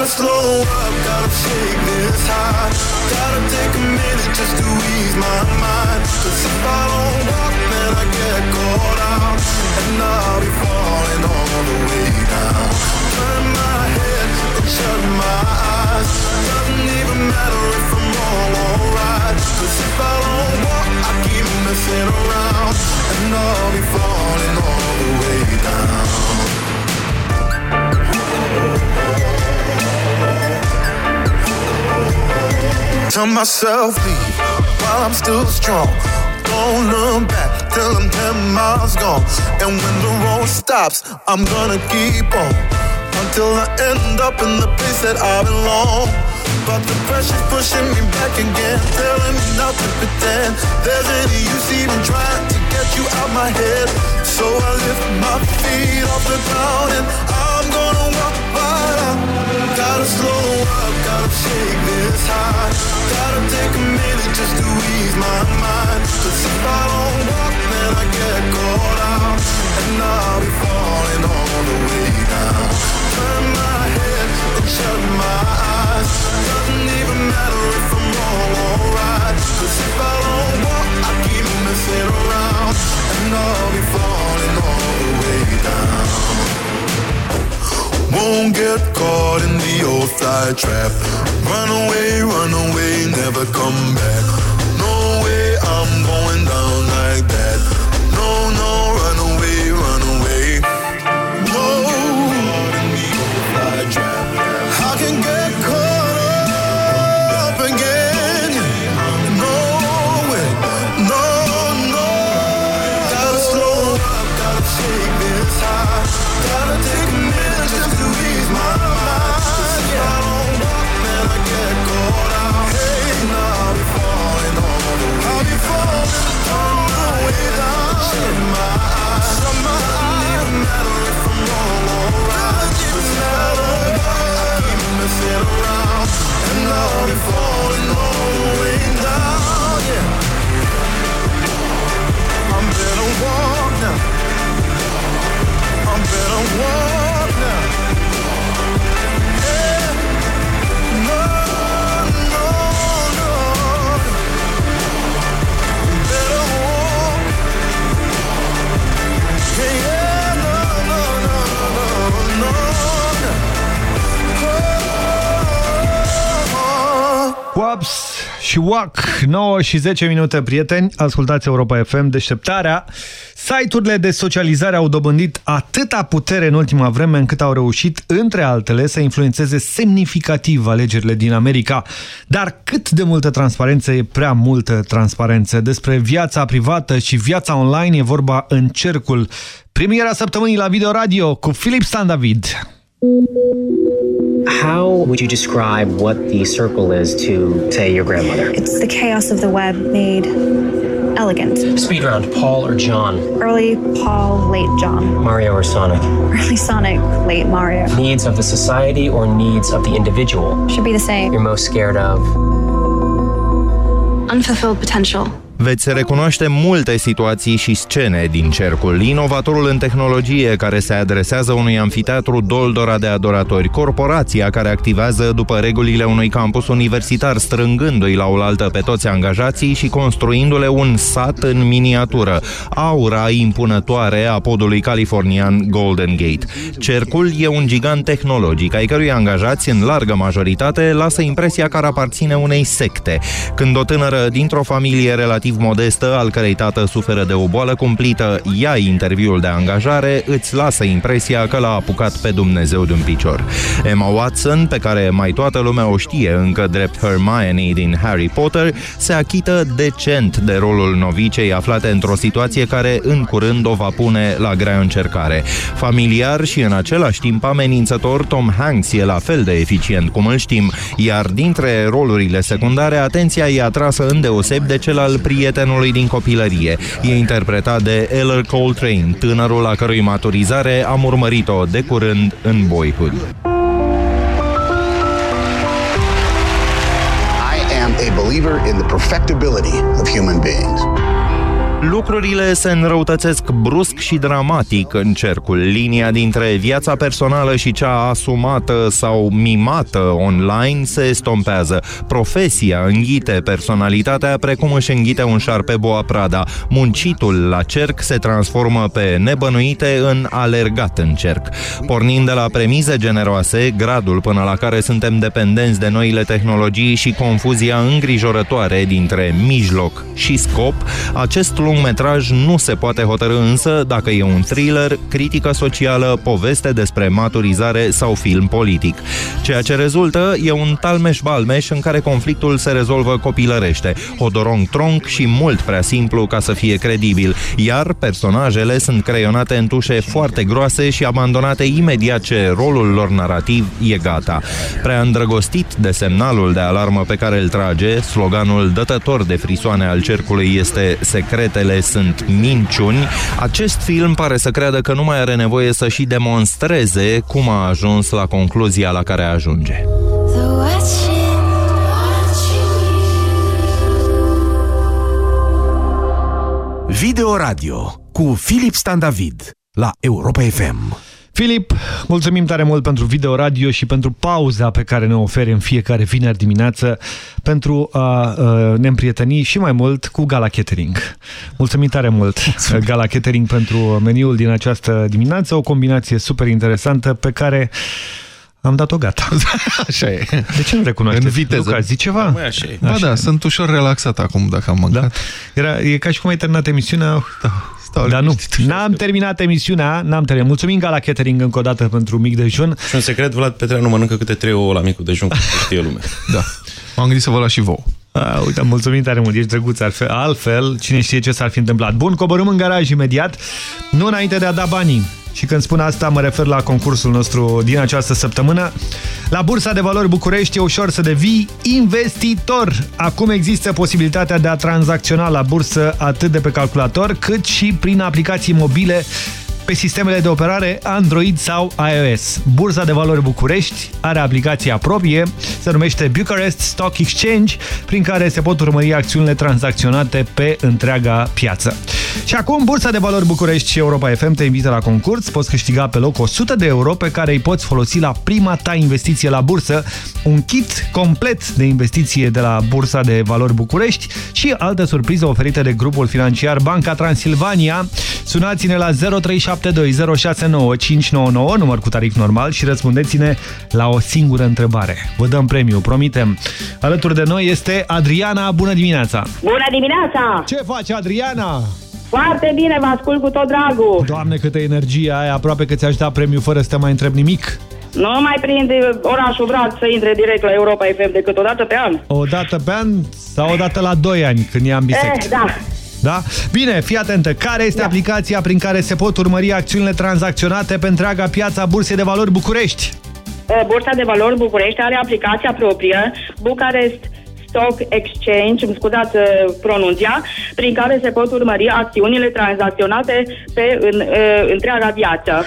gotta slow up, gotta shake this high. Gotta take a minute just to ease my mind. Cause if I don't walk, then I get caught out. And I'll be falling all the way down. Turn my head and shut my eyes. Doesn't even matter if I'm wrong or right. Cause if I don't walk, I keep messing around. And I'll be falling Tell myself leave while I'm still strong. Don't look back till I'm 10 miles gone. And when the road stops, I'm gonna keep on until I end up in the place that I belong. But the pressure's pushing me back again, telling me not to pretend there's any use even trying to get you out my head. So I lift my feet off the ground and I'm gonna walk right out. Gotta slow up, gotta this high. Gotta take a minute just to ease my mind. Cause if I don't walk, then I get caught out. And I'll be falling all the way down. Turn my head and shut my eyes. Doesn't even matter if I'm wrong or right. Cause if I don't walk, I keep messing around. And I'll be falling all the way down. Won't get caught in the old fly trap. Run away, run away, never come back. No way, I'm going down like that. No, no, Waps și WAC, 9 și 10 minute, prieteni, ascultați Europa FM, deșteptarea. Site-urile de socializare au dobândit atâta putere în ultima vreme încât au reușit, între altele, să influențeze semnificativ alegerile din America. Dar cât de multă transparență e prea multă transparență? Despre viața privată și viața online e vorba în cercul. Premiera săptămânii la Video Radio cu Filip Stan David. How would you describe what the circle is to, say, your grandmother? It's the chaos of the web made elegant. Speed round, Paul or John? Early Paul, late John. Mario or Sonic? Early Sonic, late Mario. Needs of the society or needs of the individual? Should be the same. You're most scared of? unfulfilled potential. Veți recunoaște multe situații și scene din cercul. Inovatorul în tehnologie care se adresează unui amfiteatru doldora de adoratori. Corporația care activează după regulile unui campus universitar, strângându-i la oaltă pe toți angajații și construindu-le un sat în miniatură. Aura impunătoare a podului californian Golden Gate. Cercul e un gigant tehnologic, ai cărui angajați, în largă majoritate, lasă impresia că ar aparține unei secte. Când o tânără dintr-o familie relativ relativ modestă, al cărei tată suferă de o boală cumplită, ia interviul de angajare, îți lasă impresia că l-a apucat pe Dumnezeu din picior. Emma Watson, pe care mai toată lumea o știe încă drept Hermione din Harry Potter, se achită decent de rolul novicei aflate într-o situație care în curând o va pune la grea încercare. Familiar și în același timp amenințător, Tom Hanks e la fel de eficient cum îl știm, iar dintre rolurile secundare, atenția e atrasă îndeoseb de cel al prietenului prietenului din copilărie. E interpretat de Eller Coltrane, tânărul a cărui maturizare am urmărit-o de curând în Boyhood. I am a believer in the perfectibility of human beings. Lucrurile se înrăutățesc brusc și dramatic în cercul. Linia dintre viața personală și cea asumată sau mimată online se estompează. Profesia înghite personalitatea precum își înghite un șarpe boa prada. Muncitul la cerc se transformă pe nebănuite în alergat în cerc. Pornind de la premize generoase, gradul până la care suntem dependenți de noile tehnologii și confuzia îngrijorătoare dintre mijloc și scop, acest lungmetraj nu se poate hotărâ însă dacă e un thriller, critică socială, poveste despre maturizare sau film politic. Ceea ce rezultă e un talmeș-balmeș în care conflictul se rezolvă copilărește, hodorong-tronc și mult prea simplu ca să fie credibil, iar personajele sunt creionate în tușe foarte groase și abandonate imediat ce rolul lor narrativ e gata. Prea îndrăgostit de semnalul de alarmă pe care îl trage, sloganul dătător de frisoane al cercului este secretele sunt minciuni, acest film pare să creadă că nu mai are nevoie să și demonstreze cum a ajuns la concluzia la care ajunge. Video Radio cu Filip Stan David la Europa FM. Filip, mulțumim tare mult pentru video radio și pentru pauza pe care ne oferi în fiecare vineri dimineață pentru a, a ne împrieteni și mai mult cu Gala Catering. Mulțumim tare mult, Gala Catering, pentru meniul din această dimineață, o combinație super interesantă pe care am dat-o gata. Așa e. De ce nu recunoașteți? În viteză. Luca, zici ceva? Da, așa e. Ba da, sunt ușor relaxat acum dacă am mâncat. Da. Era, e ca și cum ai terminat emisiunea. Da. Stau Dar nu, n-am terminat emisiunea, n-am terminat. Mulțumim Gala Catering încă o dată pentru mic dejun. Și un secret, Vlad Petreanu mănâncă câte trei ouă la micul dejun, cum știe lumea. Da. M-am gândit să vă las și vouă. A, uite, mulțumim tare mult, ești drăguț. Altfel, altfel, cine știe ce s-ar fi întâmplat. Bun, coborâm în garaj imediat, nu înainte de a da banii. Și când spun asta, mă refer la concursul nostru din această săptămână. La Bursa de Valori București e ușor să devii investitor. Acum există posibilitatea de a tranzacționa la bursă atât de pe calculator, cât și prin aplicații mobile pe sistemele de operare Android sau iOS. Bursa de Valori București are aplicația proprie, se numește Bucharest Stock Exchange, prin care se pot urmări acțiunile tranzacționate pe întreaga piață. Și acum, Bursa de Valori București și Europa FM te invită la concurs. Poți câștiga pe loc 100 de euro pe care îi poți folosi la prima ta investiție la bursă, un kit complet de investiție de la Bursa de Valori București și alte surprize oferite de grupul financiar Banca Transilvania. Sunați-ne la 0372069599, număr cu tarif normal și răspundeți-ne la o singură întrebare. Vă dăm premiu, promitem. Alături de noi este Adriana. Bună dimineața! Bună dimineața! Ce faci, Adriana? Foarte bine, vă ascult cu tot dragul. Doamne, câtă energie ai, aproape că ți-aș da premiu fără să te mai întreb nimic. Nu mai prinde orașul Brad să intre direct la Europa FM decât o dată pe an. O dată pe an sau o dată la 2 ani, când e ambisect? Eh, da. Da? Bine, fii atentă. Care este da. aplicația prin care se pot urmări acțiunile tranzacționate pe întreaga piața Bursei de Valori București? Eh, Bursa de Valori București are aplicația proprie, Bucarest Stock Exchange, îmi scuzați uh, pronunția, prin care se pot urmări acțiunile tranzacționate pe în, uh, întreaga viață.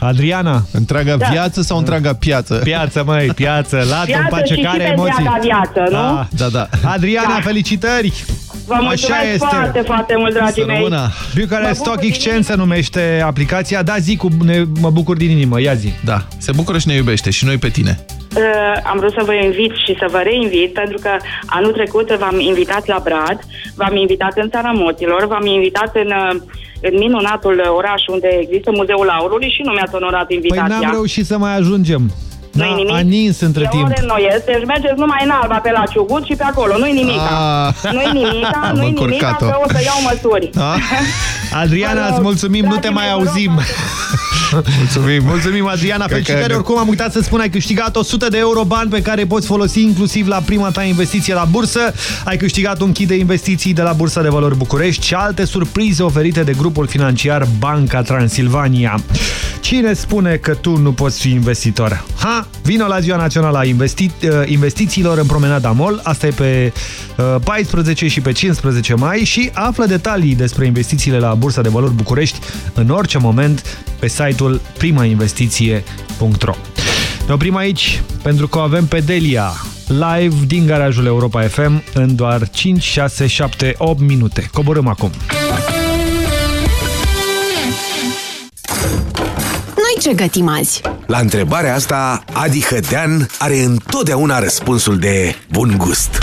Adriana. Întreaga Da. viață sau întreaga piață? Piață, măi, piață. Lasă-mi Viață pace și care și pe emoții. întreaga viață, nu? Da, da, da. Adriana, Da. felicitări! Vă mulțumesc foarte, foarte mult, dragii mei. Bucharest Stock Exchange se numește aplicația. Da, zi, cu, ne, mă bucur din inimă, ia zi. Da, se bucură și ne iubește și noi pe tine. Uh, am vrut să vă invit și să vă reinvit pentru că anul trecut v-am invitat la Brad, v-am invitat în Țara Moților, v-am invitat în, uh, în minunatul oraș unde există Muzeul Aurului și nu mi-ați onorat Păi invitația. n-am reușit să mai ajungem. Da, Nu-i nimic? a nins între Eu timp. o reînnoiesc, deci mergeți numai în Alba pe la Ciugut și pe acolo, nu-i nimica. Ah. Nu-i nimica, Am nu-i nimica, încurcat-o. că o să iau măsuri. Adriana, îți mulțumim, nu te mai auzim. Mulțumim. Mulțumim, Adriana. Cred că- Felicitări, oricum am uitat să spun, ai câștigat 100 de euro bani pe care poți folosi inclusiv la prima ta investiție la bursă. Ai câștigat un kit de investiții de la Bursa de Valori București și alte surprize oferite de grupul financiar Banca Transilvania. Cine spune că tu nu poți fi investitor? Ha? Vino la Ziua Națională a investi Investițiilor în Promenada Mall. Asta e pe uh, 14 și pe 15 mai și află detalii despre investițiile la Bursa de Valori București în orice moment pe site-ul primainvestiție.ro Ne oprim aici pentru că o avem pe Delia live din garajul Europa FM în doar 5, 6, 7, 8 minute. Coborâm acum. Noi ce gătim azi? La întrebarea asta, Adi Hădean are întotdeauna răspunsul de bun gust.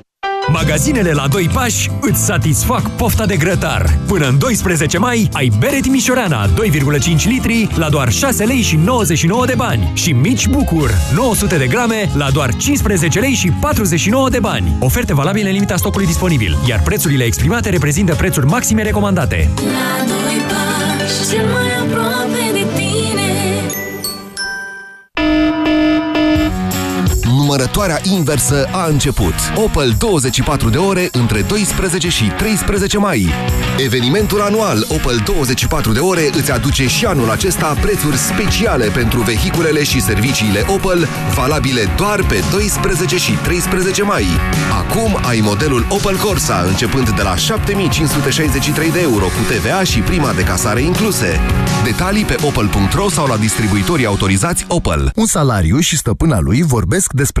Magazinele la doi pași îți satisfac pofta de grătar. Până în 12 mai ai bere Timișoreana 2,5 litri la doar 6 lei și 99 de bani și mici bucur 900 de grame la doar 15 lei și 49 de bani. Oferte valabile în limita stocului disponibil, iar prețurile exprimate reprezintă prețuri maxime recomandate. La doi pași, cel mai aproape Numărătoarea inversă a început. Opel 24 de ore între 12 și 13 mai. Evenimentul anual Opel 24 de ore îți aduce și anul acesta prețuri speciale pentru vehiculele și serviciile Opel, valabile doar pe 12 și 13 mai. Acum ai modelul Opel Corsa începând de la 7563 de euro cu TVA și prima de casare incluse. Detalii pe opel.ro sau la distribuitorii autorizați Opel. Un salariu și stăpâna lui vorbesc despre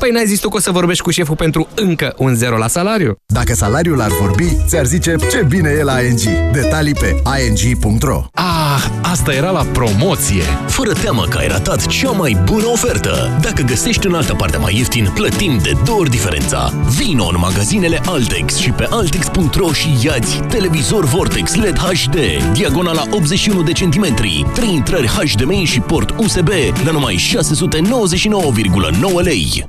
Păi n-ai zis tu că o să vorbești cu șeful pentru încă un zero la salariu? Dacă salariul ar vorbi, ți-ar zice ce bine e la ING. Detalii pe ing.ro Ah, asta era la promoție! Fără teamă că ai ratat cea mai bună ofertă! Dacă găsești în altă parte mai ieftin, plătim de două ori diferența! Vino în magazinele Altex și pe Altex.ro și iați televizor Vortex LED HD, diagonala 81 de centimetri, 3 intrări HDMI și port USB la numai 699,9 lei.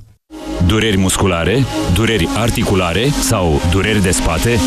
Dureri musculare, dureri articulare sau dureri de spate?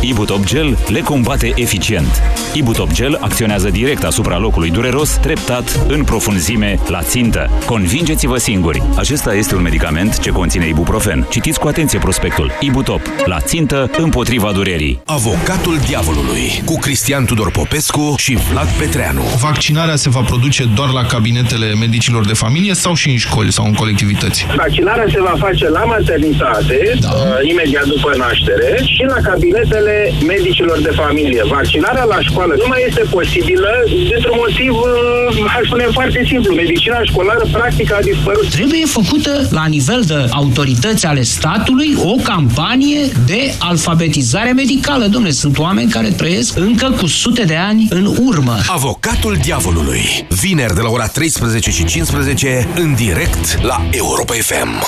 Ibutop Gel le combate eficient. Ibutop Gel acționează direct asupra locului dureros, treptat, în profunzime, la țintă. Convingeți-vă singuri! Acesta este un medicament ce conține ibuprofen. Citiți cu atenție prospectul. Ibutop. La țintă, împotriva durerii. Avocatul diavolului cu Cristian Tudor Popescu și Vlad Petreanu. Vaccinarea se va produce doar la cabinetele medicilor de familie sau și în școli sau în colectivități? Vaccinarea se va face la maternitate, da. uh, imediat după naștere, și la cabinetele medicilor de familie. Vaccinarea la școală nu mai este posibilă dintr-un motiv, uh, aș spune foarte simplu. Medicina școlară practic a dispărut. Trebuie făcută la nivel de autorități ale statului o campanie de alfabetizare medicală. Domnule, sunt oameni care trăiesc încă cu sute de ani în urmă. Avocatul diavolului. Vineri de la ora 13 și 15 în direct la Europa FM.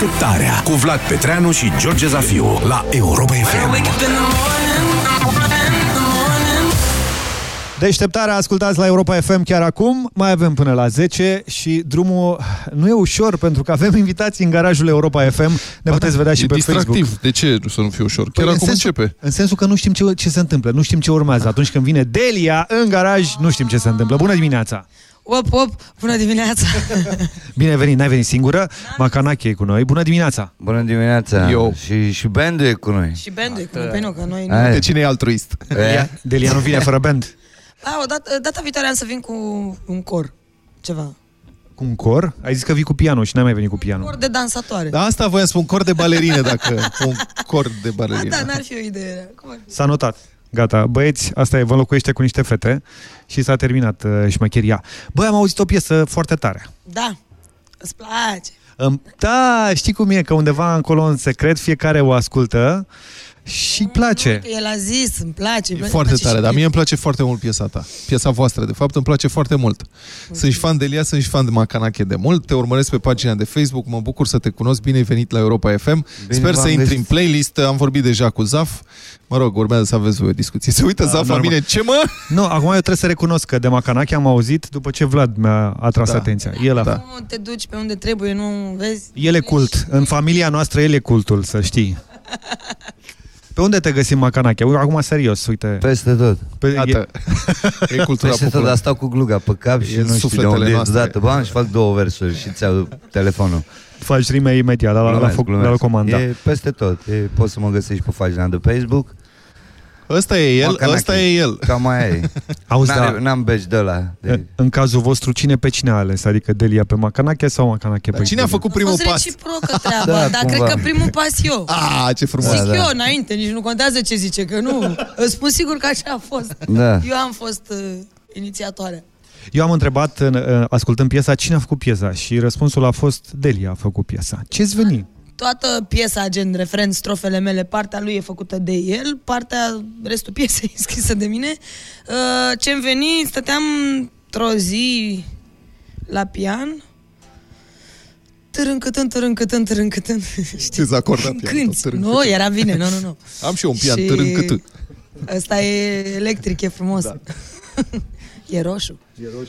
Deșteptarea cu Vlad Petreanu și George Zafiu la Europa FM. Deșteptarea ascultați la Europa FM chiar acum. Mai avem până la 10 și drumul nu e ușor pentru că avem invitații în garajul Europa FM. Ne Ba puteți da, vedea și e pe distractiv. Facebook. De ce să nu fie ușor? Chiar Păi, în acum sensul- începe. În sensul că nu știm ce, ce se întâmplă, nu știm ce urmează. Atunci când vine Delia în garaj, nu știm ce se întâmplă. Bună dimineața! Op, op, bună dimineața! Bine ai venit, n-ai venit singură. Macanache e cu noi. Bună dimineața! Bună dimineața! Eu. Și, și bandul e cu noi. Și bandul e cu noi, pe nu, că noi nu. Hai. De cine e altruist? Delia, Delia nu vine fără band. A, o dată, data viitoare am să vin cu un cor. Ceva. Cu un cor? Ai zis că vii cu pianul și n-ai mai venit cu pianul. Cor de dansatoare. Da, asta voiam să spun, cor de balerine, dacă... Un cor de Da, balerine. da, n-ar fi o idee. Cum ar fi? S-a notat. Gata, băieți, asta e, vă înlocuiește cu niște fete și s-a terminat uh, șmecheria. Băi, am auzit o piesă foarte tare. Da, îți place. Îmi- Da, știi cum e, că undeva încolo în secret fiecare o ascultă și place. Că el a zis, îmi place. E îmi foarte place tare, și dar mie. mie îmi place foarte mult piesa ta. Piesa voastră, de fapt, îmi place foarte mult. Sunt și fan de Elia, sunt și fan de Macanache de mult. Te urmăresc pe pagina de Facebook, mă bucur să te cunosc. Bine ai venit la Europa FM. Sper v-am să intri găsit. în playlist. Am vorbit deja cu Zaf. Mă rog, urmează să aveți voi o discuție. Se uită Da, Zaf la normal. mine. Ce mă? Nu, acum eu trebuie să recunosc că de Macanache am auzit după ce Vlad mi-a atras Da. atenția. El, a, Da. Nu te duci pe unde trebuie, nu vezi? el e cult. În familia noastră el e cultul, să știi. Pe unde te găsim Macanache? Acum serios, uite. Peste tot. Pe, e, Iată. E cultura Peste tot, populară. dar stau cu gluga pe cap și E nu știu de sufletele unde e noastre. deodată bani și fac două versuri și ți iau telefonul. faci rime imediat, la, la, la, Glumesc, foc- la, glumesc. comanda. E peste tot. E, poți să mă găsești pe pagina de Facebook. Ăsta e el, Macanache. ăsta e el. Cam mai e. Auzi, N-are- da. N-am beci de ăla. De... În cazul vostru, cine pe cine a ales? Adică Delia pe Macanache sau Macanache pe Dar cine a Delia? făcut A primul fost pas? reciprocă treaba, Da, dar cumva. cred că primul pas eu. Ah, ce frumos. Zic da. eu înainte, nici nu contează ce zice, că nu. Îți spun sigur că așa a fost. Da. Eu am fost uh, inițiatoarea. Eu am întrebat, în, uh, ascultând piesa, cine a făcut piesa și răspunsul a fost Delia a făcut piesa. Ce-ți veni? Toată piesa, gen refren, strofele mele, partea lui e făcută de el, partea, restul piesei e scrisă de mine. Uh, Ce-mi veni, stăteam într-o zi la pian, târâncătând, târâncătând, târâncătând. Știi? Ce-ți acordat Când pianul, cânti. târâncătând. Nu, era bine, nu, nu, nu. Am și eu un pian Și- târâncătât. Ăsta e electric, e frumos. Da. e roșu.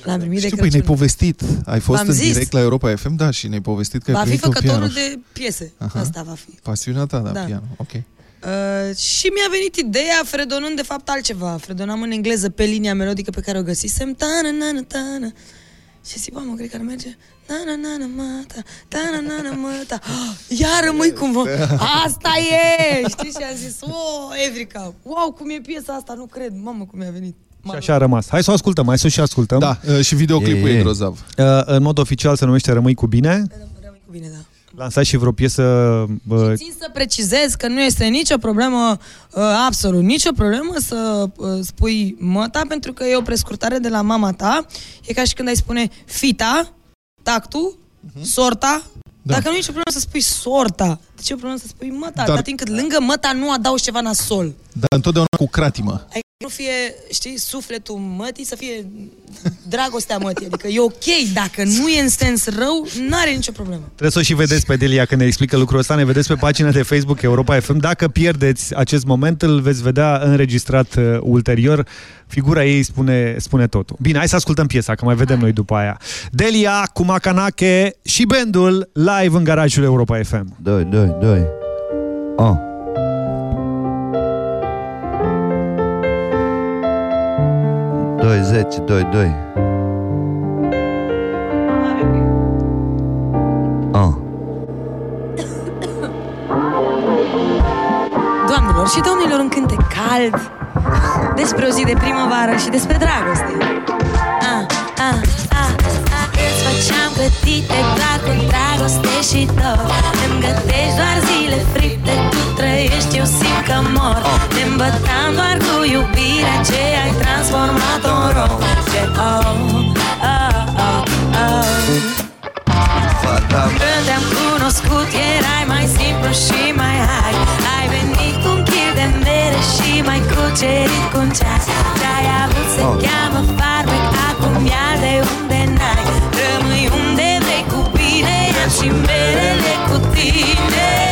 L-am primit Știu, de păi ne-ai Crăciun. povestit. Ai fost V-am în zis. direct la Europa FM, da, și ne-ai povestit că ai Va fi primit un făcătorul pian. de piese. Aha. Asta va fi. Pasiunea ta, da, Da. pian. Ok. Uh, și mi-a venit ideea fredonând de fapt altceva. Fredonam în engleză pe linia melodică pe care o găsisem. Tana, nana, tana. Și zic, bă, mă, cred că ar merge Na, na, na, na, mata, ta, na, na, na, mata. Oh, Iar rămâi cumva. Asta e! Știi? Și am zis, oh, Evrica, wow, cum e piesa asta, nu cred. Mamă, cum mi-a venit. Și așa a rămas. Hai să o ascultăm, hai să o și ascultăm. Da, uh, și videoclipul E, e, e. grozav. Uh, În mod oficial se numește Rămâi cu bine. Rămâi cu bine, da. Lansați și vreo piesă... uh, Țin să precizez că nu este nicio problemă, uh, absolut nicio problemă să uh, spui măta, pentru că e o prescurtare de la mama ta. E ca și când ai spune fita, tactu, sorta. Da. Dacă nu e nicio problemă să spui sorta, de ce e o problemă să spui măta? Dar- Dar... Atât timp cât lângă măta nu adaugi ceva nasol. Dar întotdeauna cu cratimă. Adică nu fie, știi, sufletul mătii să fie dragostea mătii. Adică e ok, dacă nu e în sens rău, n-are nicio problemă. Trebuie să o și vedeți pe Delia când ne explică lucrul ăsta. Ne vedeți pe pagina de Facebook Europa FM. Dacă pierdeți acest moment, îl veți vedea înregistrat uh, ulterior. Figura ei spune, spune totul. Bine, hai să ascultăm piesa, că mai vedem noi după aia. Delia cu Macanache și bandul live în garajul Europa FM. Doi, doi, doi. Oh. Doi, zece, doi, doi. Oh. Doamnelor și domnilor, un cântec cald Despre o zi de primăvară și despre dragoste Ah, ah, ah, ah, Îți făceam clătite doar cu dragoste și dor. Îmi gătești doar zile fripte, tu trăiești, eu simt că mor. Ne îmbătam doar cu iubirea ce ai transformat-o în roge Oh, oh, oh, oh. Când te-am cunoscut erai mai simplu și mai hai. Ai venit cu un chip de mere și mai cucerit cu un ceas. Te-ai avut se Oh. cheamă farmec, acum ia de și merele cu tine.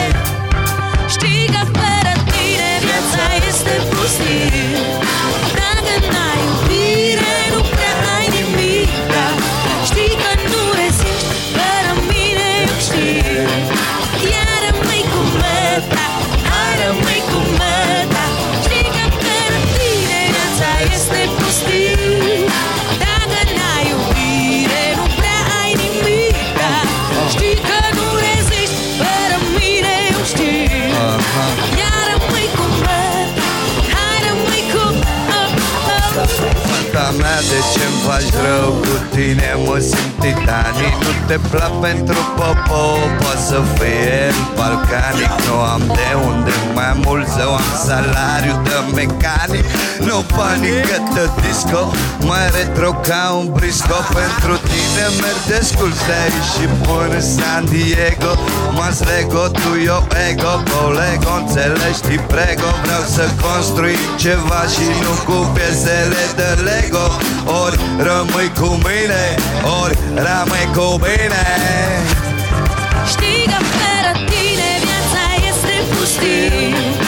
Faci rău cu tine Mă simt titanic Nu te plac pentru popo Poți să fie în balcanic Nu am de unde mai mult Să am salariu de mecanic. Nu panică de disco Mai retro ca un brisco. Pentru tine merg descul De aici și până San Diego. Mas lego, tu eu ego Colego, înțelegi, ti prego. Vreau să construim ceva și nu cu piesele de Lego. Ori rămâi cu mine, ori rămâi cu mine Știi că fără tine viața este pustiu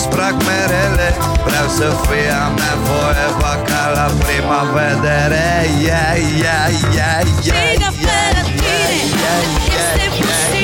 Dacă nu-ți plac merele Vreau să fie a mea forever Ca la prima vedere. Yeah, yeah, yeah, yeah, Știi că fără tine este pustiu Dacă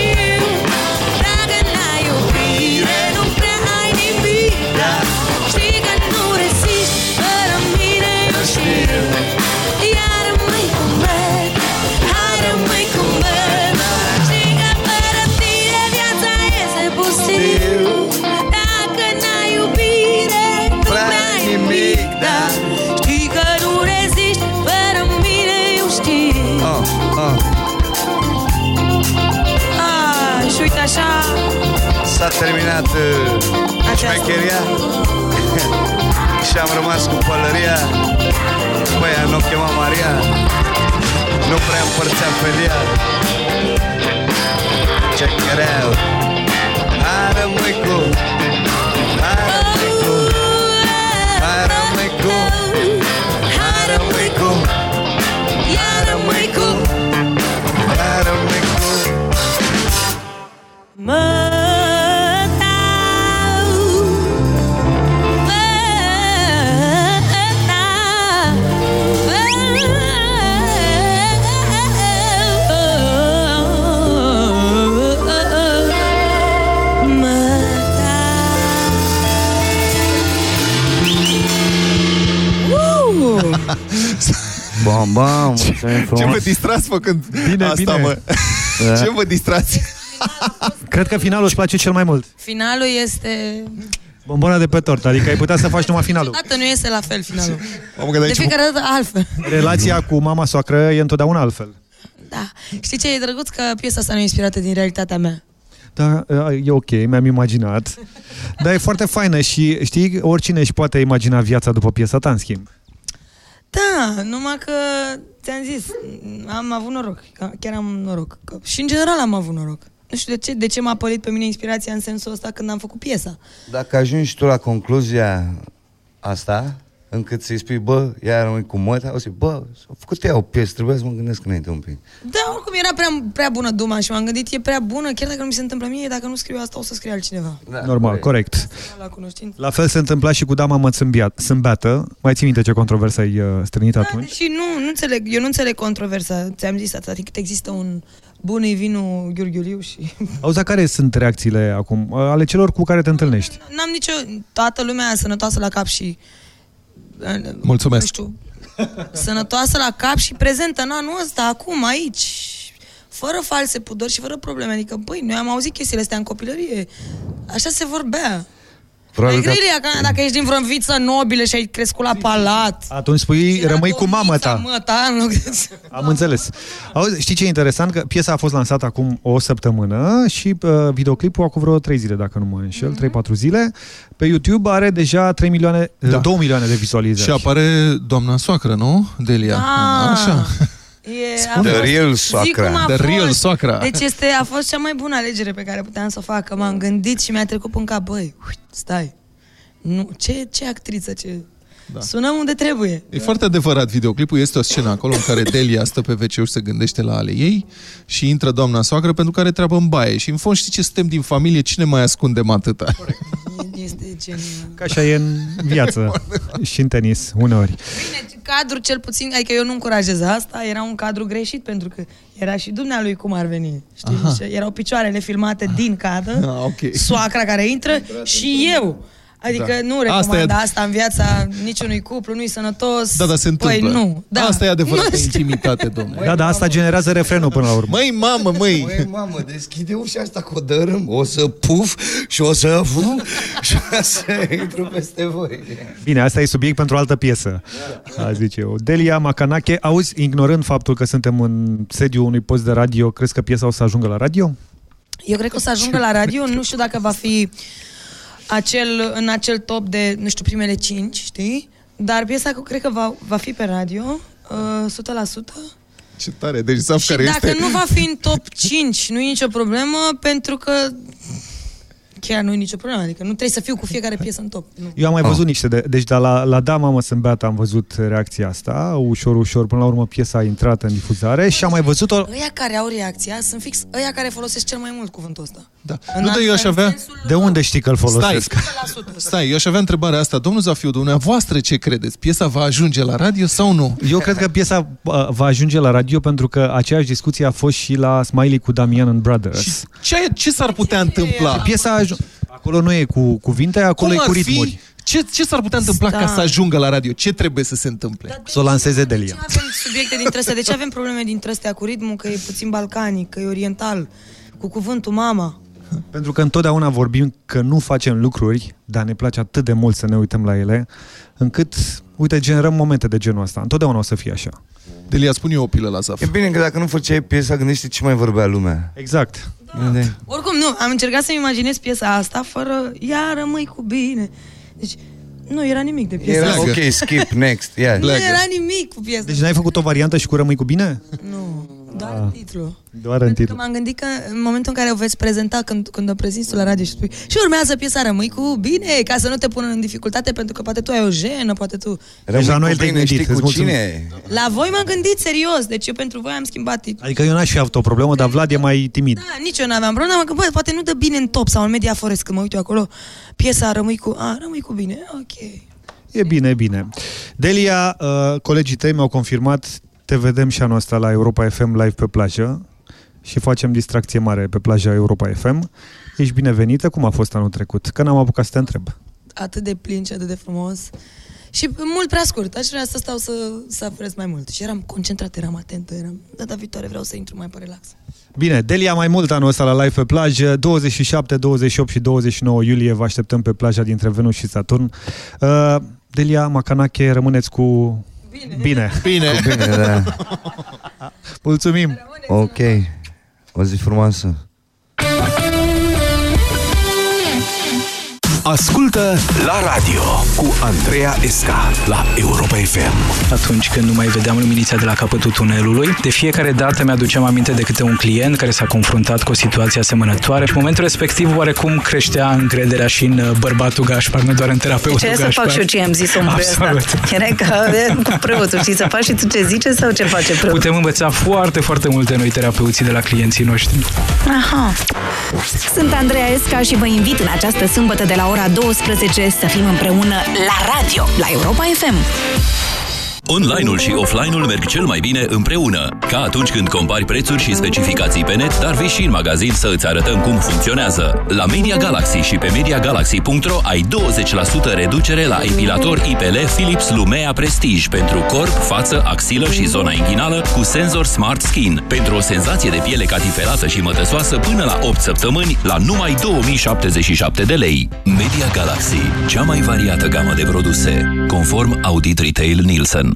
terminat uh, șmecheria. Și am rămas cu pălăria. Băi, nu o chema Maria. Nu prea împărțeam felia Check it out Hai rămâi cu Hai rămâi Bam, bam, mulțumim frumos Ce vă distrați făcând Bine, asta, bine. mă? Da. Ce vă distrați? Cred că finalul își place cel mai mult. Finalul este... Bombona de pe tort, adică ai putea să faci numai finalul. Dată nu este la fel finalul. Am gândit De fiecare dată altfel. Relația cu mama soacră e întotdeauna altfel. Da. Știi ce e drăguț? Că piesa asta nu e inspirată din realitatea mea. Da, e ok, mi-am imaginat. Dar e foarte faină și știi, oricine își poate imagina viața după piesa ta, în schimb. Da, numai că ți-am zis, am avut noroc, că chiar am noroc. Că, și în general am avut noroc. Nu știu de ce, de ce m-a pălit pe mine inspirația în sensul ăsta când am făcut piesa. Dacă ajungi tu la concluzia asta, încât să-i spui, bă, iar rămâi cu măta, o să bă, s-a făcut ea o piesă, trebuia să mă gândesc înainte un pic. Da, oricum era prea, prea bună duma și m-am gândit, e prea bună, chiar dacă nu mi se întâmplă mie, dacă nu scriu asta, o să scrie altcineva. Da, Normal, corect. La cunoștință. La fel se întâmpla și cu dama mă țâmbiat, sâmbeată. Mai ții minte ce controversă ai uh, strânit atunci? Și nu, nu înțeleg, eu nu înțeleg controversa, ți-am zis atât, adică există un bun vinul ghiurghiuliu și... Auzi, dar care sunt reacțiile acum uh, ale celor cu care te întâlnești? N-am nicio... Toată lumea sănătoasă la cap și... Mulțumesc. Nu știu, sănătoasă la cap și prezentă în anul ăsta, acum, aici, fără false pudori și fără probleme. Adică, băi, noi am auzit chestiile astea în copilărie. Așa se vorbea. Probabil Mai grilia, ca dacă ești din vreo viță nobilă și ai crescut la palat. Atunci spui, rămâi cu mama ta. Mă, ta, în loc de... Am înțeles. Auzi, știi ce e interesant? Că piesa a fost lansată acum o săptămână și uh, videoclipul acum vreo 3 zile, dacă nu mă înșel, Mhm. 3-4 zile. Pe YouTube are deja 3 milioane, Da. da. 2 milioane de vizualizări. Și apare doamna soacră, nu? Delia. Ah. Așa. E, The fost- real zic soacra. cum a The fost. real soacra. Deci este, a fost cea mai bună alegere pe care puteam să o fac. Că m-am gândit și mi-a trecut în cap, băi, uit, stai. Nu, ce, ce actriță, ce... Da. Sunăm unde trebuie. E foarte adevărat, videoclipul este o scenă acolo în care Delia stă pe wc și se gândește la ale ei și intră doamna soacră pentru care treabă în baie. Și în fond știi ce suntem din familie, cine mai ascundem atâta? Este genial. Ca așa e în viață și în tenis, uneori. Bine, cadru cel puțin, adică eu nu încurajez asta, era un cadru greșit pentru că era și dumnealui cum ar veni. Știi? Aha. Și Erau picioarele filmate din cadă, Ah, ok. soacra care intră și eu. Adică Da. nu Asta recomand e- asta, în viața niciunui cuplu, nu-i sănătos. Da, dar se întâmplă. Păi nu. Da. Asta e adevărată Nu știu. intimitate, domnule. Da, da, asta generează refrenul până la urmă. Măi, mamă, măi! Măi, mamă, deschide ușa asta cu o dărâm, o să puf și o să fu și o să intru peste voi. Bine, asta e subiect pentru o altă piesă, a zice eu. Delia Macanache, auzi, ignorând faptul că suntem în sediul unui post de radio, crezi că piesa o să ajungă la radio? Eu cred că o să ajungă la radio, nu știu dacă va fi acel, în acel top de, nu știu, primele 5, știi? Dar piesa cred că va, va fi pe radio, uh, 100%. Ce tare, deci Zaf Și care dacă este... nu va fi în top 5, nu e nicio problemă, pentru că chiar nu e nicio problemă. Adică nu trebuie să fiu cu fiecare piesă în top. Nu. Eu am mai văzut niște de... Deci de la, la Da, mamă, sunt beat, am văzut reacția asta, ușor, ușor, până la urmă piesa a intrat în difuzare și am mai văzut-o... Ăia care au reacția sunt fix ăia care folosesc cel mai mult cuvântul ăsta. Da. În Nu, dar eu aș în avea... De unde știi că îl folosesc? Stai, stai, eu aș avea întrebarea asta. Domnul Zafiu, dumneavoastră ce credeți? Piesa va ajunge la radio sau nu? Eu cred că piesa uh, va ajunge la radio pentru că aceeași discuție a fost și la Smiley cu Damian and Brothers. Ce, ce s-ar putea întâmpla? Piesa a aj- acolo nu e cu cuvinte, acolo Cum e cu ar ritmuri. fi? Ce, ce s-ar putea întâmpla ca Stai. să ajungă la radio? Ce trebuie să se întâmple? Să o lanseze Delia. Ce avem subiecte dintre astea? De ce avem probleme dintre astea cu ritmul? Că e puțin balcanic, că e oriental, cu cuvântul mama. Pentru că întotdeauna vorbim că nu facem lucruri, dar ne place atât de mult să ne uităm la ele, încât, uite, generăm momente de genul ăsta. Întotdeauna o să fie așa. Delia, spune eu o pilă la Zaf. E bine că dacă nu făceai piesa, gândește ce mai vorbea lumea. Exact. Da. Oricum, nu, am încercat să-mi imaginez piesa asta fără Ia rămâi cu bine. Deci, nu era nimic de piesa Era asta. ok, skip, next, ia. Nu era nimic cu piesa. Deci n-ai făcut o variantă și cu rămâi cu bine? Nu, doar Ah. în titlu. Doar în Că titlu. m-am gândit că în momentul în care o veți prezenta, când, când o prezinți tu la radio și spui și urmează piesa Rămâi cu bine, ca să nu te pună în dificultate, pentru că poate tu ai o jenă, poate tu... Deci la noi cu te-ai bine, gândit, știi îți cu mulțumim. cine? La voi m-am gândit serios, deci eu pentru voi am schimbat titlul. Adică eu n-aș fi avut o problemă, dar Vlad e mai timid. Da, nici eu n-aveam problema, că bă, poate nu dă bine în top sau în Media Forest, când mă uit eu acolo, piesa Rămâi cu... A, Rămâi cu bine, ok. E bine, e bine. Delia, uh, colegii tăi mi-au confirmat, te vedem și anul ăsta la Europa FM live pe plajă și facem distracție mare pe plaja Europa FM. Ești binevenită, cum a fost anul trecut? Că n-am apucat să te întreb. Atât de plin și atât de frumos. Și mult prea scurt, aș vrea să stau să, să apărez mai mult. Și eram concentrat, eram atentă, eram... Data viitoare vreau să intru mai pe relax. Bine, Delia mai mult anul ăsta la live pe plajă, 27, 28 și 29 iulie vă așteptăm pe plaja dintre Venus și Saturn. Uh, Delia Macanache, rămâneți cu bine. Bine. Bine. Cu bine, da. Mulțumim. Ok. O zi frumoasă. Ascultă la radio cu Andreea Esca la Europa FM. Atunci când nu mai vedeam luminița de la capătul tunelului, de fiecare dată mi-aduceam aminte de câte un client care s-a confruntat cu o situație asemănătoare și în momentul respectiv oarecum creștea încrederea și în uh, bărbatul Gașpar, nu doar în terapeutul Ce să Gașpar. fac și eu ce am zis omului ăsta? Absolut. Era ca e, cu preotul, știi, să faci și tu ce zice sau ce face preotul? Putem învăța foarte, foarte multe noi terapeuții de la clienții noștri. Aha. Sunt Andreea Esca și vă invit în această sâmbătă de la ora 12 să fim împreună la radio, la Europa FM. Online-ul și offline-ul merg cel mai bine împreună. Ca atunci când compari prețuri și specificații pe net, dar vii și în magazin să îți arătăm cum funcționează. La Media Galaxy și pe MediaGalaxy.ro ai 20% reducere la epilator IPL Philips Lumea Prestige pentru corp, față, axilă și zona inghinală cu senzor Smart Skin. Pentru o senzație de piele catifelată și mătăsoasă până la 8 săptămâni la numai 2077 de lei. Media Galaxy, cea mai variată gamă de produse, conform Audit Retail Nielsen.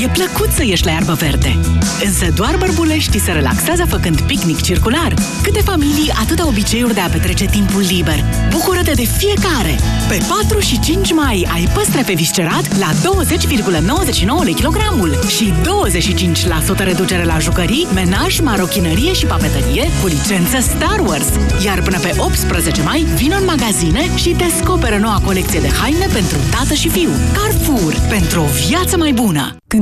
E plăcut să ieși la iarbă verde. Însă doar bărbuleștii se relaxează făcând picnic circular. Câte familii, atâta obiceiuri de a petrece timpul liber. Bucură-te de fiecare! Pe 4 și 5 mai ai păstre pe viscerat la 20,99 lei kilogramul și 25% reducere la jucării, menaj, marochinărie și papetărie cu licență Star Wars. Iar până pe 18 mai, vin în magazine și descoperă noua colecție de haine pentru tată și fiu. Carrefour, pentru o viață mai bună! Când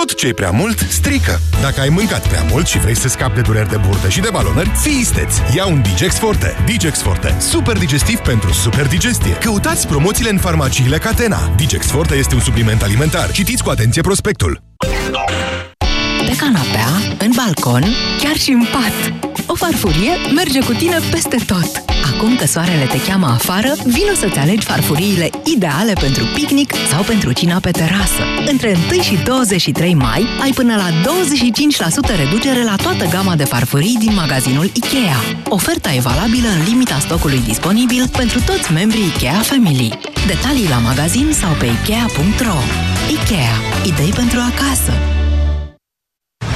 Tot ce e prea mult, strică. Dacă ai mâncat prea mult și vrei să scapi de dureri de burtă și de balonări, fii isteți! Ia un Digex Forte. Digex Forte. Super digestiv pentru super digestie. Căutați promoțiile în farmaciile Catena. Digex Forte este un supliment alimentar. Citiți cu atenție prospectul. Pe canapea, în balcon, chiar și în pat. O farfurie merge cu tine peste tot. Acum că soarele te cheamă afară, vino să-ți alegi farfuriile ideale pentru picnic sau pentru cina pe terasă. Între 1 și 23 mai ai până la 25% reducere la toată gama de farfurii din magazinul IKEA. Oferta e valabilă în limita stocului disponibil pentru toți membrii IKEA Family. Detalii la magazin sau pe Ikea.ro IKEA. Idei pentru acasă.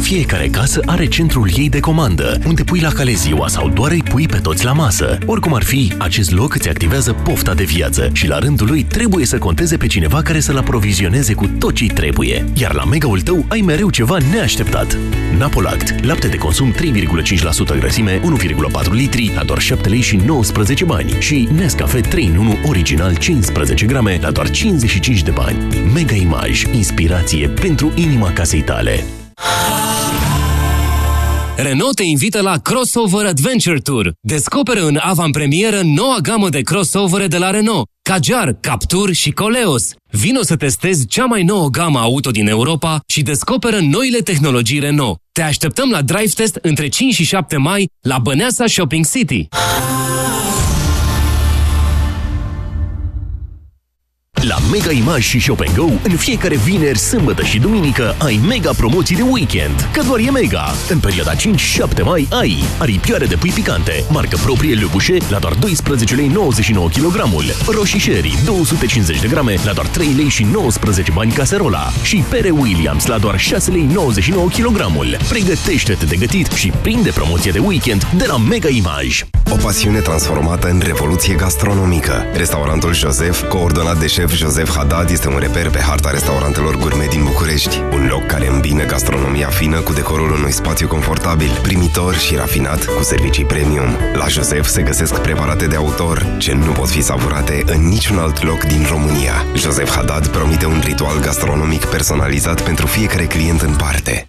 Fiecare casă are centrul ei de comandă, unde pui la cale ziua sau doar îi pui pe toți la masă. Oricum ar fi, acest loc îți activează pofta de viață și la rândul lui trebuie să conteze pe cineva care să-l aprovizioneze cu tot ce trebuie. Iar la megaul tău ai mereu ceva neașteptat. Napolact, lapte de consum 3,5% grăsime, 1,4 litri, la doar 7 lei și 19 bani și Nescafe 3 în 1 original 15 grame la doar 55 de bani. Mega Image, inspirație pentru inima casei tale. Renault te invită la Crossover Adventure Tour. Descoperă în avantpremieră noua gamă de crossovere de la Renault, Kadjar, Captur și Coleos. Vino să testezi cea mai nouă gamă auto din Europa și descoperă noile tehnologii Renault. Te așteptăm la Drive Test între 5 și 7 mai la Băneasa Shopping City. Mega Image și Shop Go, în fiecare vineri, sâmbătă și duminică ai mega promoții de weekend. Că doar e mega! În perioada 5-7 mai ai aripioare de pui picante, marcă proprie Le Boucher la doar 12 lei 99 kg, roșii sherry 250 de grame la doar 3 lei și 19 bani caserola și pere Williams la doar 6 lei 99 kg. Pregătește-te de gătit și prinde promoție de weekend de la Mega Image. O pasiune transformată în revoluție gastronomică. Restaurantul Josef, coordonat de șef Josef Haddad, este un reper pe harta restaurantelor gourmet din București. Un loc care îmbină gastronomia fină cu decorul unui spațiu confortabil, primitor și rafinat, cu servicii premium. La Josef se găsesc preparate de autor, ce nu pot fi savurate în niciun alt loc din România. Josef Haddad promite un ritual gastronomic personalizat pentru fiecare client în parte.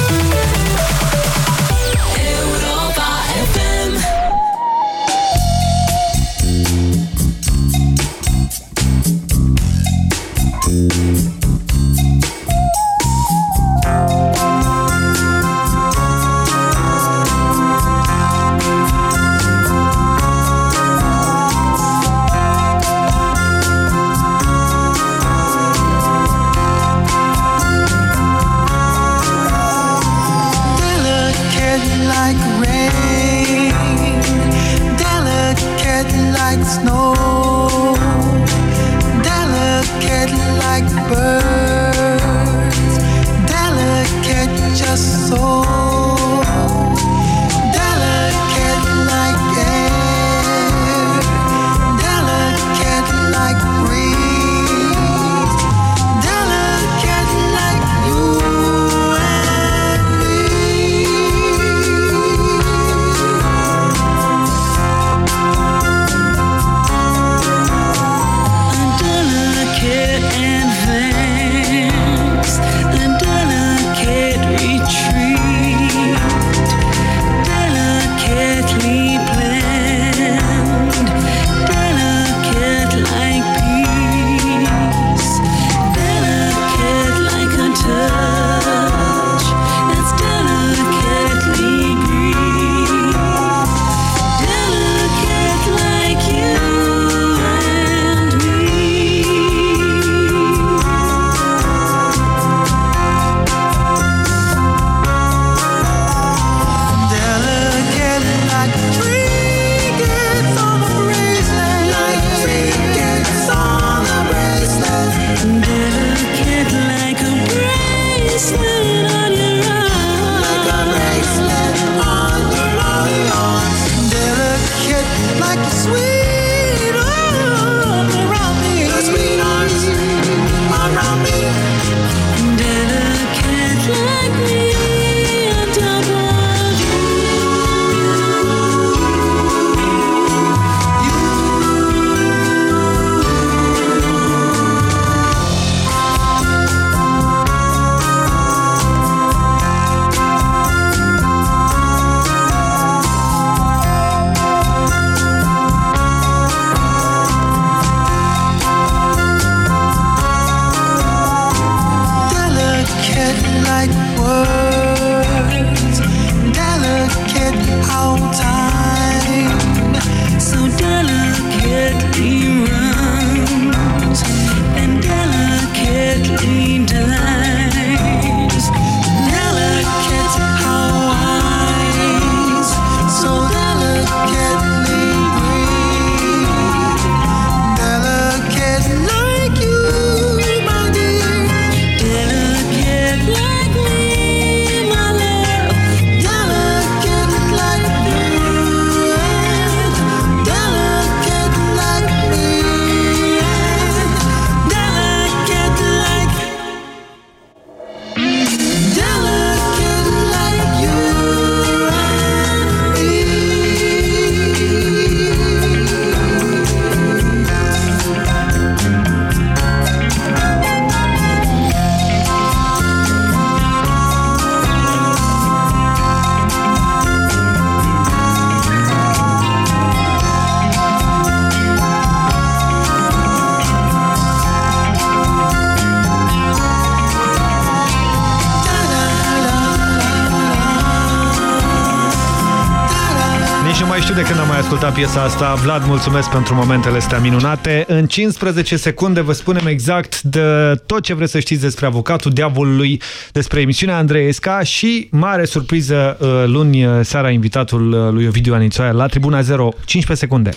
Ascultat piesa asta. Vlad, mulțumesc pentru momentele astea minunate. În 15 secunde vă spunem exact de tot ce vreți să știți despre avocatul diavolului, despre emisiunea Andreesca și mare surpriză uh, luni uh, seara invitatul uh, lui Ovidiu Anițoaia la Tribuna 0. 15 secunde.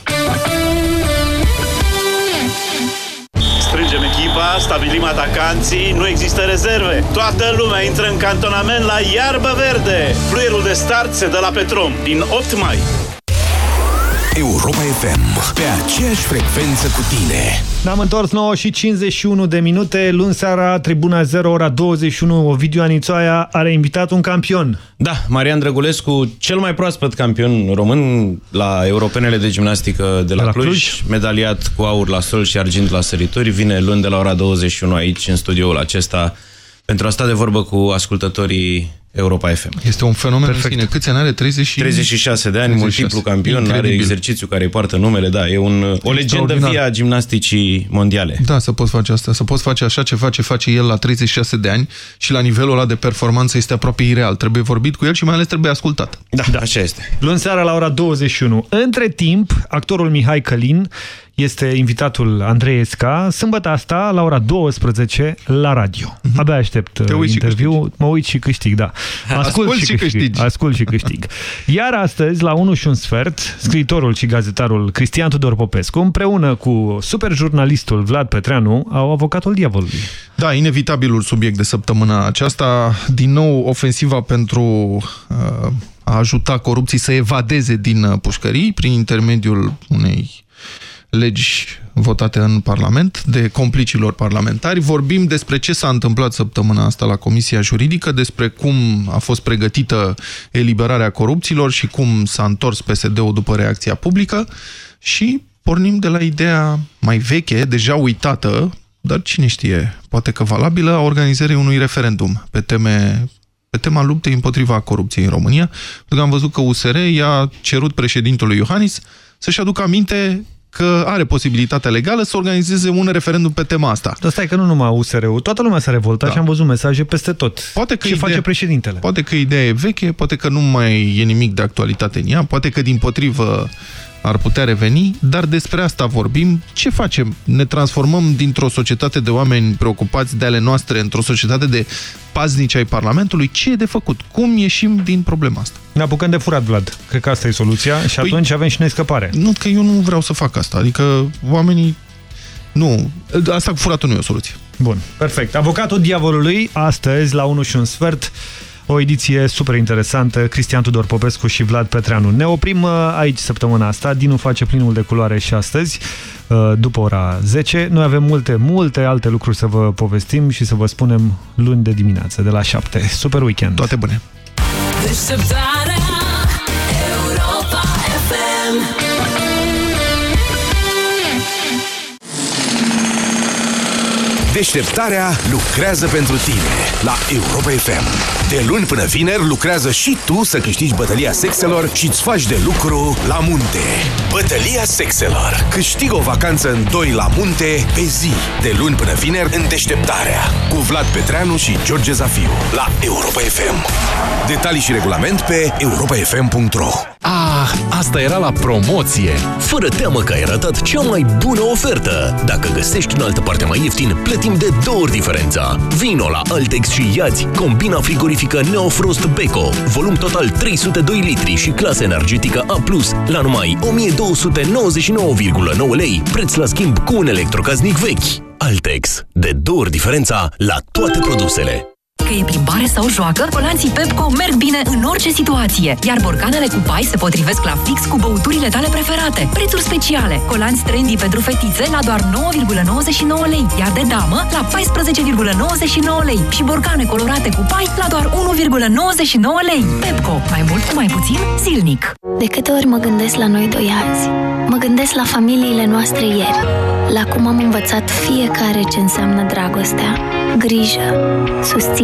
Strângem echipa, stabilim atacanții, nu există rezerve. Toată lumea intră în cantonament la iarbă verde. Fluierul de start se dă la Petrom din 8 mai. Europa FM, pe aceeași frecvență cu tine. Ne-am întors 9 și 51 de minute. Luni seara, Tribuna 0, ora 21, Ovidiu Anițoaia are invitat un campion. Da, Marian Drăgulescu, cel mai proaspăt campion român la europenele de gimnastică de la, De la Cluj, Cluj. medaliat cu aur la sol și argint la sărituri, vine luni de la ora 21 aici, în studioul acesta, pentru a sta de vorbă cu ascultătorii Europa FM. Este un fenomen Perfect. în sine. Câți ani are? 30 și... 36 de ani, 36. multiplu campion, are Incredibil. exercițiu care îi poartă numele, da, e un, o legendă Extraordinar. vie a gimnasticii mondiale. Da, să poți face asta, să poți face așa ceva ce face el la 36 de ani și la nivelul ăla de performanță este aproape ireal. Trebuie vorbit cu el și mai ales trebuie ascultat. Da, da. așa este. Luni seara la ora 21. Între timp, actorul Mihai Călin este invitatul Andrei Esca. Sâmbătă asta, la ora 12, la radio. Abia aștept Mhm. Te uiți și interviu. Mă uit și câștig, da. Ascult și câștigi. Ascult și câștig. Iar astăzi, la 1 și un sfert, scriitorul și gazetarul Cristian Tudor Popescu, împreună cu superjurnalistul Vlad Petreanu, au avocatul diavolului. Da, inevitabilul subiect de săptămâna aceasta. Din nou, ofensiva pentru uh, a ajuta corupții să evadeze din uh, pușcării prin intermediul unei legi votate în Parlament de complicilor parlamentari. Vorbim despre ce s-a întâmplat săptămâna asta la Comisia Juridică, despre cum a fost pregătită eliberarea corupților și cum s-a întors PSD-ul după reacția publică și pornim de la ideea mai veche, deja uitată, dar cine știe, poate că valabilă, a organizării unui referendum pe teme pe tema luptei împotriva corupției în România, pentru că am văzut că USR i-a cerut președintelui Iohannis să-și aducă aminte că are posibilitatea legală să organizeze un referendum pe tema asta. Dar stai că nu numai USR-ul, toată lumea s-a revoltat Da. și am văzut mesaje peste tot. Poate că Ce ideea- face președintele? Poate că ideea e veche, poate că nu mai e nimic de actualitate în ea, poate că din potrivă ar putea reveni, dar despre asta vorbim. Ce facem? Ne transformăm dintr-o societate de oameni preocupați de ale noastre într-o societate de paznici ai Parlamentului? Ce e de făcut? Cum ieșim din problema asta? Ne apucăm de furat, Vlad. Cred că asta e soluția și Păi- atunci avem și noi scăpare. Nu, că eu nu vreau să fac asta. Adică oamenii... Nu, asta cu furatul nu e o soluție. Bun, perfect. Avocatul diavolului, astăzi, la 1 și un sfert, o ediție super interesantă, Cristian Tudor Popescu și Vlad Petreanu. Ne oprim uh, aici săptămâna asta, Dinu face plinul de culoare și astăzi, uh, după ora 10. Noi avem multe, multe alte lucruri să vă povestim și să vă spunem luni de dimineață, de la 7. Super weekend! Toate bune! Deșteptarea Deșteptarea lucrează pentru tine la Europa FM. De luni până vineri lucrează și tu să câștigi bătălia sexelor și îți faci de lucru la munte. Bătălia sexelor. Câștigă o vacanță în doi la munte pe zi. De luni până vineri în Deșteptarea. Cu Vlad Petreanu și George Zafiu la Europa FM. Detalii și regulament pe europafm.ro Ah, asta era la promoție! Fără teamă că ai ratat cea mai bună ofertă. Dacă găsești în altă parte mai ieftin, plătim de două ori diferența. Vino la Altex și iați combina frigorifică Neofrost Beko, volum total 302 litri și clasă energetică A+, la numai 1299,9 lei, preț la schimb cu un electrocaznic vechi. Altex, de două ori diferența la toate produsele. Că e plimbare sau joacă, colanții Pepco merg bine în orice situație, iar borcanele cu pai se potrivesc la fix cu băuturile tale preferate. Prețuri speciale. Colanți trendy pentru fetițe la doar 9,99 lei, iar de damă la 14,99 lei și borcane colorate cu pai la doar 1,99 lei. Pepco. Mai mult cu mai puțin zilnic. De câte ori mă gândesc la noi doi azi, mă gândesc la familiile noastre ieri, la cum am învățat fiecare ce înseamnă dragostea, grijă, susținere.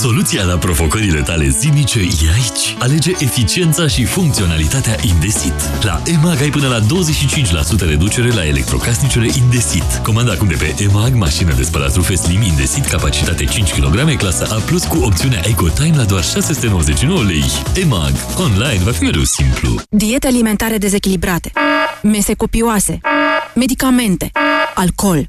Soluția la provocările tale zilnice e aici. Alege eficiența și funcționalitatea Indesit. La EMAG ai până la 25% reducere la electrocasnicele Indesit. Comanda acum de pe EMAG mașină de spălat rufe Slim Indesit, capacitate 5 kg, clasa A+, cu opțiunea EcoTime la doar 699 lei. EMAG. Online va fi mereu simplu. Diete alimentare dezechilibrate, mese copioase, medicamente, alcool.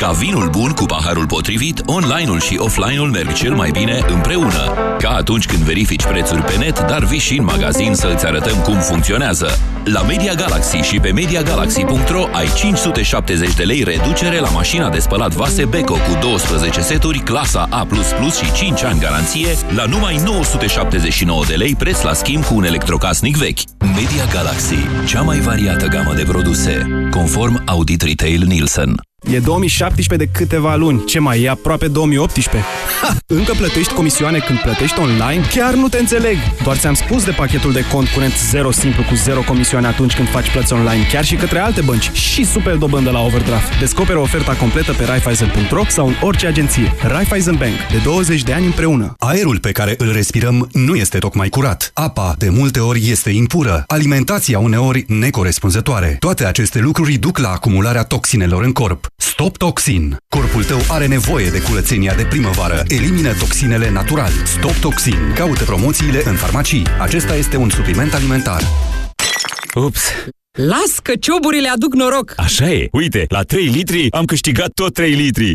Ca vinul bun cu paharul potrivit, online-ul și offline-ul merg cel mai bine împreună. Ca atunci când verifici prețuri pe net, dar vii și în magazin să îți arătăm cum funcționează. La Media Galaxy și pe MediaGalaxy.ro ai 570 de lei reducere la mașina de spălat vase Beko cu 12 seturi, clasa A++ și 5 ani garanție, la numai 979 de lei preț la schimb cu un electrocasnic vechi. Media Galaxy, cea mai variată gamă de produse, conform Audit Retail Nielsen. E 2017 de câteva luni. Ce mai e aproape 2018? Ha! Încă plătești comisioane când plătești online? Chiar nu te înțeleg! Doar ți-am spus de pachetul de cont curent 0 simplu cu 0 comisioane atunci când faci plăți online, chiar și către alte bănci și super dobândă la overdraft. Descoperă oferta completă pe Raiffeisen.ro sau în orice agenție. Raiffeisen Bank. De 20 de ani împreună. Aerul pe care îl respirăm nu este tocmai curat. Apa, de multe ori, este impură. Alimentația uneori necorespunzătoare. Toate aceste lucruri duc la acumularea toxinelor în corp. Stop Toxin. Corpul tău are nevoie de curățenia de primăvară. Elimină toxinele natural. Stop Toxin. Caută promoțiile în farmacii. Acesta este un supliment alimentar. Ups! Las că cioburile aduc noroc! Așa e! Uite, la 3 litri am câștigat tot 3 litri!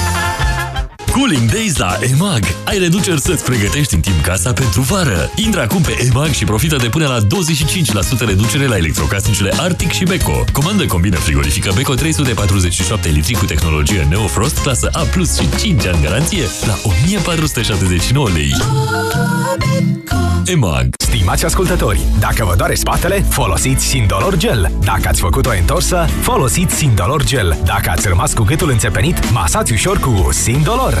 Cooling Days la EMAG. Ai reduceri să-ți pregătești în timp casa pentru vară. Intră acum pe EMAG și profită de până la 25% reducere la electrocasnicele Arctic și Beko. Comandă combină frigorifică Beko 347 litri cu tehnologie Neofrost, clasă A+, și 5 ani garanție la 1479 lei. EMAG. Stimați ascultători, dacă vă doare spatele, folosiți Sindolor Gel. Dacă ați făcut o întorsă, folosiți Sindolor Gel. Dacă ați rămas cu gâtul înțepenit, masați ușor cu Sindolor.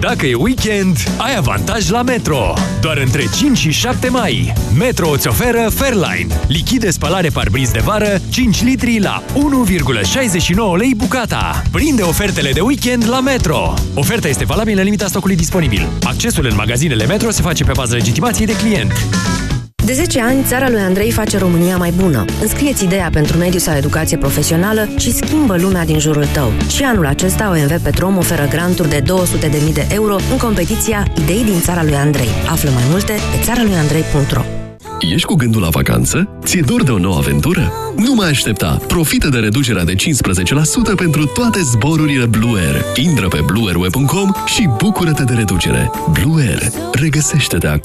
Dacă e weekend, ai avantaj la Metro. Doar între 5 și 7 mai. Metro îți oferă Fairline. Lichid de spălare parbriz de vară, 5 litri la 1,69 lei bucata. Prinde ofertele de weekend la Metro. Oferta este valabilă în limita stocului disponibil. Accesul în magazinele Metro se face pe bază legitimației de client. De 10 ani, țara lui Andrei face România mai bună. Înscrieți ideea pentru mediu sau educație profesională și schimbă lumea din jurul tău. Și anul acesta OMV Petrom oferă granturi de 200.000 de euro în competiția Idei din țara lui Andrei. Află mai multe pe țara lui Andrei.ro Ești cu gândul la vacanță? Ți-e dor de o nouă aventură? Nu mai aștepta! Profită de reducerea de 15% pentru toate zborurile Blue Air. Intră pe blueairweb.com și bucură-te de reducere. Blue Air. Regăsește-te acolo.